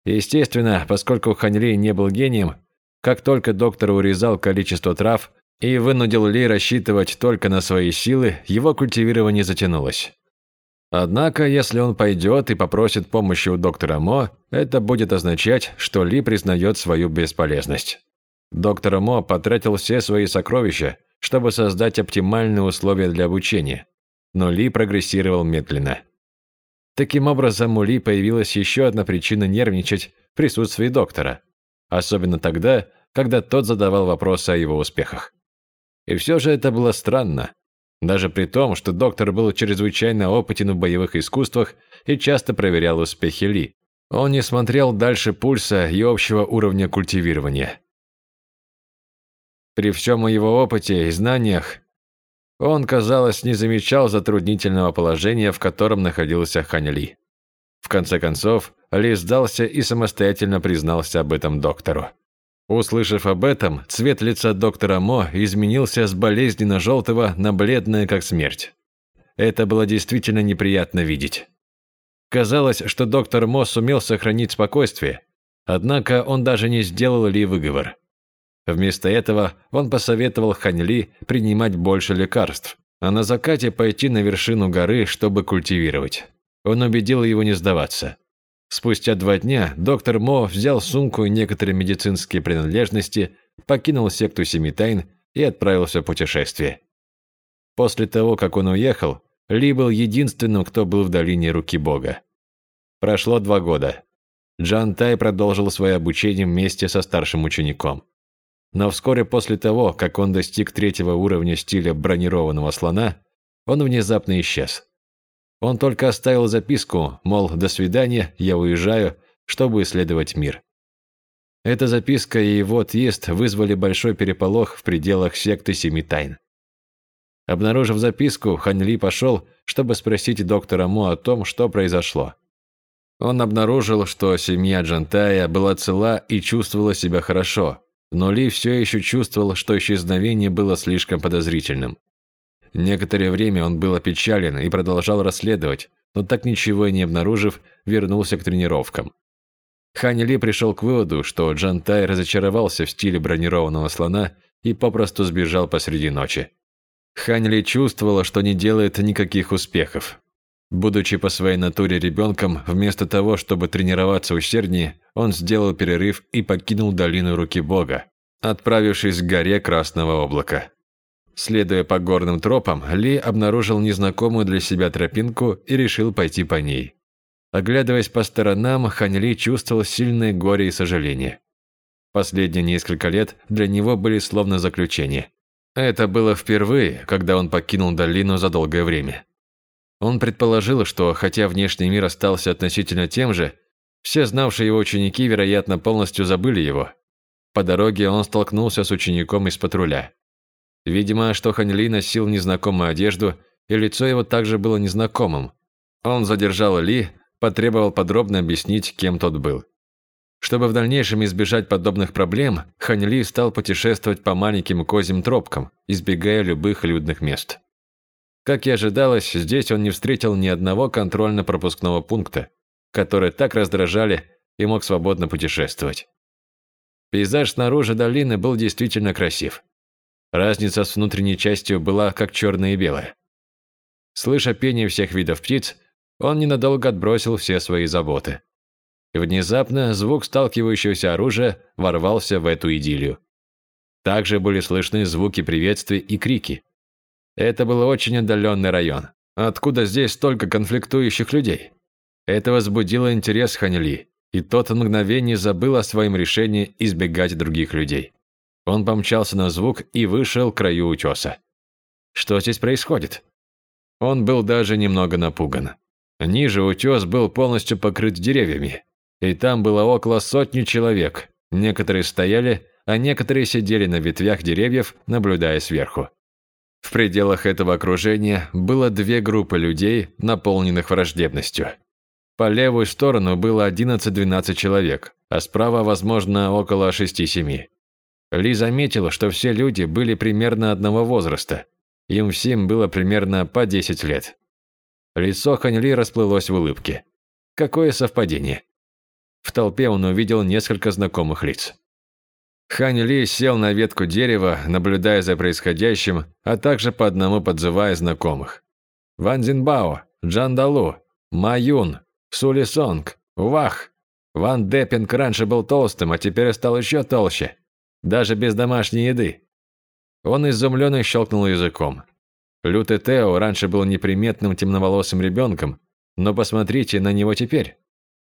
Естественно, поскольку Ханьли не был гением, как только доктор урезал количество трав и вынудил Ли рассчитывать только на свои силы, его культивирование затянулось. Однако, если он пойдет и попросит помощи у доктора Мо, это будет означать, что Ли признает свою бесполезность. Доктор Мо потратил все свои сокровища, чтобы создать оптимальные условия для обучения, но Ли прогрессировал медленно. Таким образом, у Ли появилась еще одна причина нервничать в присутствии доктора, особенно тогда, когда тот задавал вопросы о его успехах. И все же это было странно, даже при том, что доктор был чрезвычайно опытен в боевых искусствах и часто проверял успехи Ли. Он не смотрел дальше пульса и общего уровня культивирования. При всем его опыте и знаниях он, казалось, не замечал затруднительного положения, в котором находился Хань Ли. В конце концов, Ли сдался и самостоятельно признался об этом доктору. Услышав об этом, цвет лица доктора Мо изменился с болезненно-желтого на бледное, как смерть. Это было действительно неприятно видеть. Казалось, что доктор Мо сумел сохранить спокойствие, однако он даже не сделал Ли выговор. Вместо этого он посоветовал Ханьли принимать больше лекарств, а на закате пойти на вершину горы, чтобы культивировать. Он убедил его не сдаваться. Спустя два дня доктор Мо взял сумку и некоторые медицинские принадлежности, покинул секту Семи Тайн и отправился в путешествие. После того, как он уехал, Ли был единственным, кто был в долине Руки Бога. Прошло два года. Джан Тай продолжил свое обучение вместе со старшим учеником. Но вскоре после того, как он достиг третьего уровня стиля бронированного слона, он внезапно исчез. Он только оставил записку, мол, до свидания, я уезжаю, чтобы исследовать мир. Эта записка и его отъезд вызвали большой переполох в пределах секты Семи Тайн. Обнаружив записку, Хань Ли пошел, чтобы спросить доктора Му о том, что произошло. Он обнаружил, что семья Джантая была цела и чувствовала себя хорошо, но Ли все еще чувствовал, что исчезновение было слишком подозрительным. Некоторое время он был опечален и продолжал расследовать, но так ничего и не обнаружив, вернулся к тренировкам. Хань Ли пришел к выводу, что Джантай разочаровался в стиле бронированного слона и попросту сбежал посреди ночи. Хань Ли чувствовала, что не делает никаких успехов. Будучи по своей натуре ребенком, вместо того, чтобы тренироваться усерднее, он сделал перерыв и покинул долину руки Бога, отправившись к горе Красного облака. Следуя по горным тропам, Ли обнаружил незнакомую для себя тропинку и решил пойти по ней. Оглядываясь по сторонам, Хань Ли чувствовал сильное горе и сожаление. Последние несколько лет для него были словно заключение. Это было впервые, когда он покинул долину за долгое время. Он предположил, что, хотя внешний мир остался относительно тем же, все знавшие его ученики, вероятно, полностью забыли его. По дороге он столкнулся с учеником из патруля. Видимо, что Хань Ли носил незнакомую одежду, и лицо его также было незнакомым. Он задержал Ли, потребовал подробно объяснить, кем тот был. Чтобы в дальнейшем избежать подобных проблем, Хань Ли стал путешествовать по маленьким козьим тропкам, избегая любых людных мест. Как и ожидалось, здесь он не встретил ни одного контрольно-пропускного пункта, которые так раздражали и мог свободно путешествовать. Пейзаж снаружи долины был действительно красив. Разница с внутренней частью была как черное и белое. Слыша пение всех видов птиц, он ненадолго отбросил все свои заботы. Внезапно звук сталкивающегося оружия ворвался в эту идиллию. Также были слышны звуки приветствий и крики. Это был очень отдаленный район. Откуда здесь столько конфликтующих людей? Это возбудило интерес Ханьли, и тот мгновение забыл о своем решении избегать других людей. Он помчался на звук и вышел к краю утеса. Что здесь происходит? Он был даже немного напуган. Ниже утес был полностью покрыт деревьями и там было около сотни человек. Некоторые стояли, а некоторые сидели на ветвях деревьев, наблюдая сверху. В пределах этого окружения было две группы людей, наполненных враждебностью. По левую сторону было 11-12 человек, а справа, возможно, около 6-7. Ли заметила, что все люди были примерно одного возраста. Им всем было примерно по 10 лет. Лицо Ханьли расплылось в улыбке. Какое совпадение. В толпе он увидел несколько знакомых лиц. Хань Ли сел на ветку дерева, наблюдая за происходящим, а также по одному подзывая знакомых. Ван Зинбао, Джан Далу, Ма Юн, Сули Сонг, Вах. Ван Деппинг раньше был толстым, а теперь стал еще толще. Даже без домашней еды. Он изумленно щелкнул языком. Лютый Тео раньше был неприметным темноволосым ребенком, но посмотрите на него теперь.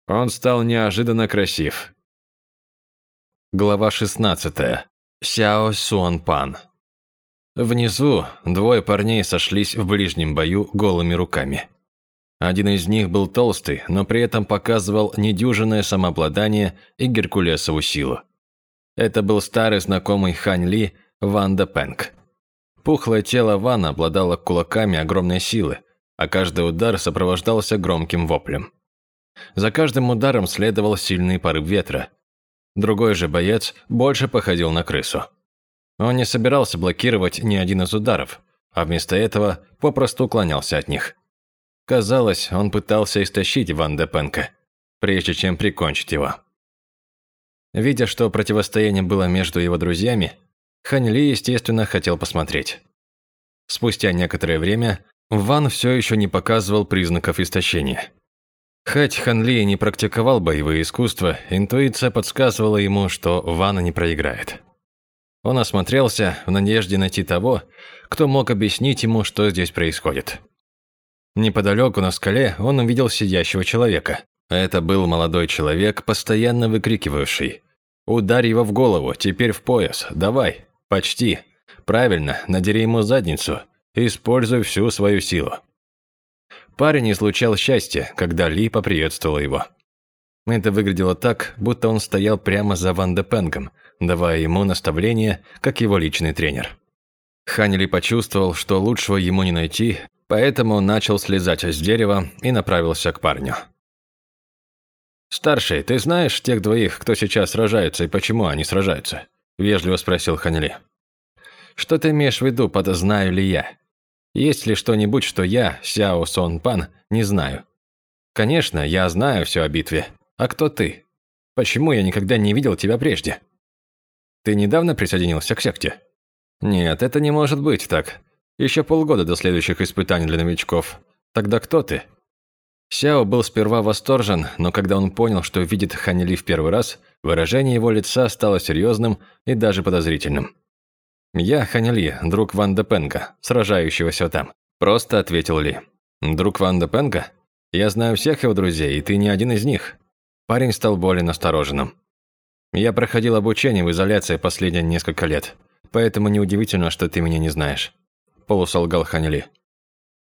Он стал неожиданно красив. Глава 16. Сяо Суанпан. Внизу двое парней сошлись в ближнем бою голыми руками. Один из них был толстый, но при этом показывал недюжинное самообладание и геркулесову силу. Это был старый знакомый Хань Ли Ван Де Пэнг. Пухлое тело Вана обладало кулаками огромной силы, а каждый удар сопровождался громким воплем. За каждым ударом следовал сильный порыв ветра. Другой же боец больше походил на крысу. Он не собирался блокировать ни один из ударов, а вместо этого попросту уклонялся от них. Казалось, он пытался истощить Ван де Пенка, прежде чем прикончить его. Видя, что противостояние было между его друзьями, Хань Ли, естественно, хотел посмотреть. Спустя некоторое время Ван все еще не показывал признаков истощения. Хоть Ханли не практиковал боевые искусства, интуиция подсказывала ему, что Вана не проиграет. Он осмотрелся в надежде найти того, кто мог объяснить ему, что здесь происходит. Неподалеку на скале он увидел сидящего человека. Это был молодой человек, постоянно выкрикивавший Ударь его в голову, теперь в пояс. Давай. Почти. Правильно, надери ему задницу. Используй всю свою силу. Парень излучал счастье, когда Ли поприветствовала его. Это выглядело так, будто он стоял прямо за Ван де Пенгом, давая ему наставления, как его личный тренер. Ханили почувствовал, что лучшего ему не найти, поэтому начал слезать с дерева и направился к парню. «Старший, ты знаешь тех двоих, кто сейчас сражается и почему они сражаются?» – вежливо спросил Ханили. «Что ты имеешь в виду под «знаю ли я»? Есть ли что-нибудь, что я, Сяо Сон Пан, не знаю? Конечно, я знаю все о битве. А кто ты? Почему я никогда не видел тебя прежде? Ты недавно присоединился к секте? Нет, это не может быть так. Еще полгода до следующих испытаний для новичков. Тогда кто ты? Сяо был сперва восторжен, но когда он понял, что видит Ханили в первый раз, выражение его лица стало серьезным и даже подозрительным. «Я Ханили, друг Ван де Пенга, сражающегося там», – просто ответил Ли. «Друг Ван де Пенга? Я знаю всех его друзей, и ты не один из них». Парень стал более настороженным. «Я проходил обучение в изоляции последние несколько лет, поэтому неудивительно, что ты меня не знаешь», – полусолгал Ханили.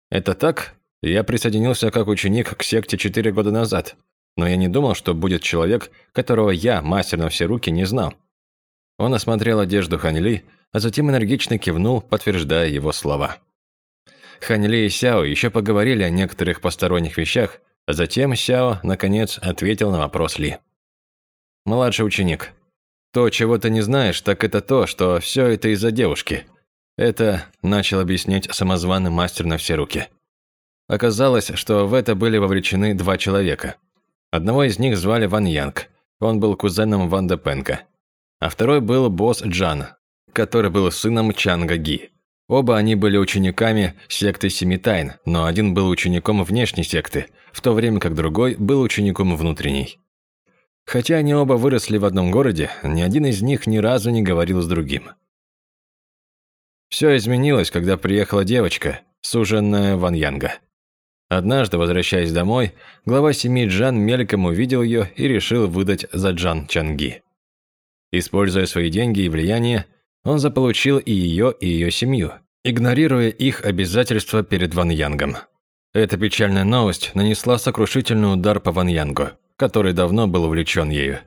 «Это так? Я присоединился как ученик к секте четыре года назад, но я не думал, что будет человек, которого я, мастер на все руки, не знал». Он осмотрел одежду Ханили, а затем энергично кивнул, подтверждая его слова. Ханли и Сяо еще поговорили о некоторых посторонних вещах, а затем Сяо, наконец, ответил на вопрос Ли. «Младший ученик, то, чего ты не знаешь, так это то, что все это из-за девушки. Это начал объяснять самозваный мастер на все руки. Оказалось, что в это были вовлечены два человека. Одного из них звали Ван Янг, он был кузеном Ван де Пенка, а второй был босс Джан, который был сыном Чанга Ги. Оба они были учениками секты Семи Тайн, но один был учеником внешней секты, в то время как другой был учеником внутренней. Хотя они оба выросли в одном городе, ни один из них ни разу не говорил с другим. Все изменилось, когда приехала девочка, суженная Ван Янга. Однажды, возвращаясь домой, глава семьи Джан мельком увидел ее и решил выдать за Джан Чанги. Используя свои деньги и влияние, он заполучил и ее, и ее семью, игнорируя их обязательства перед Ван Янгом. Эта печальная новость нанесла сокрушительный удар по Ван Янгу, который давно был увлечен ею.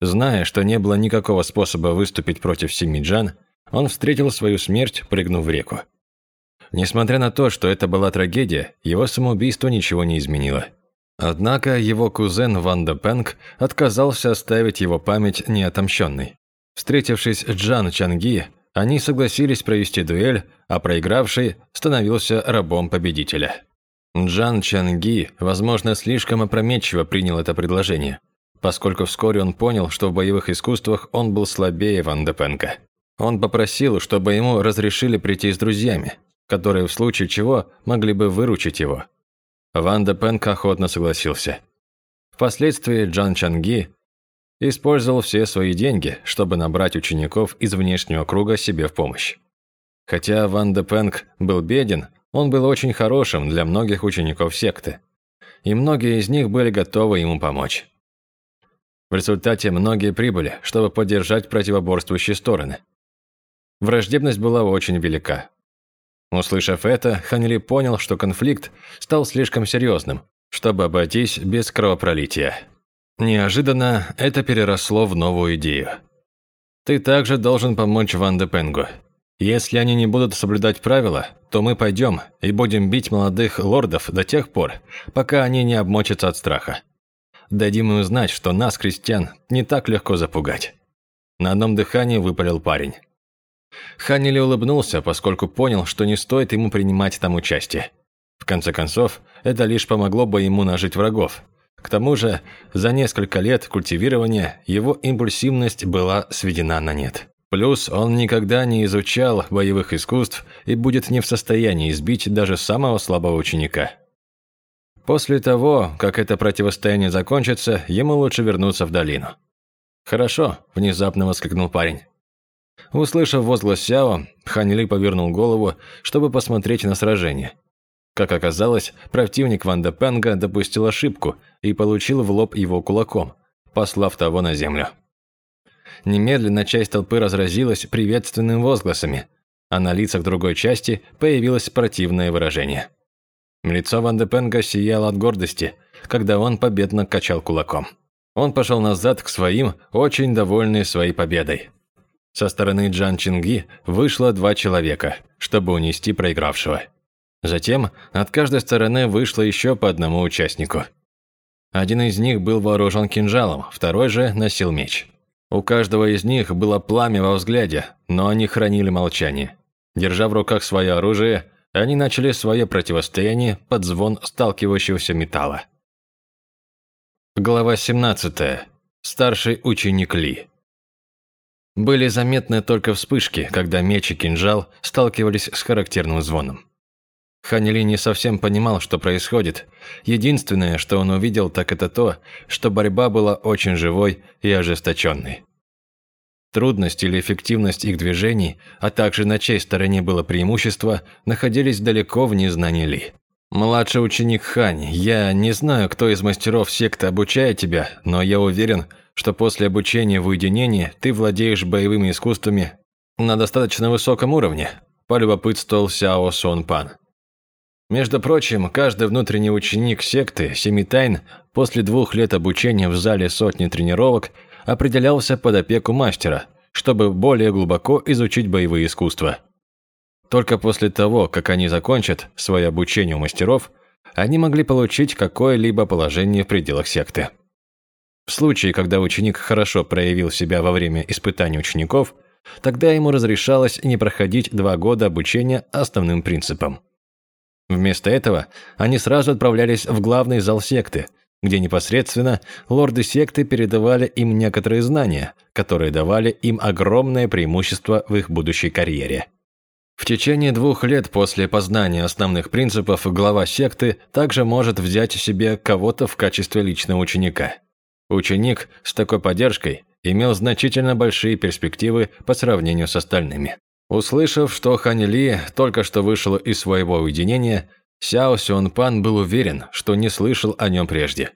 Зная, что не было никакого способа выступить против семьи Джан, он встретил свою смерть, прыгнув в реку. Несмотря на то, что это была трагедия, его самоубийство ничего не изменило. Однако его кузен Ван Де Пенг отказался оставить его память неотомщенной. Встретившись с Джан Чанги, они согласились провести дуэль, а проигравший становился рабом победителя. Джан Чанги, возможно, слишком опрометчиво принял это предложение, поскольку вскоре он понял, что в боевых искусствах он был слабее Ван Депенка. Он попросил, чтобы ему разрешили прийти с друзьями, которые в случае чего могли бы выручить его. Ван Депенк охотно согласился. Впоследствии Джан Чанги Использовал все свои деньги, чтобы набрать учеников из внешнего круга себе в помощь. Хотя Ван де Пенг был беден, он был очень хорошим для многих учеников секты. И многие из них были готовы ему помочь. В результате многие прибыли, чтобы поддержать противоборствующие стороны. Враждебность была очень велика. Услышав это, Ханили понял, что конфликт стал слишком серьезным, чтобы обойтись без кровопролития. Неожиданно это переросло в новую идею. Ты также должен помочь Ван де Пенгу. Если они не будут соблюдать правила, то мы пойдем и будем бить молодых лордов до тех пор, пока они не обмочатся от страха. Дадим им знать, что нас, крестьян, не так легко запугать. На одном дыхании выпалил парень. Ханнили улыбнулся, поскольку понял, что не стоит ему принимать там участие. В конце концов, это лишь помогло бы ему нажить врагов, к тому же, за несколько лет культивирования его импульсивность была сведена на нет. Плюс он никогда не изучал боевых искусств и будет не в состоянии избить даже самого слабого ученика. После того, как это противостояние закончится, ему лучше вернуться в долину. «Хорошо», – внезапно воскликнул парень. Услышав возглас Сяо, Ханили повернул голову, чтобы посмотреть на сражение – как оказалось, противник Ван де Пенга допустил ошибку и получил в лоб его кулаком, послав того на землю. немедленно часть толпы разразилась приветственными возгласами, а на лицах другой части появилось противное выражение. Лицо Ван де Пенга сияло от гордости, когда он победно качал кулаком. Он пошел назад к своим, очень довольный своей победой. Со стороны Джан Чинги вышло два человека, чтобы унести проигравшего. Затем от каждой стороны вышло еще по одному участнику. Один из них был вооружен кинжалом, второй же носил меч. У каждого из них было пламя во взгляде, но они хранили молчание. Держа в руках свое оружие, они начали свое противостояние под звон сталкивающегося металла. Глава 17. Старший ученик Ли. Были заметны только вспышки, когда меч и кинжал сталкивались с характерным звоном. Ханили не совсем понимал, что происходит. Единственное, что он увидел, так это то, что борьба была очень живой и ожесточенной. Трудность или эффективность их движений, а также на чьей стороне было преимущество, находились далеко в незнании Ли. «Младший ученик Хань, я не знаю, кто из мастеров секты обучает тебя, но я уверен, что после обучения в уединении ты владеешь боевыми искусствами на достаточно высоком уровне», – полюбопытствовал Сяо Сон Пан. Между прочим, каждый внутренний ученик секты Семи Тайн после двух лет обучения в зале сотни тренировок определялся под опеку мастера, чтобы более глубоко изучить боевые искусства. Только после того, как они закончат свое обучение у мастеров, они могли получить какое-либо положение в пределах секты. В случае, когда ученик хорошо проявил себя во время испытаний учеников, тогда ему разрешалось не проходить два года обучения основным принципам. Вместо этого они сразу отправлялись в главный зал секты, где непосредственно лорды секты передавали им некоторые знания, которые давали им огромное преимущество в их будущей карьере. В течение двух лет после познания основных принципов глава секты также может взять себе кого-то в качестве личного ученика. Ученик с такой поддержкой имел значительно большие перспективы по сравнению с остальными. Услышав, что Хань Ли только что вышел из своего уединения, Сяо Сюн Пан был уверен, что не слышал о нем прежде.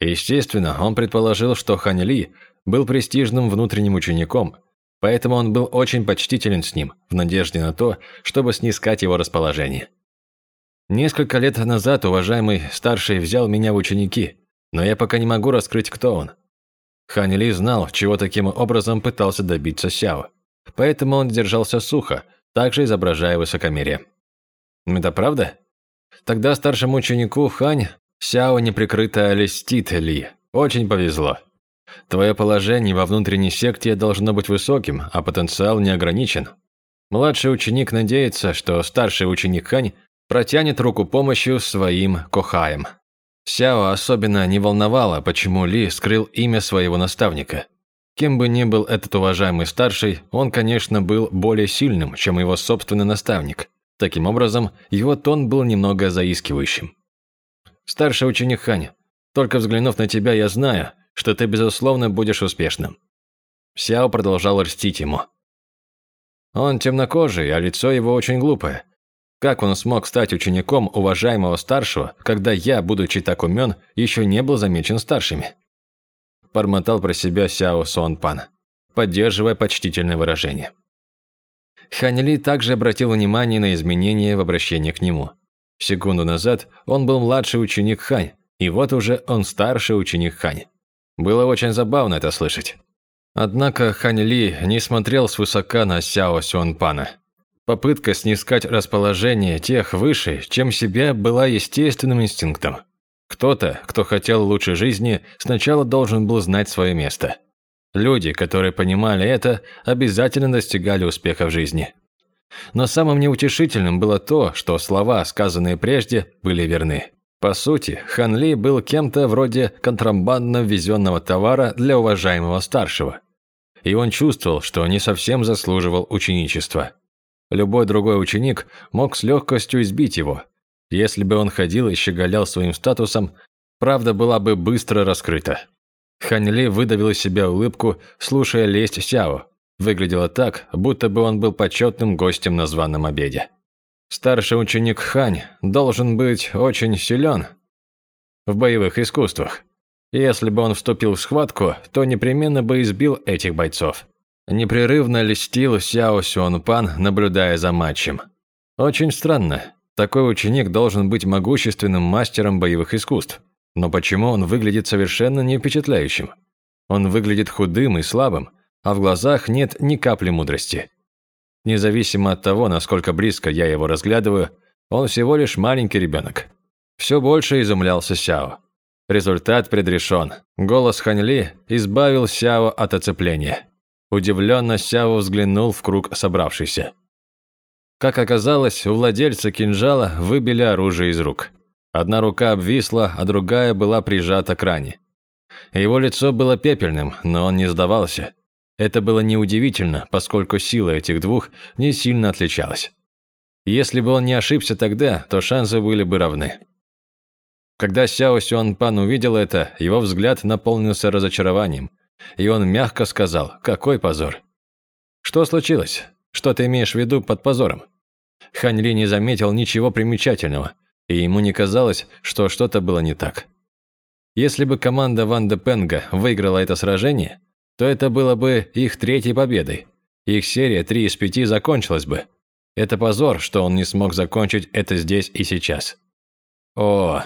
Естественно, он предположил, что Хань Ли был престижным внутренним учеником, Поэтому он был очень почтителен с ним, в надежде на то, чтобы снискать его расположение. Несколько лет назад уважаемый старший взял меня в ученики, но я пока не могу раскрыть, кто он. Хань Ли знал, чего таким образом пытался добиться Сяо. Поэтому он держался сухо, также изображая высокомерие. Это правда? Тогда старшему ученику Хань Сяо неприкрыто льстит Ли. Очень повезло. Твое положение во внутренней секте должно быть высоким, а потенциал не ограничен. Младший ученик надеется, что старший ученик Хань протянет руку помощью своим кохаем. Сяо особенно не волновало, почему Ли скрыл имя своего наставника. Кем бы ни был этот уважаемый старший, он, конечно, был более сильным, чем его собственный наставник. Таким образом, его тон был немного заискивающим. «Старший ученик Хань, только взглянув на тебя, я знаю, что ты, безусловно, будешь успешным». Сяо продолжал льстить ему. Он темнокожий, а лицо его очень глупое. Как он смог стать учеником уважаемого старшего, когда я, будучи так умен, еще не был замечен старшими? Бормотал про себя Сяо Сон Пан, поддерживая почтительное выражение. Хань Ли также обратил внимание на изменения в обращении к нему. Секунду назад он был младший ученик Хань, и вот уже он старший ученик Хань. Было очень забавно это слышать. Однако Хань Ли не смотрел свысока на Сяо Сюанпана. Попытка снискать расположение тех выше, чем себя, была естественным инстинктом. Кто-то, кто хотел лучшей жизни, сначала должен был знать свое место. Люди, которые понимали это, обязательно достигали успеха в жизни. Но самым неутешительным было то, что слова, сказанные прежде, были верны. По сути, Хан Ли был кем-то вроде контрабандно ввезенного товара для уважаемого старшего. И он чувствовал, что не совсем заслуживал ученичества. Любой другой ученик мог с легкостью избить его. Если бы он ходил и щеголял своим статусом, правда была бы быстро раскрыта. Хан Ли выдавил из себя улыбку, слушая лесть Сяо. Выглядело так, будто бы он был почетным гостем на званом обеде. Старший ученик Хань должен быть очень силен в боевых искусствах. Если бы он вступил в схватку, то непременно бы избил этих бойцов. Непрерывно листил Сяо Сюанпан, наблюдая за матчем. Очень странно. Такой ученик должен быть могущественным мастером боевых искусств. Но почему он выглядит совершенно не впечатляющим? Он выглядит худым и слабым, а в глазах нет ни капли мудрости. Независимо от того, насколько близко я его разглядываю, он всего лишь маленький ребенок. Все больше изумлялся Сяо. Результат предрешен. Голос Ханьли избавил Сяо от оцепления. Удивленно Сяо взглянул в круг собравшихся. Как оказалось, у владельца кинжала выбили оружие из рук. Одна рука обвисла, а другая была прижата к ране. Его лицо было пепельным, но он не сдавался. Это было неудивительно, поскольку сила этих двух не сильно отличалась. Если бы он не ошибся тогда, то шансы были бы равны. Когда Сяо Сюанпан увидел это, его взгляд наполнился разочарованием, и он мягко сказал «Какой позор!» «Что случилось? Что ты имеешь в виду под позором?» Хань Ли не заметил ничего примечательного, и ему не казалось, что что-то было не так. Если бы команда Ван де Пенга выиграла это сражение, то это было бы их третьей победой. Их серия 3 из 5 закончилась бы. Это позор, что он не смог закончить это здесь и сейчас. О,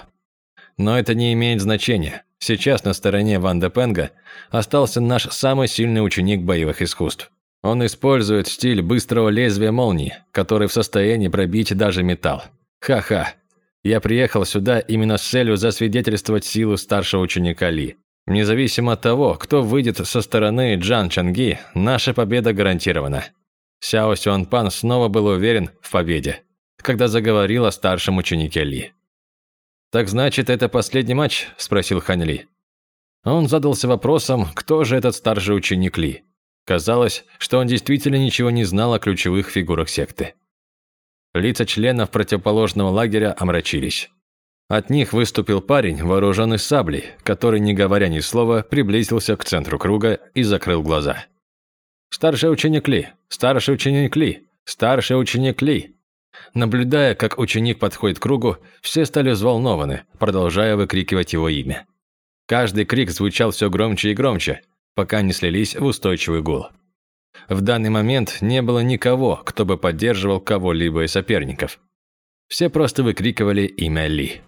но это не имеет значения. Сейчас на стороне Ван де Пенга остался наш самый сильный ученик боевых искусств. Он использует стиль быстрого лезвия молнии, который в состоянии пробить даже металл. Ха-ха. Я приехал сюда именно с целью засвидетельствовать силу старшего ученика Ли. Независимо от того, кто выйдет со стороны Джан Чанги, наша победа гарантирована. Сяо Сюанпан снова был уверен в победе, когда заговорил о старшем ученике Ли. «Так значит, это последний матч?» – спросил Хань Ли. Он задался вопросом, кто же этот старший ученик Ли. Казалось, что он действительно ничего не знал о ключевых фигурах секты. Лица членов противоположного лагеря омрачились. От них выступил парень, вооруженный саблей, который, не говоря ни слова, приблизился к центру круга и закрыл глаза. «Старший ученик Ли! Старший ученик Ли! Старший ученик Ли!» Наблюдая, как ученик подходит к кругу, все стали взволнованы, продолжая выкрикивать его имя. Каждый крик звучал все громче и громче, пока не слились в устойчивый гул. В данный момент не было никого, кто бы поддерживал кого-либо из соперников. Все просто выкрикивали имя Ли.